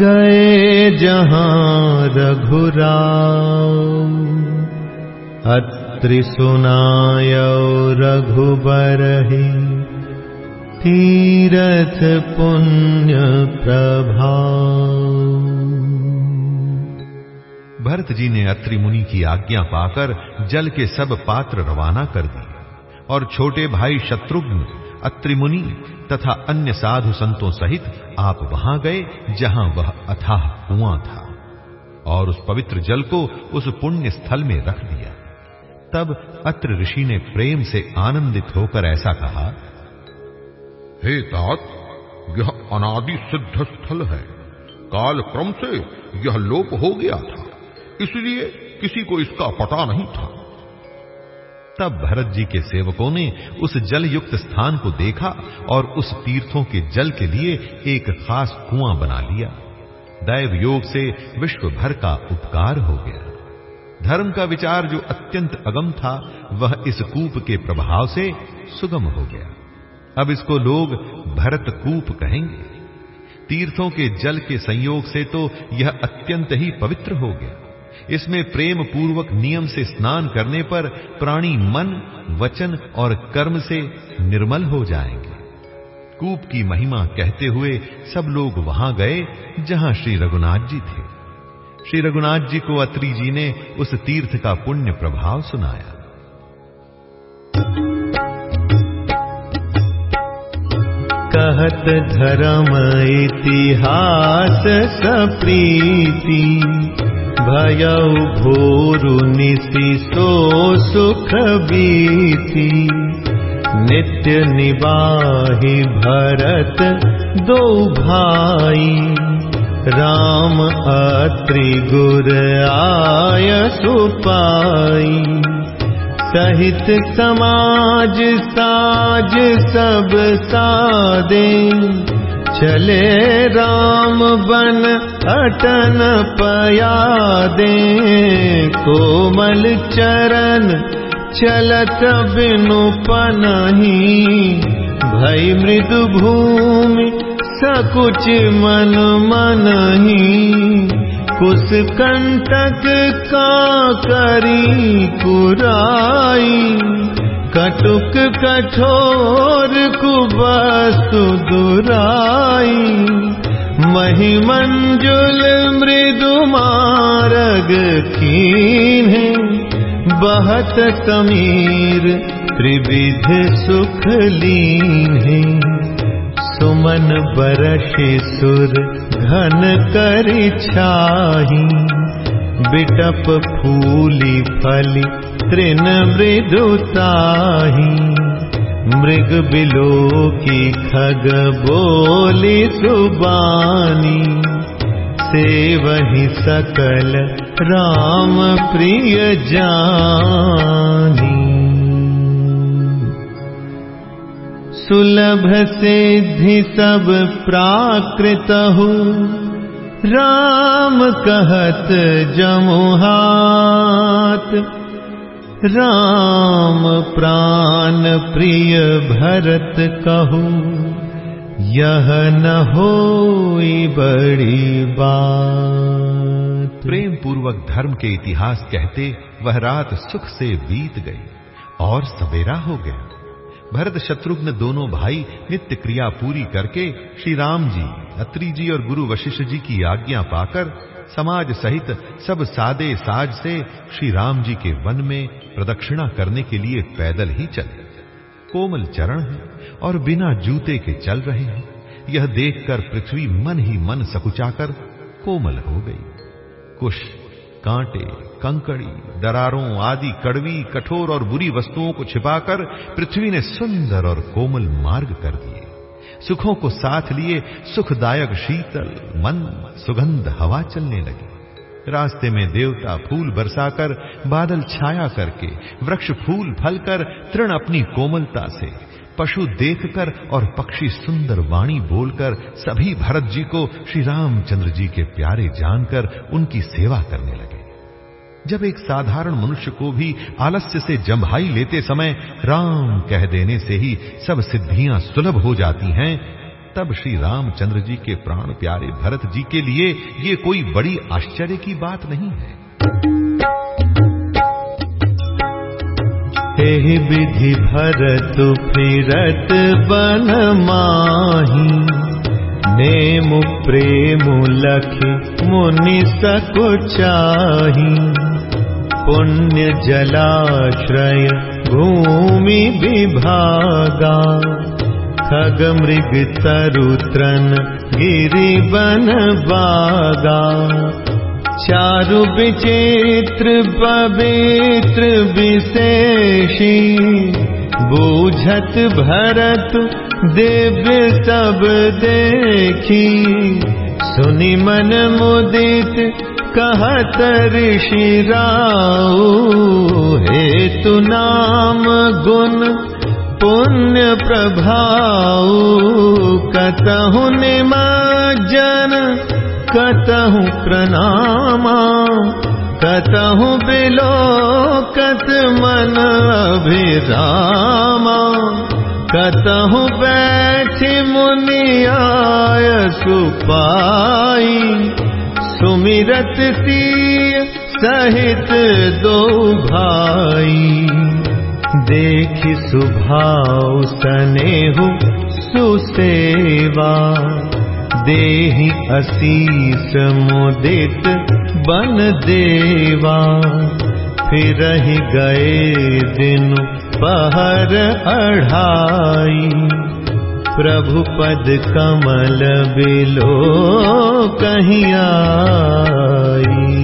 गए जहाँ रघुरा अत्रि सुनाय रघुबर तीरथ पुण्य प्रभा भरत जी ने अत्रि मुनि की आज्ञा पाकर जल के सब पात्र रवाना कर दिए और छोटे भाई शत्रुघ्न अत्रि मुनि तथा अन्य साधु संतों सहित आप वहाँ गए, जहाँ वह अथाह कुआँ था। और उस पवित्र जल को उस पुण्य स्थल में रख दिया। तब अत्र ऋषि ने प्रेम से आनंदित होकर ऐसा कहा, हे तात, यह अनादि सिद्ध स्थल है। काल क्रम से यह लोप हो गया था। इसलिए किसी को इसका पता नहीं था। तब भरत जी के सेवकों ने उस जल युक्त स्थान को देखा और उस तीर्थों के जल के लिए एक खास कुआँ बना लिया। दैव योग से विश्व भर का उपकार हो गया। धर्म का विचार जो अत्यंत अगम था, वह इस कूप के प्रभाव से सुगम हो गया। अब इसको लोग भरत कूप कहेंगे। तीर्थों के जल के संयोग से तो यह अत्यंत ही पवित्र हो गया। इसमें प्रेम पूर्वक नियम से स्नान करने पर प्राणी मन, वचन और कर्म से निर्मल हो जाएँगे। कूप की महिमा कहते हुए सब लोग वहाँ गए जहाँ श्री रघुनाथ जी थे। श्री रघुनाथ जी को अत्रि जी ने उस तीर्थ का पुण्य प्रभाव सुनाया। कहत धर्म इतिहास सप्रीति भय भोरु निशि सो सुख बीती नित्य निवाहि भरत दो भाई। राम अत्रि गुर आय सुपाई। सहित समाज साज सब सादे चले राम बन अटन पया दे कोमल चरण चलत बिनु पनही। भई मृदु भूमि सकुच मन मनही। कुस कंटक का करी कुराई कटुक कठोर कुबस्तु दुराई महिमंजुल मृदु मारग कीन बहत समीर त्रिविध सुख लीन। सुमन बरश सुर घन कर छाही बिटप फूली फली तृण मृदुताही मृग बिलो की खग बोली सुबानी। से वही सकल राम प्रिय जानी। सुलभ सिद्धि सब प्राकृत हो राम कहत जमुहात राम प्राण प्रिय भरत कहू, यह न हो बड़ी बात। प्रेम पूर्वक धर्म के इतिहास कहते वह रात सुख से बीत गई और सवेरा हो गया। भरत शत्रुघ्न दोनों भाई नित्य क्रिया पूरी करके श्री राम जी, अत्रि जी और गुरु वशिष्ठ जी की आज्ञा पाकर समाज सहित सब सादे साज से श्री राम जी के वन में प्रदक्षिणा करने के लिए पैदल ही चले। कोमल चरण है और बिना जूते के चल रहे हैं। यह देखकर पृथ्वी मन ही मन सकुचाकर कोमल हो गई। कुश, कांटे कंकड़ी, दरारों आदि कड़वी, कठोर और बुरी वस्तुओं को छिपाकर पृथ्वी ने सुंदर और कोमल मार्ग कर दिए। सुखों को साथ लिए सुखदायक शीतल मन सुगंध हवा चलने लगी। रास्ते में देवता फूल बरसाकर बादल छाया करके, वृक्ष फूल फलकर तृण अपनी कोमलता से, पशु देखकर और पक्षी सुंदर वाणी बोलकर सभी भरत जी को श्री रामचंद्र जी के प्यारे जानकर उनकी सेवा करने लगे। जब एक साधारण मनुष्य को भी आलस्य से जम्भाई लेते समय राम कह देने से ही सब सिद्धियाँ सुलभ हो जाती हैं, तब श्री रामचंद्र जी के प्राण प्यारे भरत जी के लिए ये कोई बड़ी आश्चर्य की बात नहीं है विधि भरत फिरत बन माही। नेम प्रेम लखि मुनि सकुचाही पुण्य जलाश्रय भूमि विभागा। खग मृग तरुत्रन गिरि बन बागा। चारु विचित्र पवित्र विशेषी। बूझत भरत दिव्य सब देखी। सुनि मन मुदित कहत ऋषि राऊ हेतु नाम गुण पुण्य प्रभाऊ। कतहु निमज्जन कतहु प्रणामा। कतहु बिलो कत मन अभिरामा कतहु बैठ मुनियाय सुपाई सुमिरत सिय सहित दो भाई। देखि सुभाव सनेहु सुसेवा देहि असीस मुदित बन देवा। फिर ही गए दिन अढ़ाई। प्रभु पद कमल बिलो कहीं आई।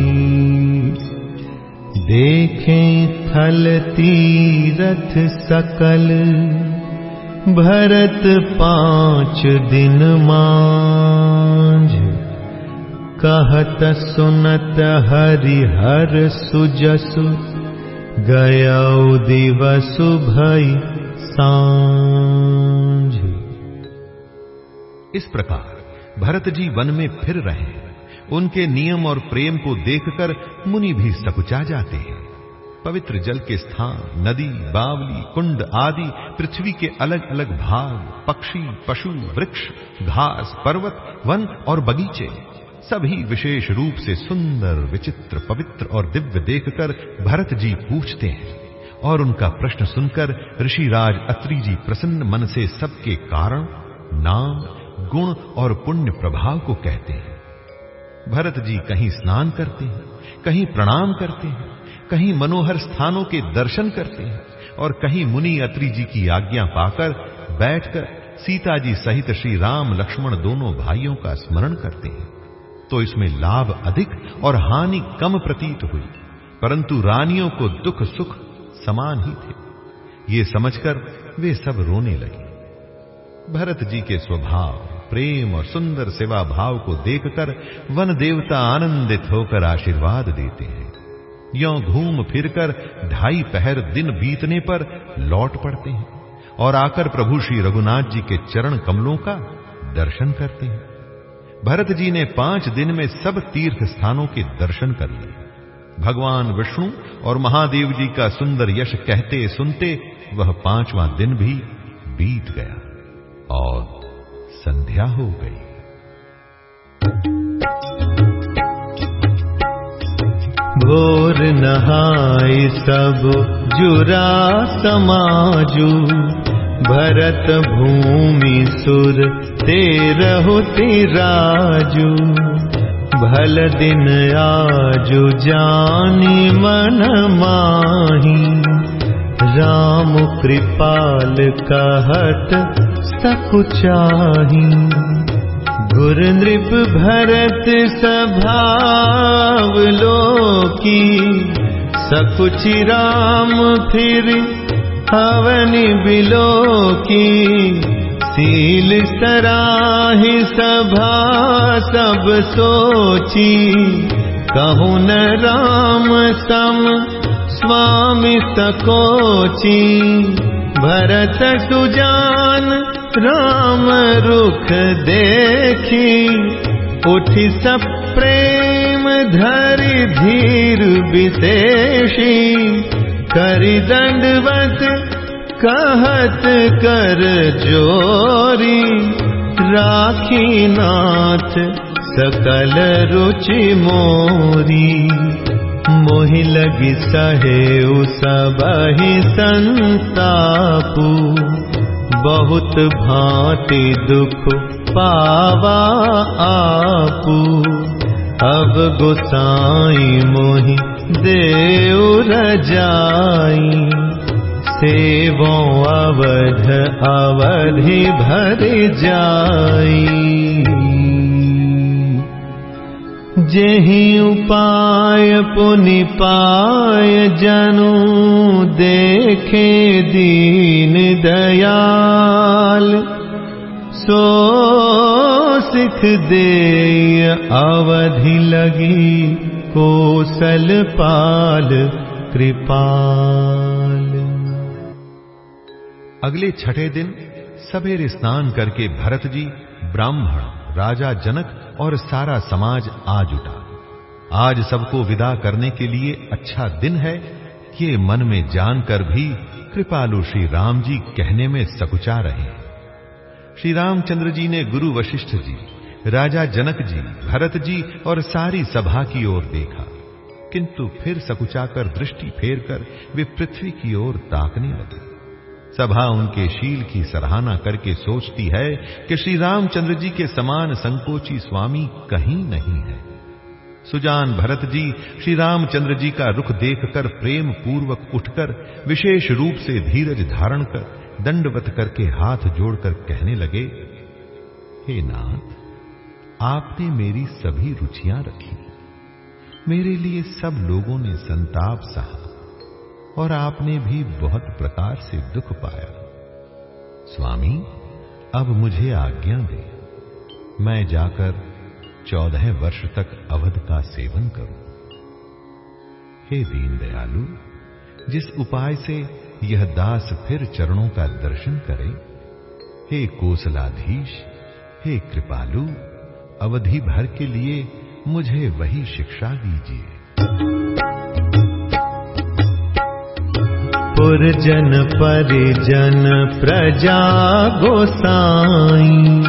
देखें थल तीरथ सकल भरत पांच दिन मांझ। कहत सुनत हरि हर सुजसु गया दिवस भई साँझ। इस प्रकार भरत जी वन में फिर रहे। उनके नियम और प्रेम को देखकर मुनि भी सकुचा जाते हैं। पवित्र जल के स्थान, नदी, बावली, कुंड आदि, पृथ्वी के अलग अलग भाग, पक्षी, पशु, वृक्ष, घास, पर्वत, वन और बगीचे सभी विशेष रूप से सुंदर, विचित्र, पवित्र और दिव्य देखकर भरत जी पूछते हैं और उनका प्रश्न सुनकर ऋषिराज अत्रि जी प्रसन्न मन से सबके कारण, नाम, गुण और पुण्य प्रभाव को कहते हैं। भरत जी कहीं स्नान करते हैं, कहीं प्रणाम करते हैं, कहीं मनोहर स्थानों के दर्शन करते हैं और कहीं मुनि अत्रि जी की आज्ञा पाकर बैठकर सीता जी सहित श्री राम, लक्ष्मण दोनों भाइयों का स्मरण करते हैं। तो इसमें लाभ अधिक और हानि कम प्रतीत हुई। परंतु रानियों को दुख सुख समान ही थे। ये समझकर वे सब रोने लगे। भरत जी के स्वभाव, प्रेम और सुंदर सेवा भाव को देखकर वन देवता आनंदित होकर आशीर्वाद देते हैं। यो घूम फिरकर ढाई पहर दिन बीतने पर लौट पड़ते हैं और आकर प्रभु श्री रघुनाथ जी के चरण कमलों का दर्शन करते हैं। भरत जी ने पाँच दिन में सब तीर्थ स्थानों के दर्शन कर लिए। भगवान विष्णु और महादेव जी का सुंदर यश कहते सुनते वह पांचवा दिन भी बीत गया और संध्या हो गई। भोर नहाय सब जुरा समाजू। भरत भूमि सुर तेरहु राजू। भल दिन आजु जानी मन माही। राम कृपाल कहत सकुचाही गुर नृप भरत सभाव लोकी सकुचि राम फिर हवनि बिलो की सील सराहि सभा सब सोची। कहु न राम सम स्वामी सकोची। भरत सुजान राम रुख देखी। उठि सब प्रेम धरि धीर विशेषी करि दंडवत कहत कर जोरी। राखी नाथ सकल रुचि मोरी। मोहि लगी सहे सबहि संतापू। बहुत भांति दुख पावा आपू अब गोसाई मोहि देव रजाई। सेवो अवध अवधि भर जाई। जेहि उपाय पुनि पाय जनु देखे दीन दयाल। सो सिख दे अवधि लगी कोसल पाल कृपाल। अगले छठे दिन सवेरे स्नान करके भरत जी, ब्राह्मण, राजा जनक और सारा समाज आज उठा। आज सबको विदा करने के लिए अच्छा दिन है ये मन में जानकर भी कृपालु श्री राम जी कहने में सकुचा रहे। श्री रामचंद्र जी ने गुरु वशिष्ठ जी, राजा जनक जी, भरत जी और सारी सभा की ओर देखा। किंतु फिर सकुचाकर दृष्टि फेरकर वे पृथ्वी की ओर ताकने लगे। सभा उनके शील की सराहना करके सोचती है कि श्री रामचंद्र जी के समान संकोची स्वामी कहीं नहीं है। सुजान भरत जी श्री रामचंद्र जी का रुख देखकर प्रेम पूर्वक उठकर विशेष रूप से धीरज धारण कर दंडवत करके हाथ जोड़कर कहने लगे, हे नाथ, आपने मेरी सभी रुचियाँ रखी। मेरे लिए सब लोगों ने संताप सहा और आपने भी बहुत प्रकार से दुख पाया। स्वामी, अब मुझे आज्ञा दे। मैं जाकर चौदह वर्ष तक अवध का सेवन करूँ। हे दीन दयालु जिस उपाय से यह दास फिर चरणों का दर्शन करे। हे कोसलाधीश, हे कृपालु, अवधि भर के लिए मुझे वही शिक्षा दीजिए। पुरजन परिजन प्रजा गोसाई,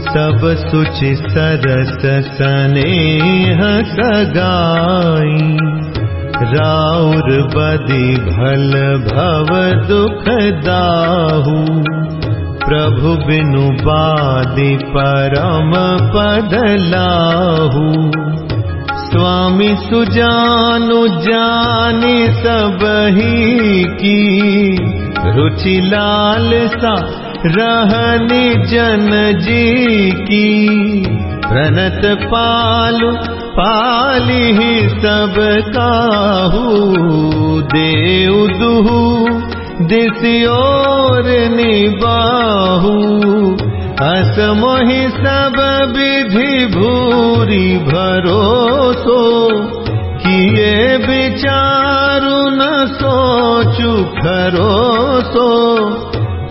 सब सुचि सरस सनेह सगाई। राउर बदि भल भव दुख दाहू। प्रभु बिनु बादि परम पद लाहू। स्वामी सुजानु जानी सबही की। रुचि लाल सा रहनी जन जी की। प्रणत पालु पाली सब काहू देव दुहू दिसियोर निबाहू। अस मोहि सब विधि भूरी भरोसो किए विचारु न सोचु खरोसो।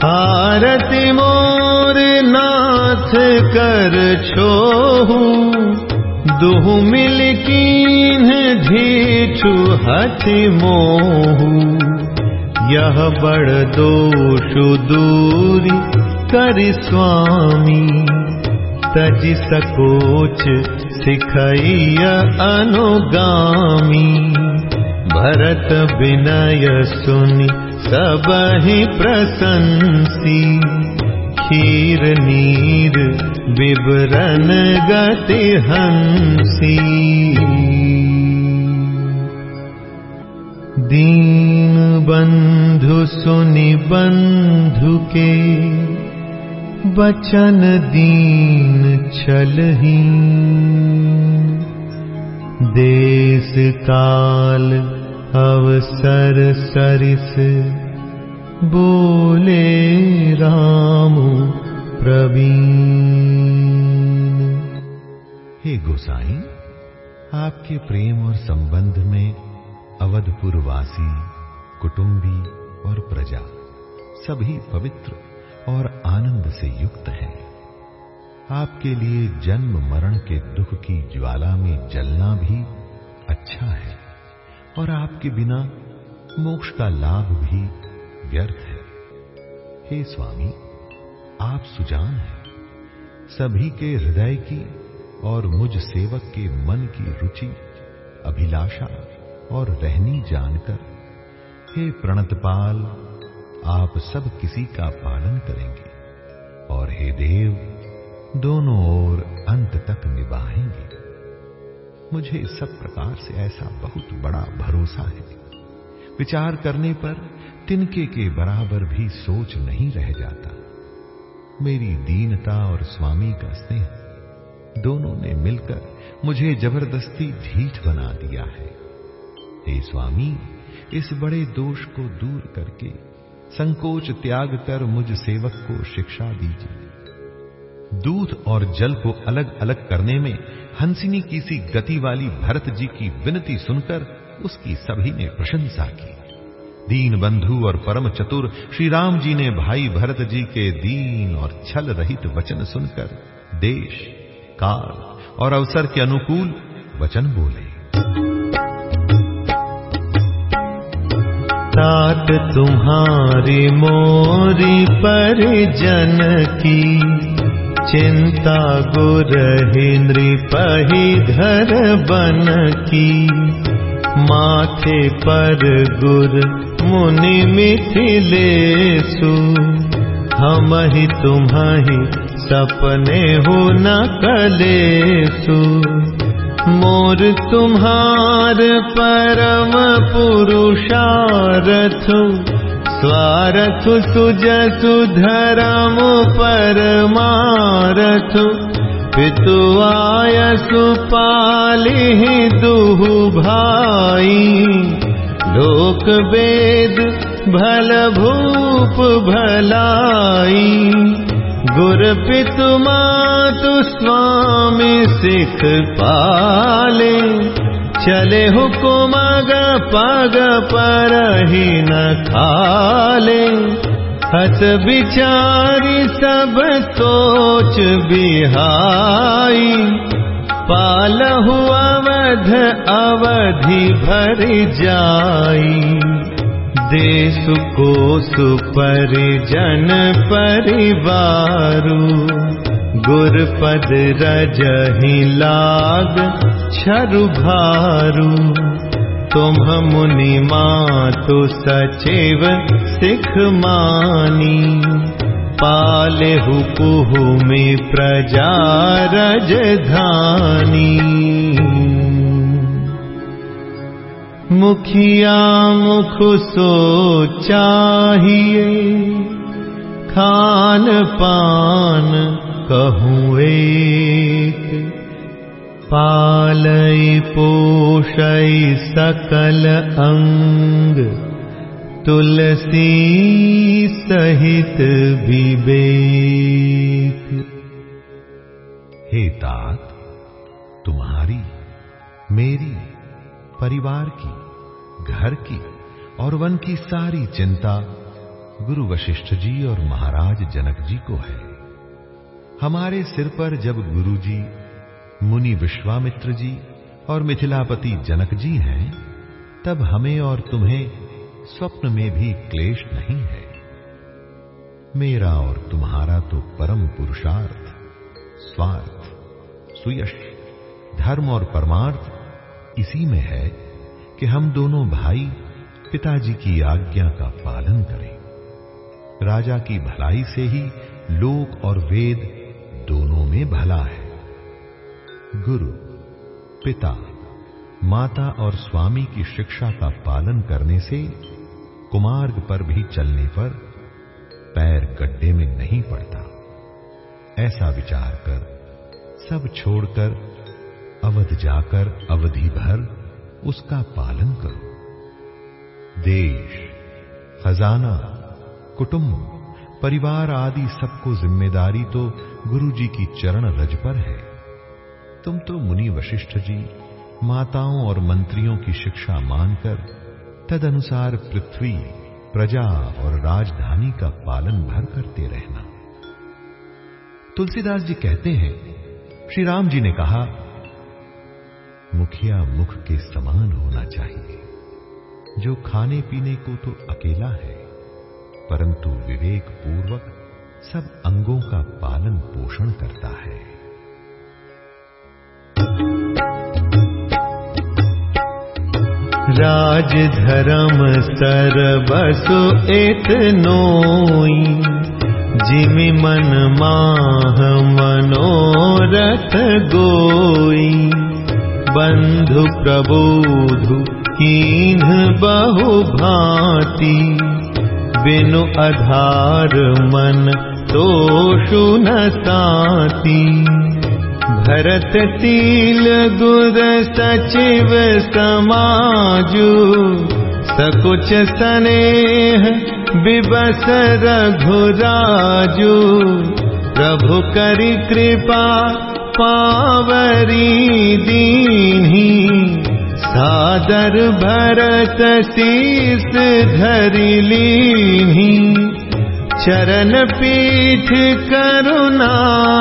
आरती मोर नाथ कर छोहू दुहु मिल कीन ढीठु हठि मोहू। यह बड़ दोषु दूरी कर स्वामी। तज सकोच सिखैय अनुगामी। भरत विनय सुनि सब ही खीर नीर विवरण गति हंसी। दीन बंधु सुनि बंधु के बचन दीन छलही देश काल अवसर सरिस बोले राम प्रवीण। हे गोसाई, आपके प्रेम और संबंध में अवधपुरवासी कुटुंबी और प्रजा सभी पवित्र और आनंद से युक्त है। आपके लिए जन्म मरण के दुख की ज्वाला में जलना भी अच्छा है और आपके बिना मोक्ष का लाभ भी व्यर्थ है। हे स्वामी, आप सुजान हैं। सभी के हृदय की और मुझ सेवक के मन की रुचि, अभिलाषा और रहनी जानकर, हे प्रणतपाल, आप सब किसी का पालन करेंगे और हे देव, दोनों ओर अंत तक निभाएँगे। मुझे सब प्रकार से ऐसा बहुत बड़ा भरोसा है। विचार करने पर तिनके के बराबर भी सोच नहीं रह जाता। मेरी दीनता और स्वामी का स्नेह, दोनों ने मिलकर मुझे ज़बरदस्ती ढीठ बना दिया है। हे स्वामी, इस बड़े दोष को दूर करके संकोच त्याग कर मुझ सेवक को शिक्षा दीजिए। दूध और जल को अलग अलग करने में हंसिनी की सी गति वाली भरत जी की विनती सुनकर उसकी सभी ने प्रशंसा की। दीन बंधु और परम चतुर श्री राम जी ने भाई भरत जी के दीन और छल रहित वचन सुनकर देश, काल और अवसर के अनुकूल वचन बोले। तात तुम्हारी मोरी पर जन की चिंता गुर नृपहि घर बन की। माथे पर गुर मुनि मिथिलेसु ही तुम्हारी सपने हो न कलेसु मोर तुम्हार परम पुरुषारथ। स्वारथ सुजसु धरम परमारथ आयसु पालिहि दुहु भाई। लोक वेद भल भूप भलाई। गुर पितु मातु स्वामी सिख पाले। चले हुकुम ग पग पर न खाले विचारी सब सोच बिहाई। पाल हुआ अवध अवधि भर जाई। देश को सुपरिजन परिवारु। गुरपद रजहि लाग छरु भारू तुम मुनि मातु सचिव सिख मानी पाले हुकुहु में प्रजा रजधानी खान पान कहूँ एक पालई पोषई सकल अंग, तुलसी सहित विवेक। हे तात, तुम्हारी, मेरी, परिवार की, घर की और वन की सारी चिंता गुरु वशिष्ठ जी और महाराज जनक जी को है। हमारे सिर पर जब गुरु जी मुनि विश्वामित्र जी और मिथिलापति जनक जी हैं, तब हमें और तुम्हें स्वप्न में भी क्लेश नहीं है। मेरा और तुम्हारा तो परम पुरुषार्थ, स्वार्थ, सुयश, धर्म और परमार्थ इसी में है कि हम दोनों भाई पिताजी की आज्ञा का पालन करें। राजा की भलाई से ही लोक और वेद दोनों में भला है। गुरु, पिता, माता और स्वामी की शिक्षा का पालन करने से कुमार्ग पर भी चलने पर पैर गड्ढे में नहीं पड़ता। ऐसा विचार कर, सब छोड़कर, अवध जाकर, अवधि भर उसका पालन करो। देश, खजाना, कुटुंब, परिवार आदि सबको ज़िम्मेदारी तो गुरु जी की चरण रज पर है। तुम तो मुनि वशिष्ठ जी, माताओं और मंत्रियों की शिक्षा मानकर तदनुसार पृथ्वी, प्रजा और राजधानी का पालन भर करते रहना। तुलसीदास जी कहते हैं, श्री राम जी ने कहा, मुखिया मुख के समान होना चाहिए। जो खाने पीने को तो अकेला है, परंतु विवेक पूर्वक सब अंगों का पालन पोषण करता है। राज धर्म सर्वसु एक नोई जिमि मन माह मनोरथ गोई। बंधु प्रबोधु कीन बहु भांति बिनु आधार मन तोषु न साती भरत तिल गुर सचिव समाजु सकुच स्नेह विबस रघुराजु। प्रभु करि कृपा पावरी दीन्ही। सादर भरत शीस धरि चरण पीठ करुणा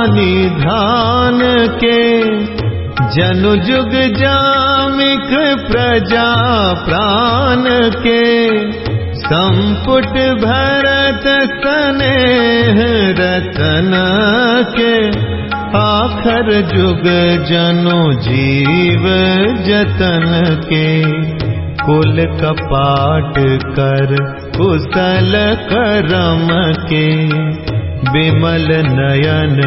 निधान के। जनु जुग जामिक प्रजा प्राण के। संपुट भरत स्नेह रतन के। आखर जुग जनु जीव जतन के। कुल कपाट कर कुशल करम के विमल नयन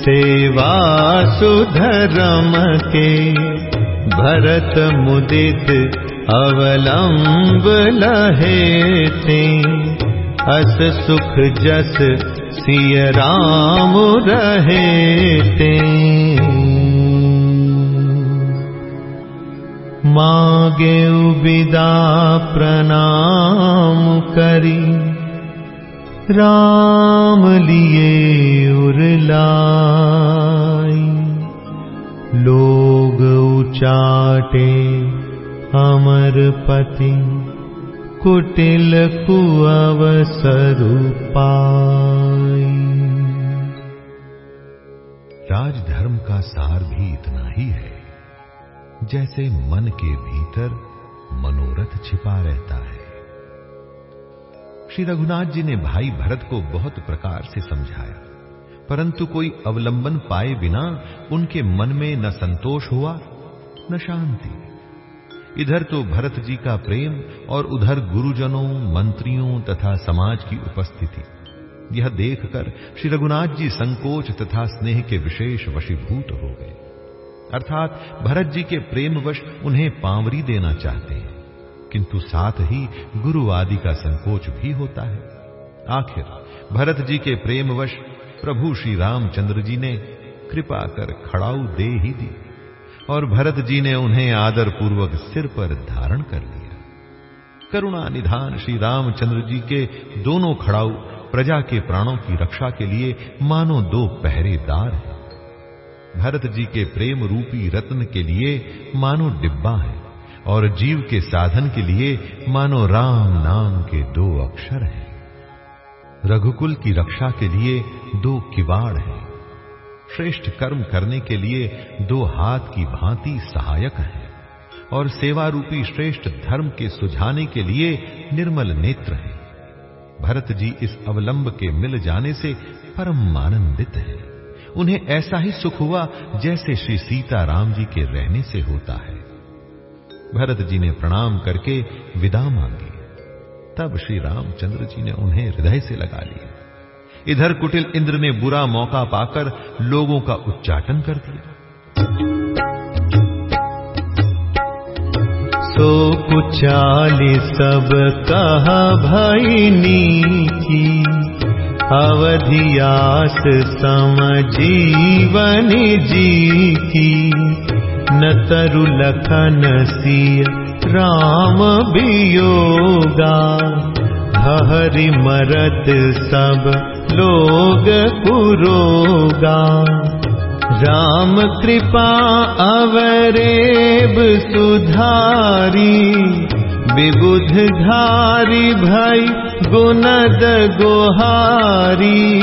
सेवा सुधरम के भरत मुदित अवलंब लहे अस सुख जस सिय राम रहे मागे विदा प्रणाम करी। राम लिए उरलाई। लोग उचाटे अमर पति। कुटिल कुअवसर पाई राजधर्म का सार भी इतना ही है जैसे मन के भीतर मनोरथ छिपा रहता है। श्री रघुनाथ जी ने भाई भरत को बहुत प्रकार से समझाया, परंतु कोई अवलंबन पाए बिना उनके मन में न संतोष हुआ, न शांति। इधर तो भरत जी का प्रेम और उधर गुरुजनों, मंत्रियों तथा समाज की उपस्थिति, यह देखकर श्री रघुनाथ जी संकोच तथा स्नेह के विशेष वशीभूत हो गए। अर्थात भरत जी के प्रेमवश उन्हें पांवरी देना चाहते हैं। किंतु साथ ही गुरु आदि का संकोच भी होता है। आखिर भरत जी के प्रेमवश प्रभु श्री रामचंद्र जी ने कृपा कर खड़ाऊ दे ही दी और भरत जी ने उन्हें आदर पूर्वक सिर पर धारण कर लिया। करुणा निधान श्री रामचंद्र जी के दोनों खड़ाऊ प्रजा के प्राणों की रक्षा के लिए मानो दो पहरेदार हैं। भरत जी के प्रेम रूपी रत्न के लिए मानो डिब्बा है और जीव के साधन के लिए मानो राम नाम के दो अक्षर हैं। रघुकुल की रक्षा के लिए दो किवाड़ हैं। श्रेष्ठ कर्म करने के लिए दो हाथ की भांति सहायक हैं और सेवा रूपी श्रेष्ठ धर्म के सुझाने के लिए निर्मल नेत्र हैं। भरत जी इस अवलंब के मिल जाने से परम आनंदित हैं। उन्हें ऐसा ही सुख हुआ जैसे श्री सीताराम जी के रहने से होता है। भरत जी ने प्रणाम करके विदा मांगी। तब श्री रामचंद्र जी ने उन्हें हृदय से लगा लिया। इधर कुटिल इंद्र ने बुरा मौका पाकर लोगों का उच्चाटन कर दिया। सो कुचाली सब कहा भाई नीची अवधियास सम जीवन जी की न तरु लखन सिय राम वियोगा। हरि मरत सब लोग पुरोगा। राम कृपा अवरेब सुधारी विबुध धारी भई गुनद गोहारी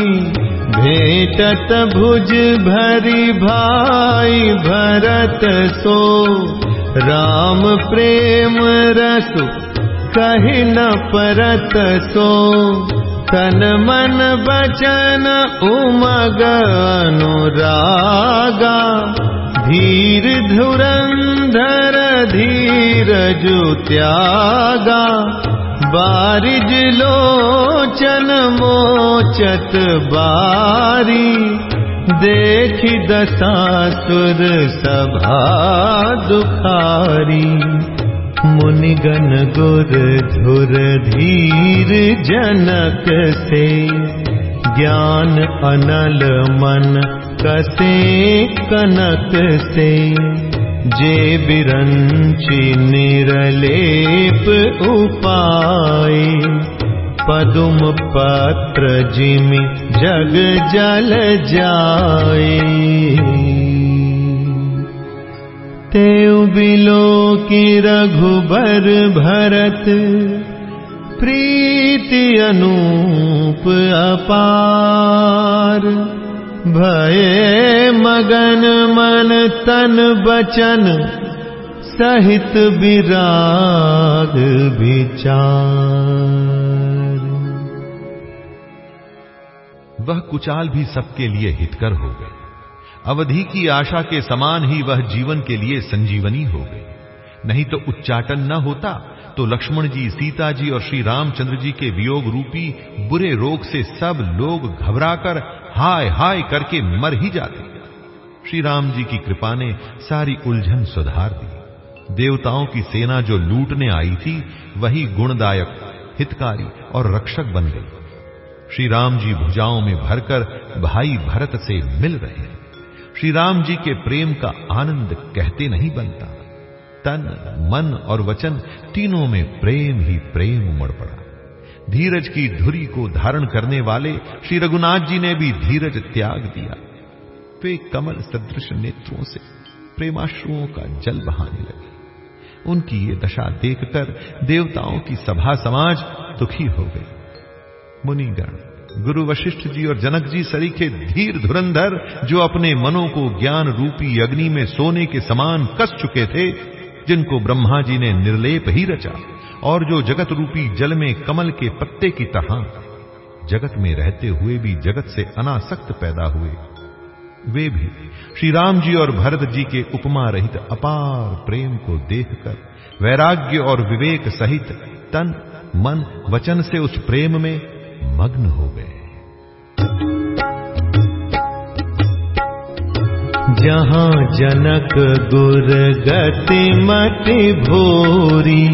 भेटत भुज भरी भाई भरत सो। राम प्रेम रसु कहि न परत सो। तन मन बचन उमग अनुरागा। धीर धुरंधर धीर जो त्यागा बारिज लोचन मोह सोचत बारी। देखी दसासुर सभा दुखारी। मुनिगन गुर धुर धीर जनक से। ज्ञान अनल मन से जे बिरंचि निरलेप उपाय। पदुम पत्र जिमि जग जल जाए। तेउ बिलो की रघुबर भरत प्रीति अनूप अपार भये मगन मन तन बचन सहित विराग विचार। वह कुचाल भी सबके लिए हितकर हो गए। अवधि की आशा के समान ही वह जीवन के लिए संजीवनी हो गई नहीं तो उच्चाटन न होता तो लक्ष्मण जी, सीता जी और श्री रामचंद्र जी के वियोग रूपी बुरे रोग से सब लोग घबराकर हाय हाय करके मर ही जाते। श्री राम जी की कृपा ने सारी उलझन सुधार दी। देवताओं की सेना जो लूटने आई थी, वही गुणदायक, हितकारी और रक्षक बन गई। श्री राम जी भुजाओं में भरकर भाई भरत से मिल रहे हैं। श्री राम जी के प्रेम का आनंद कहते नहीं बनता। तन, मन और वचन तीनों में प्रेम ही प्रेम उमड़ पड़ा। धीरज की धुरी को धारण करने वाले श्री रघुनाथ जी ने भी धीरज त्याग दिया। वे कमल सदृश नेत्रों से प्रेमाश्रुओं का जल बहाने लगे। उनकी ये दशा देखकर देवताओं की सभा समाज दुखी हो गई। मुनिगण, गुरु वशिष्ठ जी और जनक जी सरीखे धीर धुरंधर जो अपने मनों को ज्ञान रूपी अग्नि में सोने के समान कस चुके थे जिनको ब्रह्मा जी ने निर्लेप ही रचा, और जो जगत रूपी जल में कमल के पत्ते की तरह जगत में रहते हुए भी जगत से अनासक्त पैदा हुए। वे भी श्री राम जी और भरत जी के उपमा रहित अपार प्रेम को देखकर, वैराग्य और विवेक सहित तन, मन, वचन से उस प्रेम में मग्न हो गए। जहाँ जनक गुर गति मति भोरी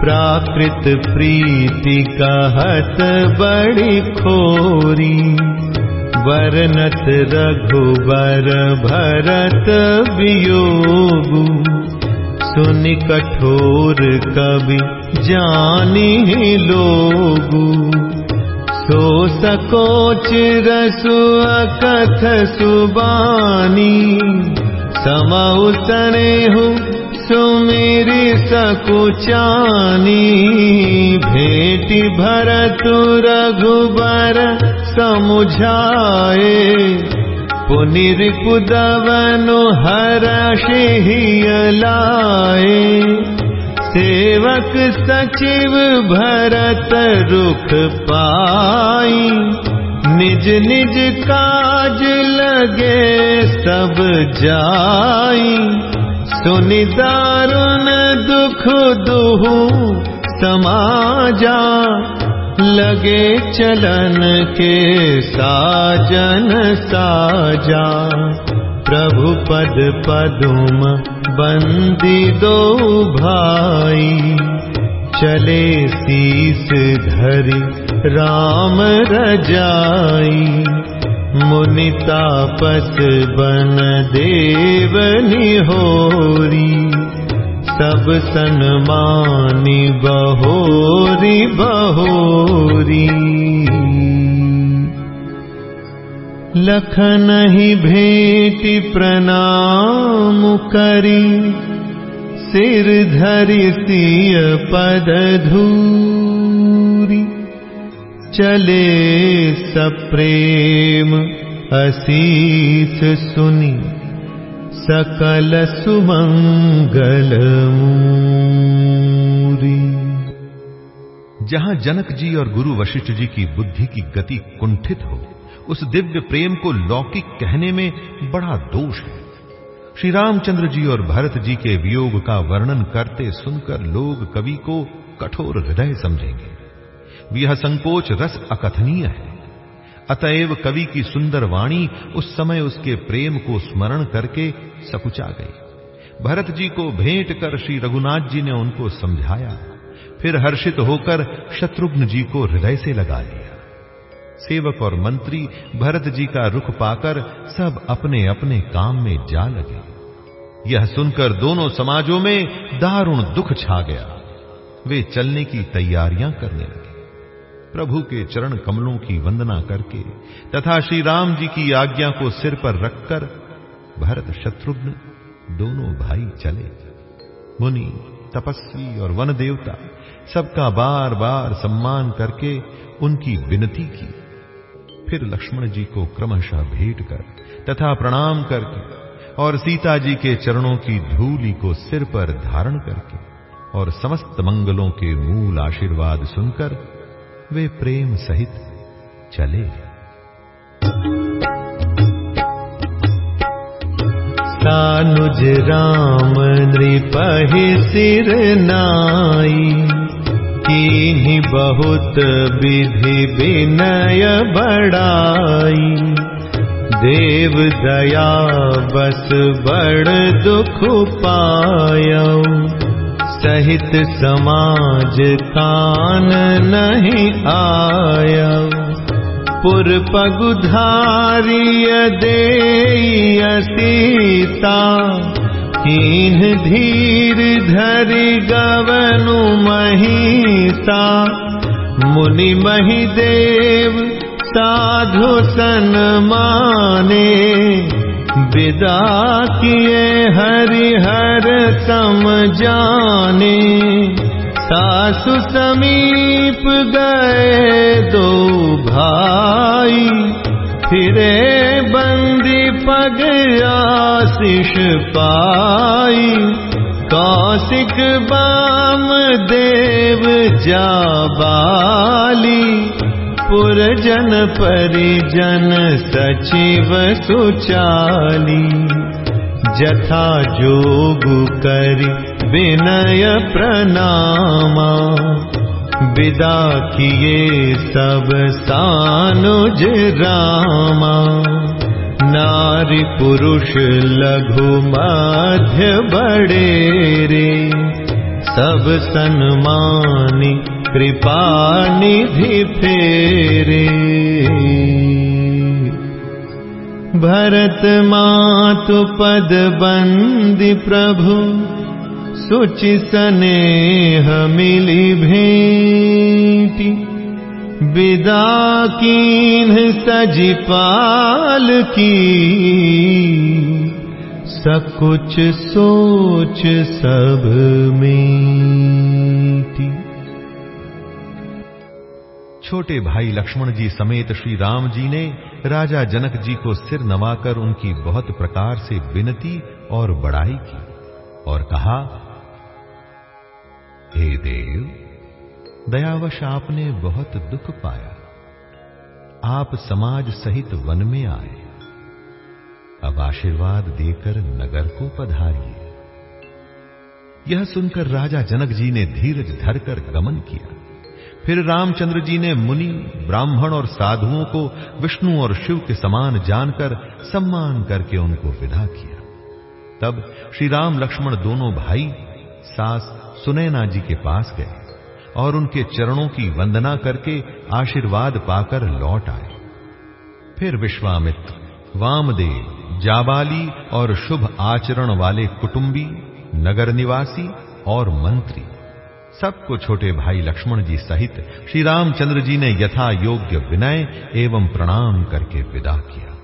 प्राकृत प्रीति कहत बड़ी खोरी। वर्णत रघुबर भरत वियोगु सुनि कठोर कवि जानी लोगु सो सकोच रसु अकथ सुबानी समऊ सनेहु सुमेरी सकुचानी भेटी भरतु रघुबर समुझाए। पुनिरिपुदवनु हरषिहियलाए सेवक सचिव भरत रुख पाई। निज निज काज लगे सब जाई। सुनि दारुण दुख दुहु समाजा। लगे चलन के साजन साजा। प्रभु पद पदुम बंदी दो भाई। चले शीस धरि राम रजाई। मुनि तापस बन देव निहोरी सब सन्मानी बहोरी बहोरी लखन ही भेटी प्रणाम करी। सिर धरि सिय पद धूरी। चले सप्रेम असीस सुनी। सकल सुमंगल मूरी। जहां जनक जी और गुरु वशिष्ठ जी की बुद्धि की गति कुंठित हो उस दिव्य प्रेम को लौकिक कहने में बड़ा दोष है। श्री रामचंद्र जी और भरत जी के वियोग का वर्णन करते सुनकर लोग कवि को कठोर हृदय समझेंगे। यह संकोच रस अकथनीय है। अतएव कवि की सुंदर वाणी उस समय उसके प्रेम को स्मरण करके सकुचा गई। भरत जी को भेंट कर श्री रघुनाथ जी ने उनको समझाया। फिर हर्षित होकर शत्रुघ्न जी को हृदय से लगा लिया। सेवक और मंत्री भरत जी का रुख पाकर सब अपने अपने काम में जा लगे। यह सुनकर दोनों समाजों में दारुण दुख छा गया। वे चलने की तैयारियाँ करने लगे। प्रभु के चरण कमलों की वंदना करके तथा श्री राम जी की आज्ञा को सिर पर रखकर भरत शत्रुघ्न दोनों भाई चले। मुनि, तपस्वी और वन देवता सबका बार बार सम्मान करके उनकी विनती की। फिर लक्ष्मण जी को क्रमशः भेंट कर, तथा प्रणाम करके, और सीता जी के चरणों की धूली को सिर पर धारण करके, और समस्त मंगलों के मूल आशीर्वाद सुनकर, वे प्रेम सहित चले सानुज राम नृपहि सिर नाई। की बहुत विधि विनय बड़ाई। देव दया बस बड़ दुख पायऊ सहित समाज कान नहीं आया। पुर पगुधारिय दे सीता कीन धीर धरि गवनु महिता मुनि मही देव साधु सन माने। विदा किए हरिहर सम जाने। सासु समीप गए दो भाई फिरे बंदी पग आशीष पाई। कौशिक बाम देव जाबाली पुरजन परिजन सचिव सुचाली। जथा जोग करि विनय प्रणामा विदा किए सब सानुज रामा। नारी पुरुष लघु मध्य बड़े रे। सब सन्मानी कृपा निधि फेरे। भरत मातु पद बंदी प्रभु सुचि सनेह मिली भेटी। विदा कीन सजिपाल की। सकुच सोच सब मीठी। छोटे भाई लक्ष्मण जी समेत श्री राम जी ने राजा जनक जी को सिर नवाकर उनकी बहुत प्रकार से विनती और बड़ाई की और कहा हे देव दयावश आपने बहुत दुख पाया। आप समाज सहित वन में आए। अब आशीर्वाद देकर नगर को पधारिए। यह सुनकर राजा जनक जी ने धीरज धरकर गमन किया। फिर रामचंद्र जी ने मुनि, ब्राह्मण और साधुओं को विष्णु और शिव के समान जानकर सम्मान करके उनको विदा किया। तब श्री राम लक्ष्मण दोनों भाई, सास सुनैना जी के पास गए और उनके चरणों की वंदना करके आशीर्वाद पाकर लौट आए। फिर विश्वामित्र, वामदेव, जाबाली और शुभ आचरण वाले कुटुंबी, नगर निवासी और मंत्री, सबको छोटे भाई लक्ष्मण जी सहित श्री रामचंद्र जी ने यथा योग्य विनय एवं प्रणाम करके विदा किया।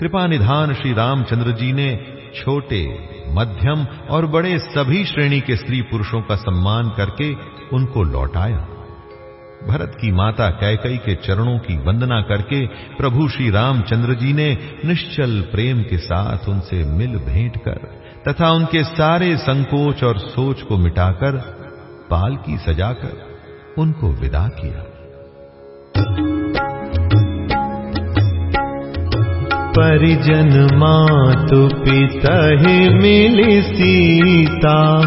कृपा निधान श्री रामचंद्र जी ने छोटे, मध्यम और बड़े सभी श्रेणी के स्त्री पुरुषों का सम्मान करके उनको लौटाया। भरत की माता कैकई के चरणों की वंदना करके प्रभु श्री रामचंद्र जी ने निश्चल प्रेम के साथ उनसे मिल भेंट कर तथा उनके सारे संकोच और सोच को मिटाकर पालकी सजाकर उनको विदा किया। परिजन मातु पिता मिली सीता।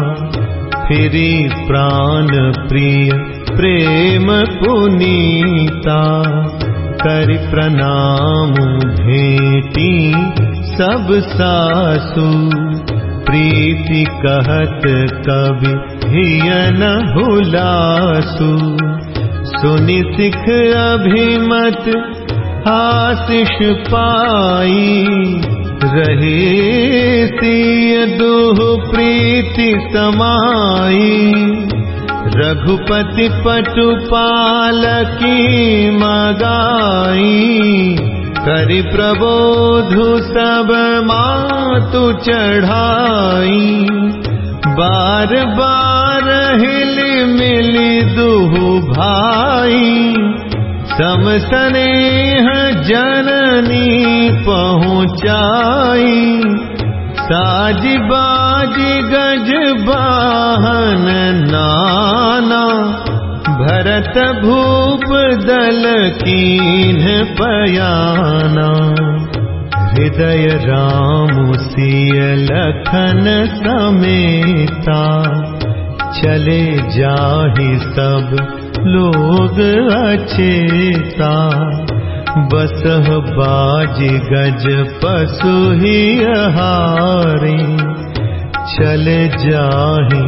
फिरी प्राण प्रिय प्रेम पुनीता। कर प्रणाम भेटी सब सासु। प्रीति कहत कवि हियन हुलासु सुनि सिख अभिमत आशिष पाई रहे सिय दुह प्रीति समाई रघुपति पटुपाल की मगाई करि प्रबोधु सब मातु चढ़ाई बार बार हिल मिल दुहु भाई समसनेह जननी पहुँचाई। साज बाज गज बाहन नाना। भरत भूप दल कीन पयाना। हृदय राम लखन समेता। चले जाहि सब लोग अचेता बसह बाज गज पशु ही हारे चल जाहि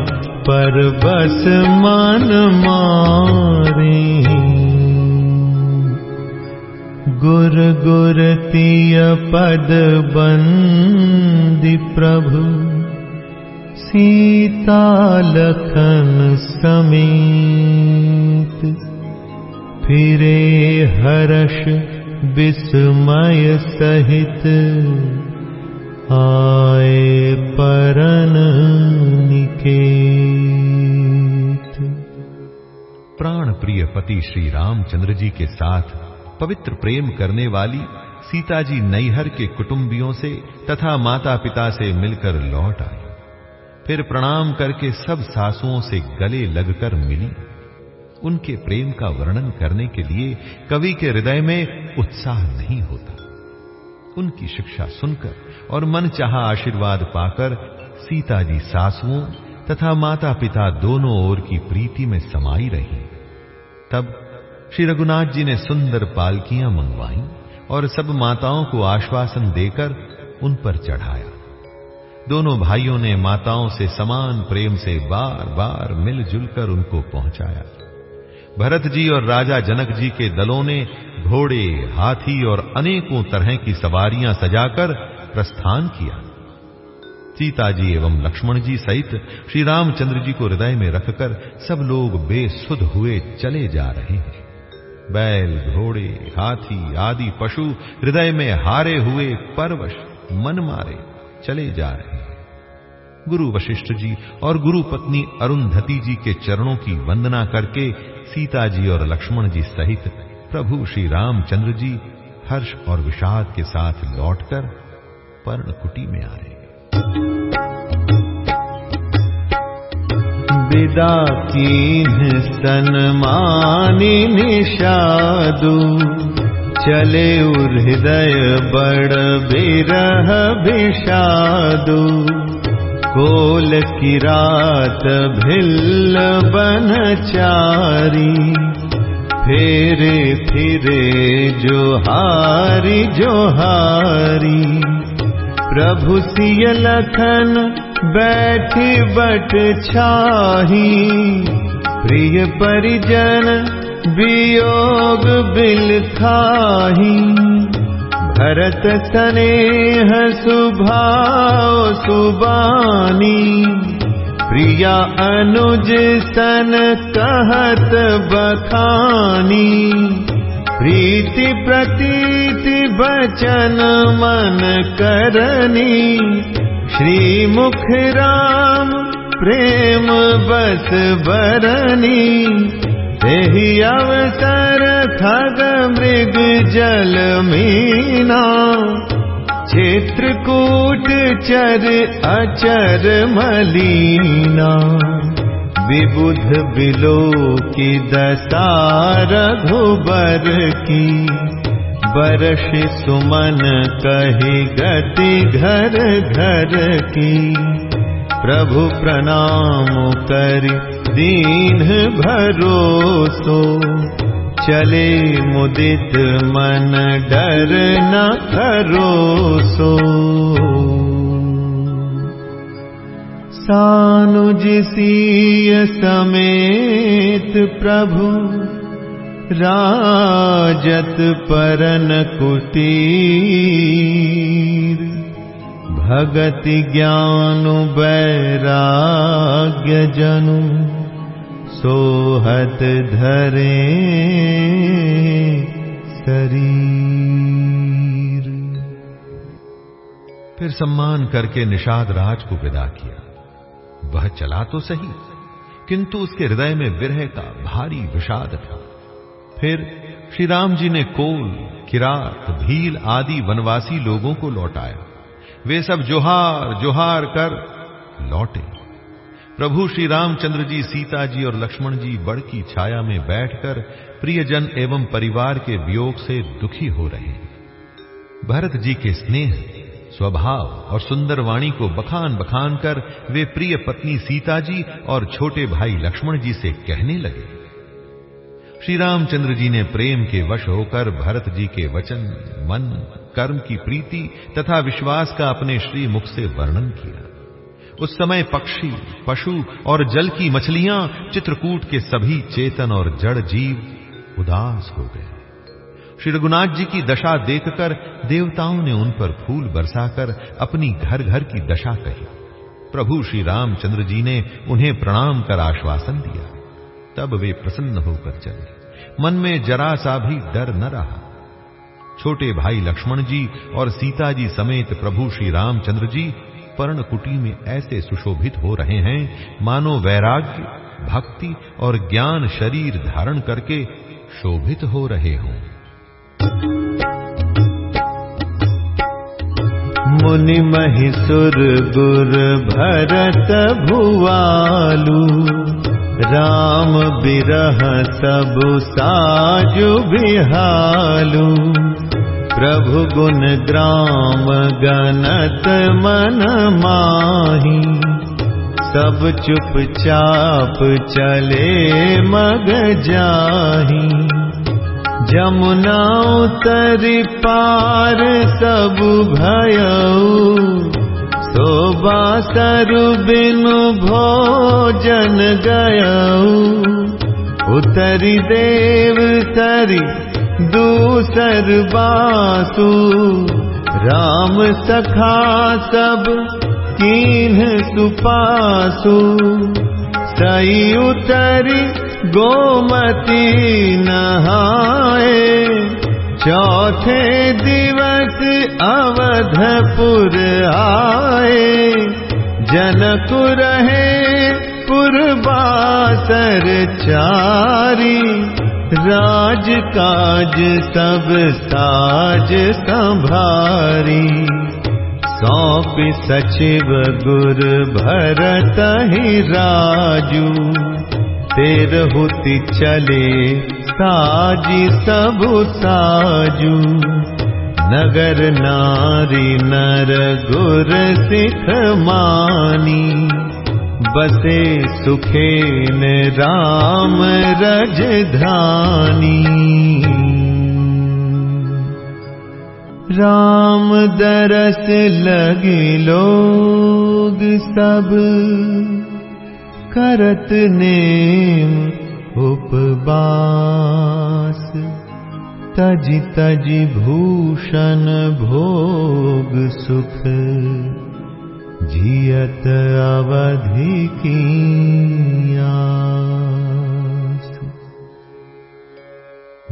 पर बस मन मारे। गुर गुर तिय पद बंदी प्रभु सीता लखन समेत। फिरे हर्ष विस्मय सहित। आए परन निकेत। प्राण प्रिय पति श्री रामचंद्र जी के साथ पवित्र प्रेम करने वाली सीता जी नैहर के कुटुंबियों से तथा माता पिता से मिलकर लौट आई फिर प्रणाम करके सब सासुओं से गले लगकर मिली। उनके प्रेम का वर्णन करने के लिए कवि के हृदय में उत्साह नहीं होता। उनकी शिक्षा सुनकर और मन चाहा आशीर्वाद पाकर सीता जी सासुओं तथा माता पिता दोनों ओर की प्रीति में समाई रही। तब श्री रघुनाथ जी ने सुंदर पालकियाँ मंगवाई और सब माताओं को आश्वासन देकर उन पर चढ़ाया। दोनों भाइयों ने माताओं से समान प्रेम से बार बार मिलजुल कर उनको पहुँचाया। भरत जी और राजा जनक जी के दलों ने घोड़े, हाथी और अनेकों तरह की सवारियाँ सजाकर प्रस्थान किया। सीता जी एवं लक्ष्मण जी सहित श्री रामचंद्र जी को हृदय में रखकर सब लोग बेसुध हुए चले जा रहे हैं। बैल, घोड़े, हाथी आदि पशु हृदय में हारे हुए परवश मन मारे चले जा रहे हैं गुरु वशिष्ठ जी और गुरु पत्नी अरुंधति जी के चरणों की वंदना करके सीता जी और लक्ष्मण जी सहित प्रभु श्री रामचंद्र जी हर्ष और विषाद के साथ लौटकर पर्णकुटी में आ रहे विदा कीन्ह सन्मानि निषादु। चले हृदय बड़ बिरह विषादु कोल किरात भिल्ल बन चारी। फेरे फिरे जोहारी जोहारी प्रभु सिय लखन बैठी बट छाही। प्रिय परिजन वियोग बिल भरत स्नेह सुभाव सुबानी। प्रिया अनुज सन कहत बखानी। प्रीति प्रतीति बचन मन करनी। श्री मुख राम प्रेम बस बरनी तेहि अवसर खग मृग जल मीना। चित्रकूट चर अचर मलीना। विबुध बिलो की दशा रघुबर की। बरष सुमन कही गति घर घर की प्रभु प्रणाम कर दीन भरोसो। चले मुदित मन डर न करो सो सानुज सीय समेत प्रभु राजत परन कुटीर भगति ज्ञान वैराग्य जनु सोहत धरे शरीर। फिर सम्मान करके निषाद राज को विदा किया। वह चला तो सही, किंतु उसके हृदय में विरह का भारी विषाद था। फिर श्री राम जी ने कोल, किरात, भील आदि वनवासी लोगों को लौटाया। वे सब जोहार जोहार कर लौटे। प्रभु श्री रामचंद्र जी, सीता जी और लक्ष्मण जी बड़ की छाया में बैठकर प्रियजन एवं परिवार के वियोग से दुखी हो रहे हैं। भरत जी के स्नेह, स्वभाव और सुंदर वाणी को बखान बखान कर वे प्रिय पत्नी सीता जी और छोटे भाई लक्ष्मण जी से कहने लगे। श्री रामचंद्र जी ने प्रेम के वश होकर भरत जी के वचन, मन कर्म की प्रीति तथा विश्वास का अपने श्री मुख से वर्णन किया। उस समय पक्षी, पशु और जल की मछलियाँ चित्रकूट के सभी चेतन और जड़ जीव उदास हो गए। श्री रघुनाथ जी की दशा देखकर देवताओं ने उन पर फूल बरसाकर अपनी घर घर की दशा कही। प्रभु श्री रामचंद्र जी ने उन्हें प्रणाम कर आश्वासन दिया। तब वे प्रसन्न होकर चले। मन में जरा सा भी डर न रहा। छोटे भाई लक्ष्मण जी और सीता जी समेत प्रभु श्री रामचंद्र जी पर्णकुटी में ऐसे सुशोभित हो रहे हैं, मानो वैराग्य, भक्ति और ज्ञान शरीर धारण करके शोभित हो रहे हों। मुनि महिसुर गुर भरत भुआलु राम बिरह सब साजु बिहालू। प्रभु गुण ग्राम गनत मन माही। सब चुपचाप चले मग जाही। जमुना उतरि पार सब भयऊ सरु बिनु भोजन गयऊ उतरी देव तरी दूसर बासु। राम सखा सब कीन सुपासु। सई उतरी गोमती नहाए चौथे दिवस अवधपुर आए। रहे पुरबासर चारी। राज काज सब साज संभारी। सौंप सचिव गुर भरत ही राजू तेर होती चले साजी सब साजू। नगर नारी नर गुर सिख मानी। बसे सुखेन राम रजधानी राम दरस लगे लोग सब करत नेम उपवास। तज तज भूषण भोग सुख। जियत अवधि की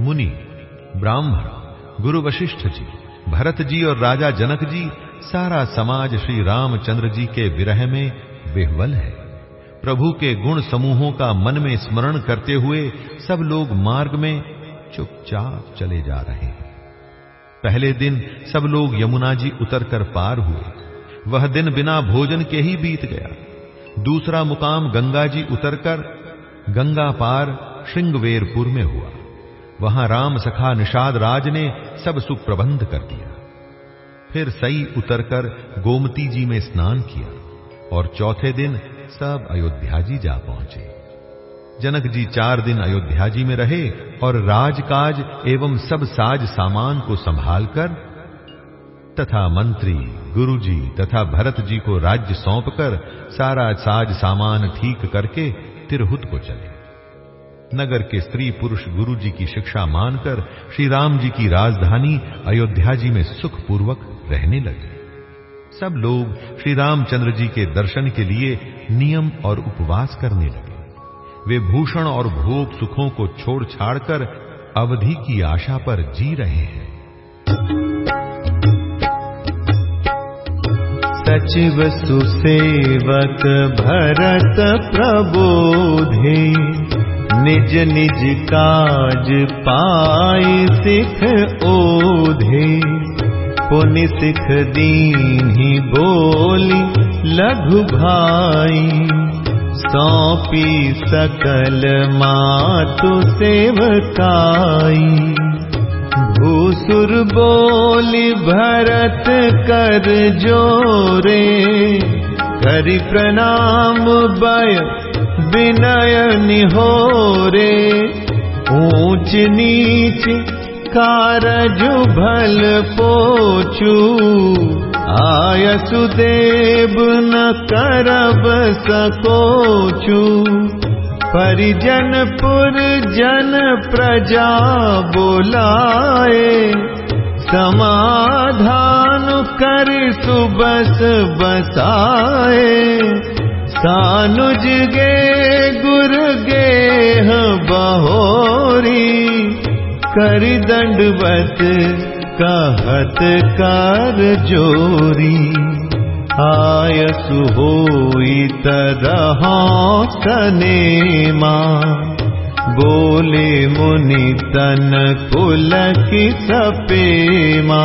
मुनि, ब्राह्मण, गुरु वशिष्ठ जी, भरत जी और राजा जनक जी, सारा समाज श्री रामचंद्र जी के विरह में विह्वल है। प्रभु के गुण समूहों का मन में स्मरण करते हुए सब लोग मार्ग में चुपचाप चले जा रहे हैं। पहले दिन सब लोग यमुना जी उतरकर पार हुए। वह दिन बिना भोजन के ही बीत गया। दूसरा मुकाम गंगा जी उतरकर गंगा पार श्रृंगवेरपुर में हुआ। वहाँ राम सखा निषाद राज ने सब सुख प्रबंध कर दिया। फिर सई उतरकर गोमती जी में स्नान किया और चौथे दिन सब अयोध्या जी जा पहुँचे। जनक जी चार दिन अयोध्या जी में रहे और राजकाज एवं सब साज सामान को संभालकर तथा मंत्री, गुरुजी तथा भरत जी को राज्य सौंपकर सारा साज सामान ठीक करके तिरहुत को चले। नगर के स्त्री पुरुष गुरु जी की शिक्षा मानकर श्री राम जी की राजधानी अयोध्या जी में सुखपूर्वक रहने लगे। सब लोग श्री रामचंद्र जी के दर्शन के लिए नियम और उपवास करने लगे। वे भूषण और भोग सुखों को छोड़ छाड़कर अवधि की आशा पर जी रहे हैं। सचिव सुसेवक भरत प्रबोधे, निज निज काज पाए सिख ओधे। पुनि सिख दीन ही बोली लघु भाई सौंपी सकल मातु सेवकाई। भूसुर बोली भरत कर जोरे करि प्रणाम बय विनय निहोरे। ऊंच नीच कारज भल पोचू आयसुदेव न करब सकोचू। परिजनपुर जन प्रजा बोलाए समाधान कर सुबस बसाए। सानुज गे गुर गेह बहोरी कर दंडवत कहत कर जोरी। आयसु सनेमा बोले मुनि तन कुल की सपेमा।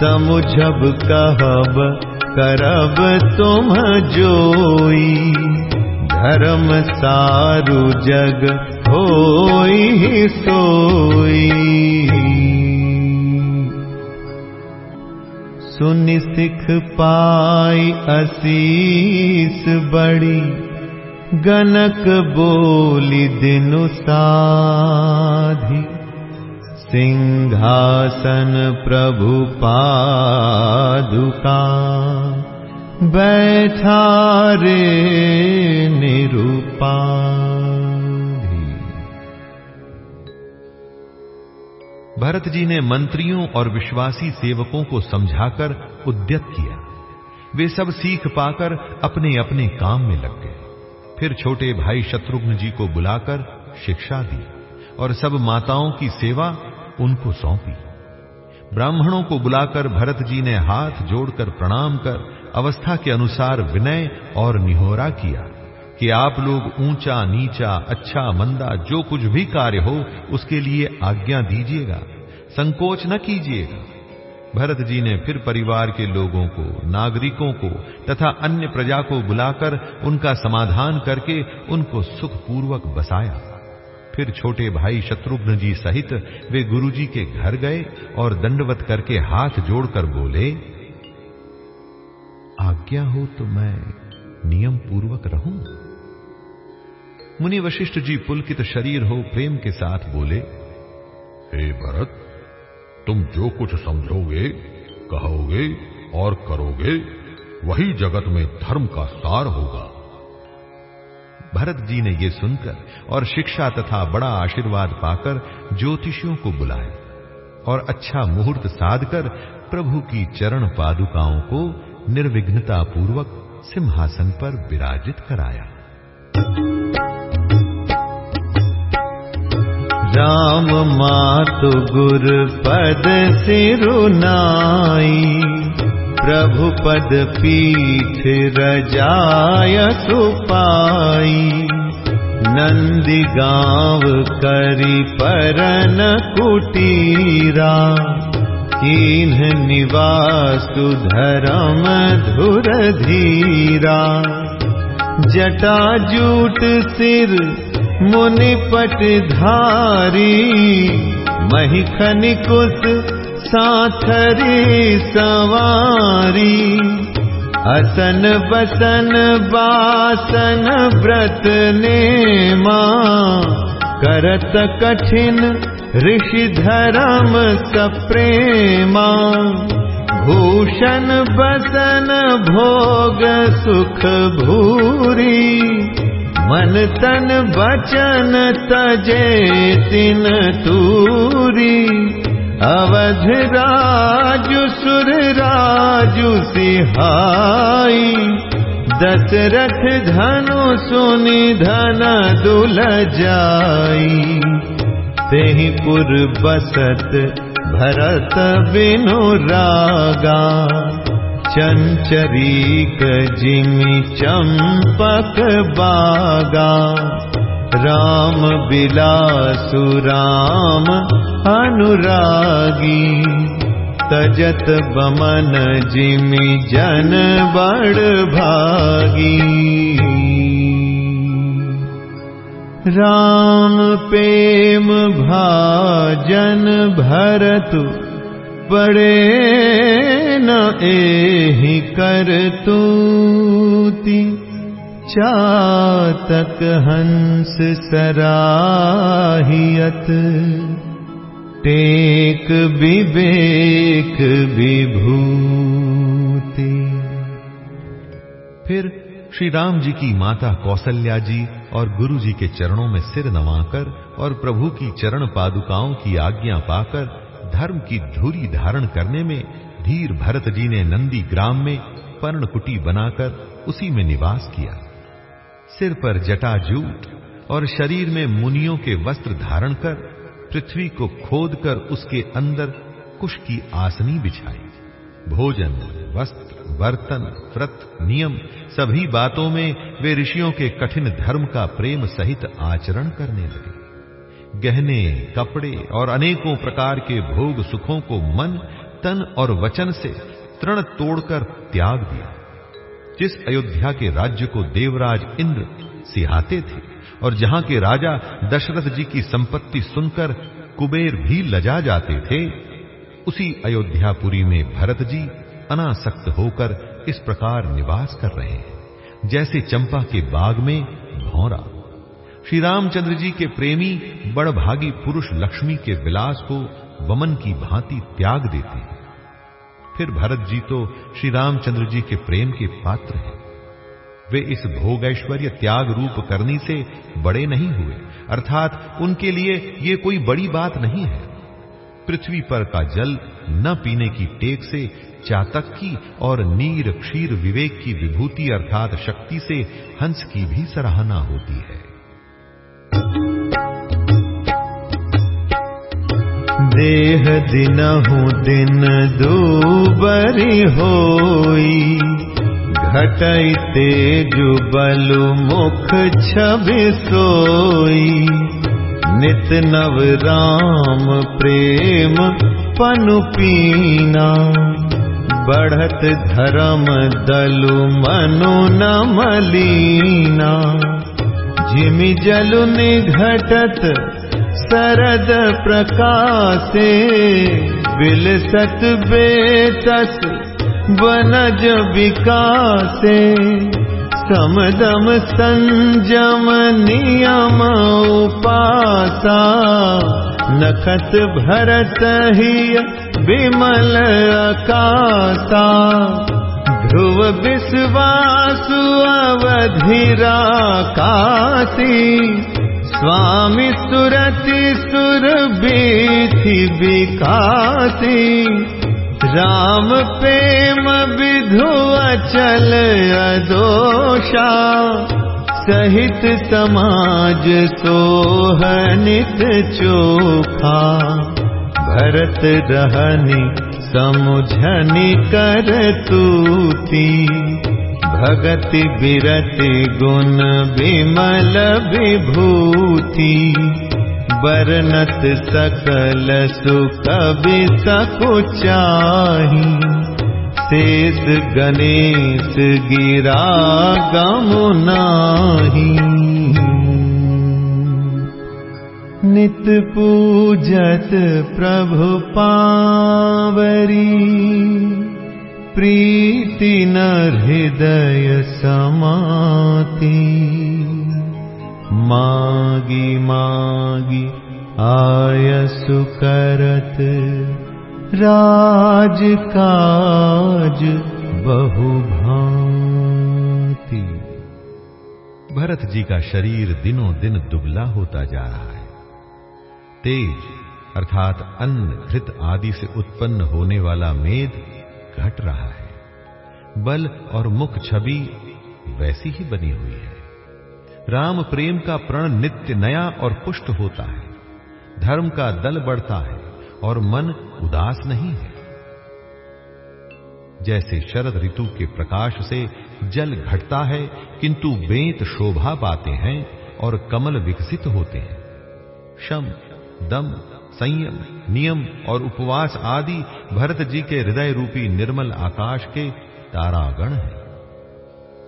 समुझब कहब करब तुम जोई धर्म सारु जग होई सोई। सुनि सिख पाई असीस बड़ी गनक बोली दिनु साधि। सिंहासन प्रभु पादुका बैठा रे निरूपा भरत जी ने मंत्रियों और विश्वासी सेवकों को समझाकर उद्यत किया। वे सब सीख पाकर अपने अपने काम में लग गए। फिर छोटे भाई शत्रुघ्न जी को बुलाकर शिक्षा दी और सब माताओं की सेवा उनको सौंपी। ब्राह्मणों को बुलाकर भरत जी ने हाथ जोड़कर प्रणाम कर अवस्था के अनुसार विनय और निहोरा किया कि आप लोग ऊँचा, नीचा अच्छा मंदा, जो कुछ भी कार्य हो, उसके लिए आज्ञा दीजिएगा, संकोच न कीजिएगा। भरत जी ने फिर परिवार के लोगों को, नागरिकों को तथा अन्य प्रजा को बुलाकर उनका समाधान करके उनको सुखपूर्वक बसाया। फिर छोटे भाई शत्रुघ्न जी सहित वे गुरुजी के घर गए और दंडवत करके हाथ जोड़कर बोले आज्ञा हो तो मैं नियम पूर्वक रहूँ? मुनि वशिष्ठ जी पुलकित शरीर हो प्रेम के साथ बोले, हे भरत, तुम जो कुछ समझोगे, कहोगे और करोगे, वही जगत में धर्म का सार होगा। भरत जी ने ये सुनकर और शिक्षा तथा बड़ा आशीर्वाद पाकर ज्योतिषियों को बुलाए और अच्छा मुहूर्त साधकर प्रभु की चरण पादुकाओं को निर्विघ्नता पूर्वक सिंहासन पर विराजित कराया। राम मातु गुर पद सिरुनाई प्रभु पद पीठ रजाय सुपाई। नंदी गाँव करी परन कुटीरा कीन्ह निवासु धर्म धुर धीरा जटा जूट सिर मुनिपट धारी। मही कुस साथरी सवारी। असन बसन बासन व्रत ने करत कठिन ऋषि धर्म सप्रेमा भूषण बसन भोग सुख भूरी मन तन बचन तजे तिन तूरी। अवध राजु सुर राजु सिहाई दशरथ धनु सुनि धन दुल जाई पुर बसत भरत बिनु रागा चञ्चरीक जिमि चम्पक बागा। राम बिलासु राम अनुरागी। तजत बमन जिमि जन बड़ भागी राम प्रेम भाजन भरत पड़े न एहि कर तूति। चातक हंस सराहियत टेक विवेक विभूति। फिर श्री राम जी की माता कौशल्या जी और गुरु जी के चरणों में सिर नवाकर और प्रभु की चरण पादुकाओं की आज्ञा पाकर धर्म की धूरी धारण करने में धीर भरत जी ने नंदी ग्राम में पर्णकुटी बनाकर उसी में निवास किया। सिर पर जटाजूट और शरीर में मुनियों के वस्त्र धारण कर पृथ्वी को खोदकर उसके अंदर कुश की आसनी बिछाई। भोजन, वस्त्र, बर्तन, व्रत, नियम सभी बातों में वे ऋषियों के कठिन धर्म का प्रेम सहित आचरण करने लगे। गहने, कपड़े और अनेकों प्रकार के भोग सुखों को मन, तन और वचन से तृण तोड़कर त्याग दिया। जिस अयोध्या के राज्य को देवराज इंद्र सिहाते थे और जहाँ के राजा दशरथ जी की संपत्ति सुनकर कुबेर भी लजा जाते थे, उसी अयोध्यापुरी में भरत जी अनासक्त होकर इस प्रकार निवास कर रहे हैं, जैसे चंपा के बाग में भौरा। श्री रामचंद्र जी के प्रेमी बड़भागी पुरुष लक्ष्मी के विलास को वमन की भांति त्याग देते हैं। फिर भरत जी तो श्री रामचंद्र जी के प्रेम के पात्र हैं। वे इस भोग ऐश्वर्य त्याग रूप करनी से बड़े नहीं हुए, अर्थात उनके लिए ये कोई बड़ी बात नहीं है। पृथ्वी पर का जल न पीने की टेक से चातक की और नीर क्षीर विवेक की विभूति अर्थात शक्ति से हंस की भी सराहना होती है। देह दिनहु दिन दूबरी होई, घटई तेज मुख छवि सोई। नित नव राम प्रेम पनु पीना। बढ़त धर्म दलु मनु न मलीना जिमि जलु निघटत सरद प्रकाशे। विलसत बेतस वनज विकासे समदम संजम नियम उपासा। नखत भरत ही विमल अकासा। ध्रुव विश्वासु अवधिरा काशी स्वामी सुरति सुर विकासी राम प्रेम विधु अचल अदोषा सहित समाज सोहनित चोखा। भरत रहनि समुझनि कर तूती भगति बिरति गुण विमल विभूति बरनत सकल सुकवि सकुचाही शेष गणेश गिरा गमुनाही नित पूजत प्रभु पावरी। प्रीति न हृदय समाती मागी मागी, आयसु करत। राज काज बहु भांति भरत जी का शरीर दिनों दिन दुबला होता जा रहा है। तेज, अर्थात अन्न घृत आदि से उत्पन्न होने वाला मेद घट रहा है। बल और मुख छवि वैसी ही बनी हुई है। राम प्रेम का प्रण नित्य नया और पुष्ट होता है। धर्म का दल बढ़ता है और मन उदास नहीं है। जैसे शरद ऋतु के प्रकाश से जल घटता है, किंतु बेंत शोभा पाते हैं और कमल विकसित होते हैं। शम, दम, संयम, नियम और उपवास आदि भरत जी के हृदय रूपी निर्मल आकाश के तारागण है।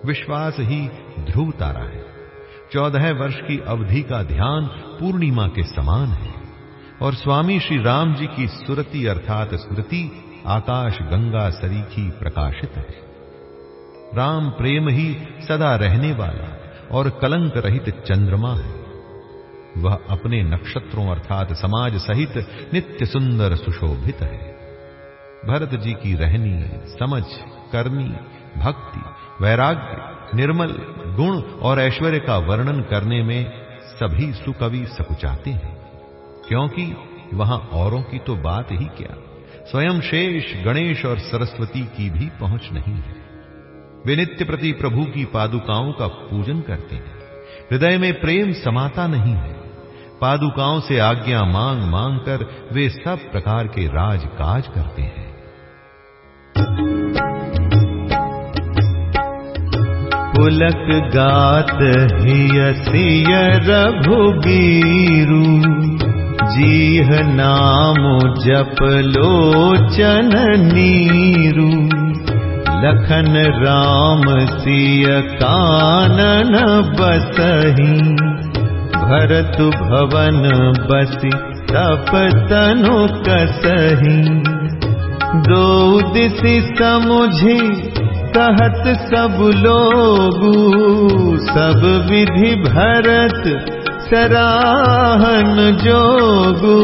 विश्वास ही ध्रुव तारा है। चौदह वर्ष की अवधि का ध्यान पूर्णिमा के समान है। और स्वामी श्री राम जी की सुरति अर्थात स्मृति आकाश गंगा सरीखी प्रकाशित है। राम प्रेम ही सदा रहने वाला और कलंक रहित चंद्रमा है। वह अपने नक्षत्रों अर्थात समाज सहित नित्य सुंदर सुशोभित है। भरत जी की रहनी, समझ, करनी, भक्ति, वैराग्य निर्मल गुण और ऐश्वर्य का वर्णन करने में सभी सुकवि सकुचाते हैं, क्योंकि वहाँ औरों की तो बात ही क्या। स्वयं शेष गणेश और सरस्वती की भी पहुँच नहीं है। वे नित्य प्रति प्रभु की पादुकाओं का पूजन करते हैं। हृदय में प्रेम समाता नहीं है। पादुकाओं से आज्ञा मांग मांग कर वे सब प्रकार के राज काज करते हैं। पुलक गात हियसिय रघुबीरु। जीह नाम जप लोचन नीरु। लखन राम सिय कानन बसही। भरत भवन बसि तप तनु कसही। दो दिशि समुझी कहत सब लोगू सब विधि भरत सराहन जोगू।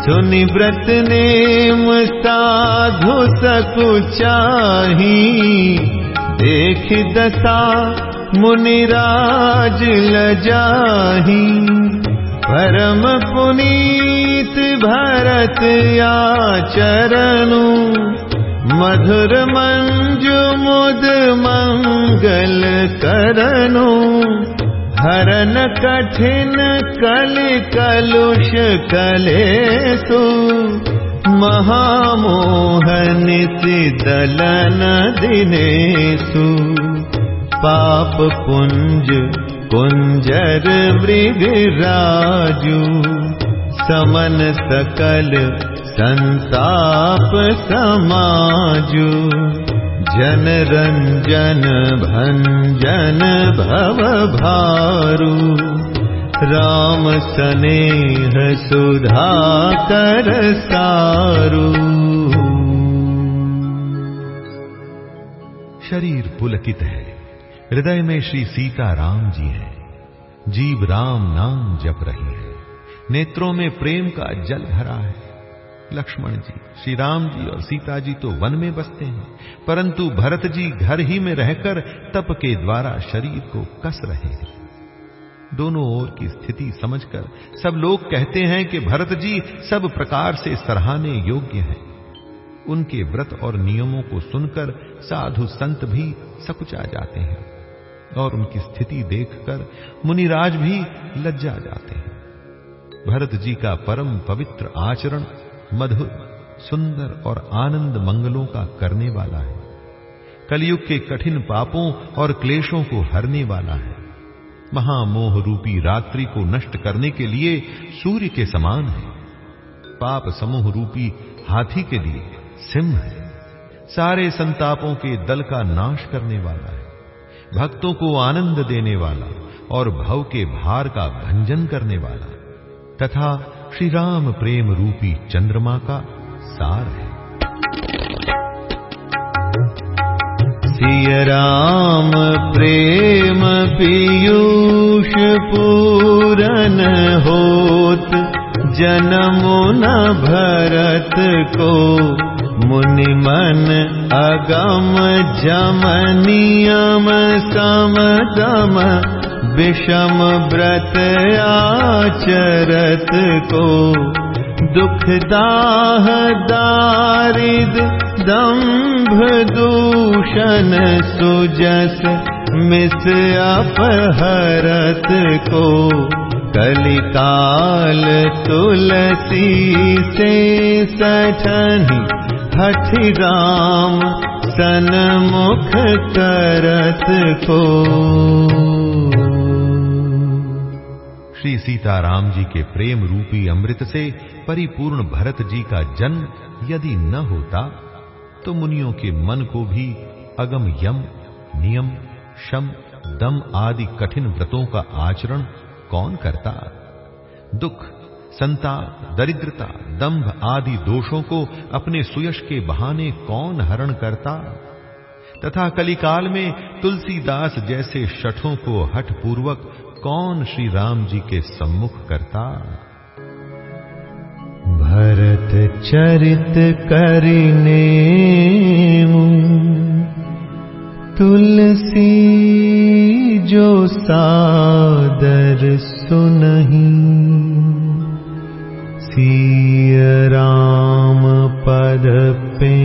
सुनि व्रत नेम साधु सकु चाही देख दशा मुनिराज लजाही। परम पुनीत भरत आचरणु मधुर मंजु मुद मंगल करनु। हरन कठिन कल कलुष कलेसु। महामोहनिति दलन दिनेसु। पाप पुंज कुंजर मृग राजू समन सकल संताप समाजू जन रंजन भंजन भव भारू। राम सनेह सुधा कर सारू। शरीर पुलकित है। हृदय में श्री सीता राम जी हैं। जीव राम नाम जप रही है। नेत्रों में प्रेम का जल भरा है। लक्ष्मण जी श्री राम जी और सीता जी तो वन में बसते हैं, परंतु भरत जी घर ही में रहकर तप के द्वारा शरीर को कस रहे हैं। दोनों ओर की स्थिति समझकर सब लोग कहते हैं कि भरत जी सब प्रकार से सराहने योग्य हैं। उनके व्रत और नियमों को सुनकर साधु संत भी सकुचा जाते हैं और उनकी स्थिति देखकर मुनिराज भी लज्जा जाते हैं। भरत जी का परम पवित्र आचरण मधुर, सुंदर और आनंद मंगलों का करने वाला है। कलयुग के कठिन पापों और क्लेशों को हरने वाला है। महामोह रूपी रात्रि को नष्ट करने के लिए सूर्य के समान है। पाप समूह रूपी हाथी के लिए सिंह है। सारे संतापों के दल का नाश करने वाला है। भक्तों को आनंद देने वाला और भव के भार का भंजन करने वाला। तथा श्री राम प्रेम रूपी चंद्रमा का सार है। सिय राम प्रेम पीयूष पूरन होत जन्मु न भरत को। मुनि मन अगम जम नियम सम विषम व्रत आचरत को दुख दाह दारिद दम्भ दूषण सुजस मिस अपहरत को। कलिकाल तुलसी से सठनि हठि राम सन्मुख करत को श्री सीताराम जी के प्रेम रूपी अमृत से परिपूर्ण भरत जी का जन्म यदि न होता तो मुनियों के मन को भी अगम यम, नियम, शम, दम आदि कठिन व्रतों का आचरण कौन करता? दुख, संताप, दरिद्रता, दंभ आदि दोषों को अपने सुयश के बहाने कौन हरण करता? तथा कलिकाल में तुलसीदास जैसे शठों को हठ पूर्वक कौन श्री राम जी के सम्मुख करता? भरत चरित करने तुलसी जो सादर सुनही। सिय राम पद पे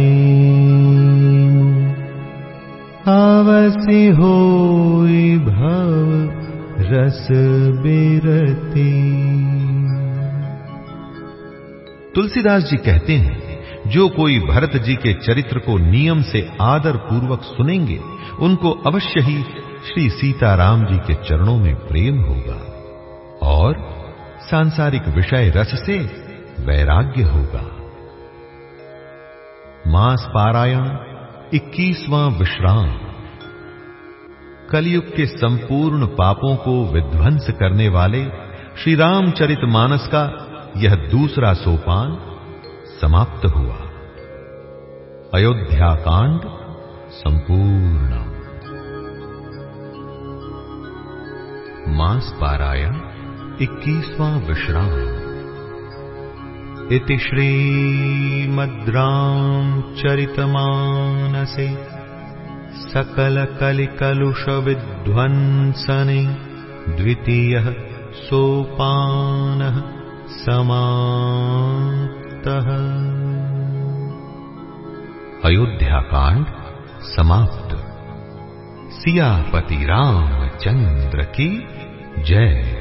आवसी हो भव रस बिरती। तुलसीदास जी कहते हैं, जो कोई भरत जी के चरित्र को नियम से आदर पूर्वक सुनेंगे, उनको अवश्य ही श्री सीताराम जी के चरणों में प्रेम होगा और सांसारिक विषय रस से वैराग्य होगा। मास पारायण, इक्कीसवां विश्राम। कलयुग के संपूर्ण पापों को विध्वंस करने वाले श्री रामचरित मानस का यह दूसरा सोपान समाप्त हुआ। अयोध्या कांड संपूर्ण। मास पारायण इक्कीसवां विश्राम। इति चरितमानसे सकलकलिकलुषविध्वंसने द्वितीयः सोपानः समाप्तः। अयोध्याकांड समाप्त। सियापति रामचंद्र की जय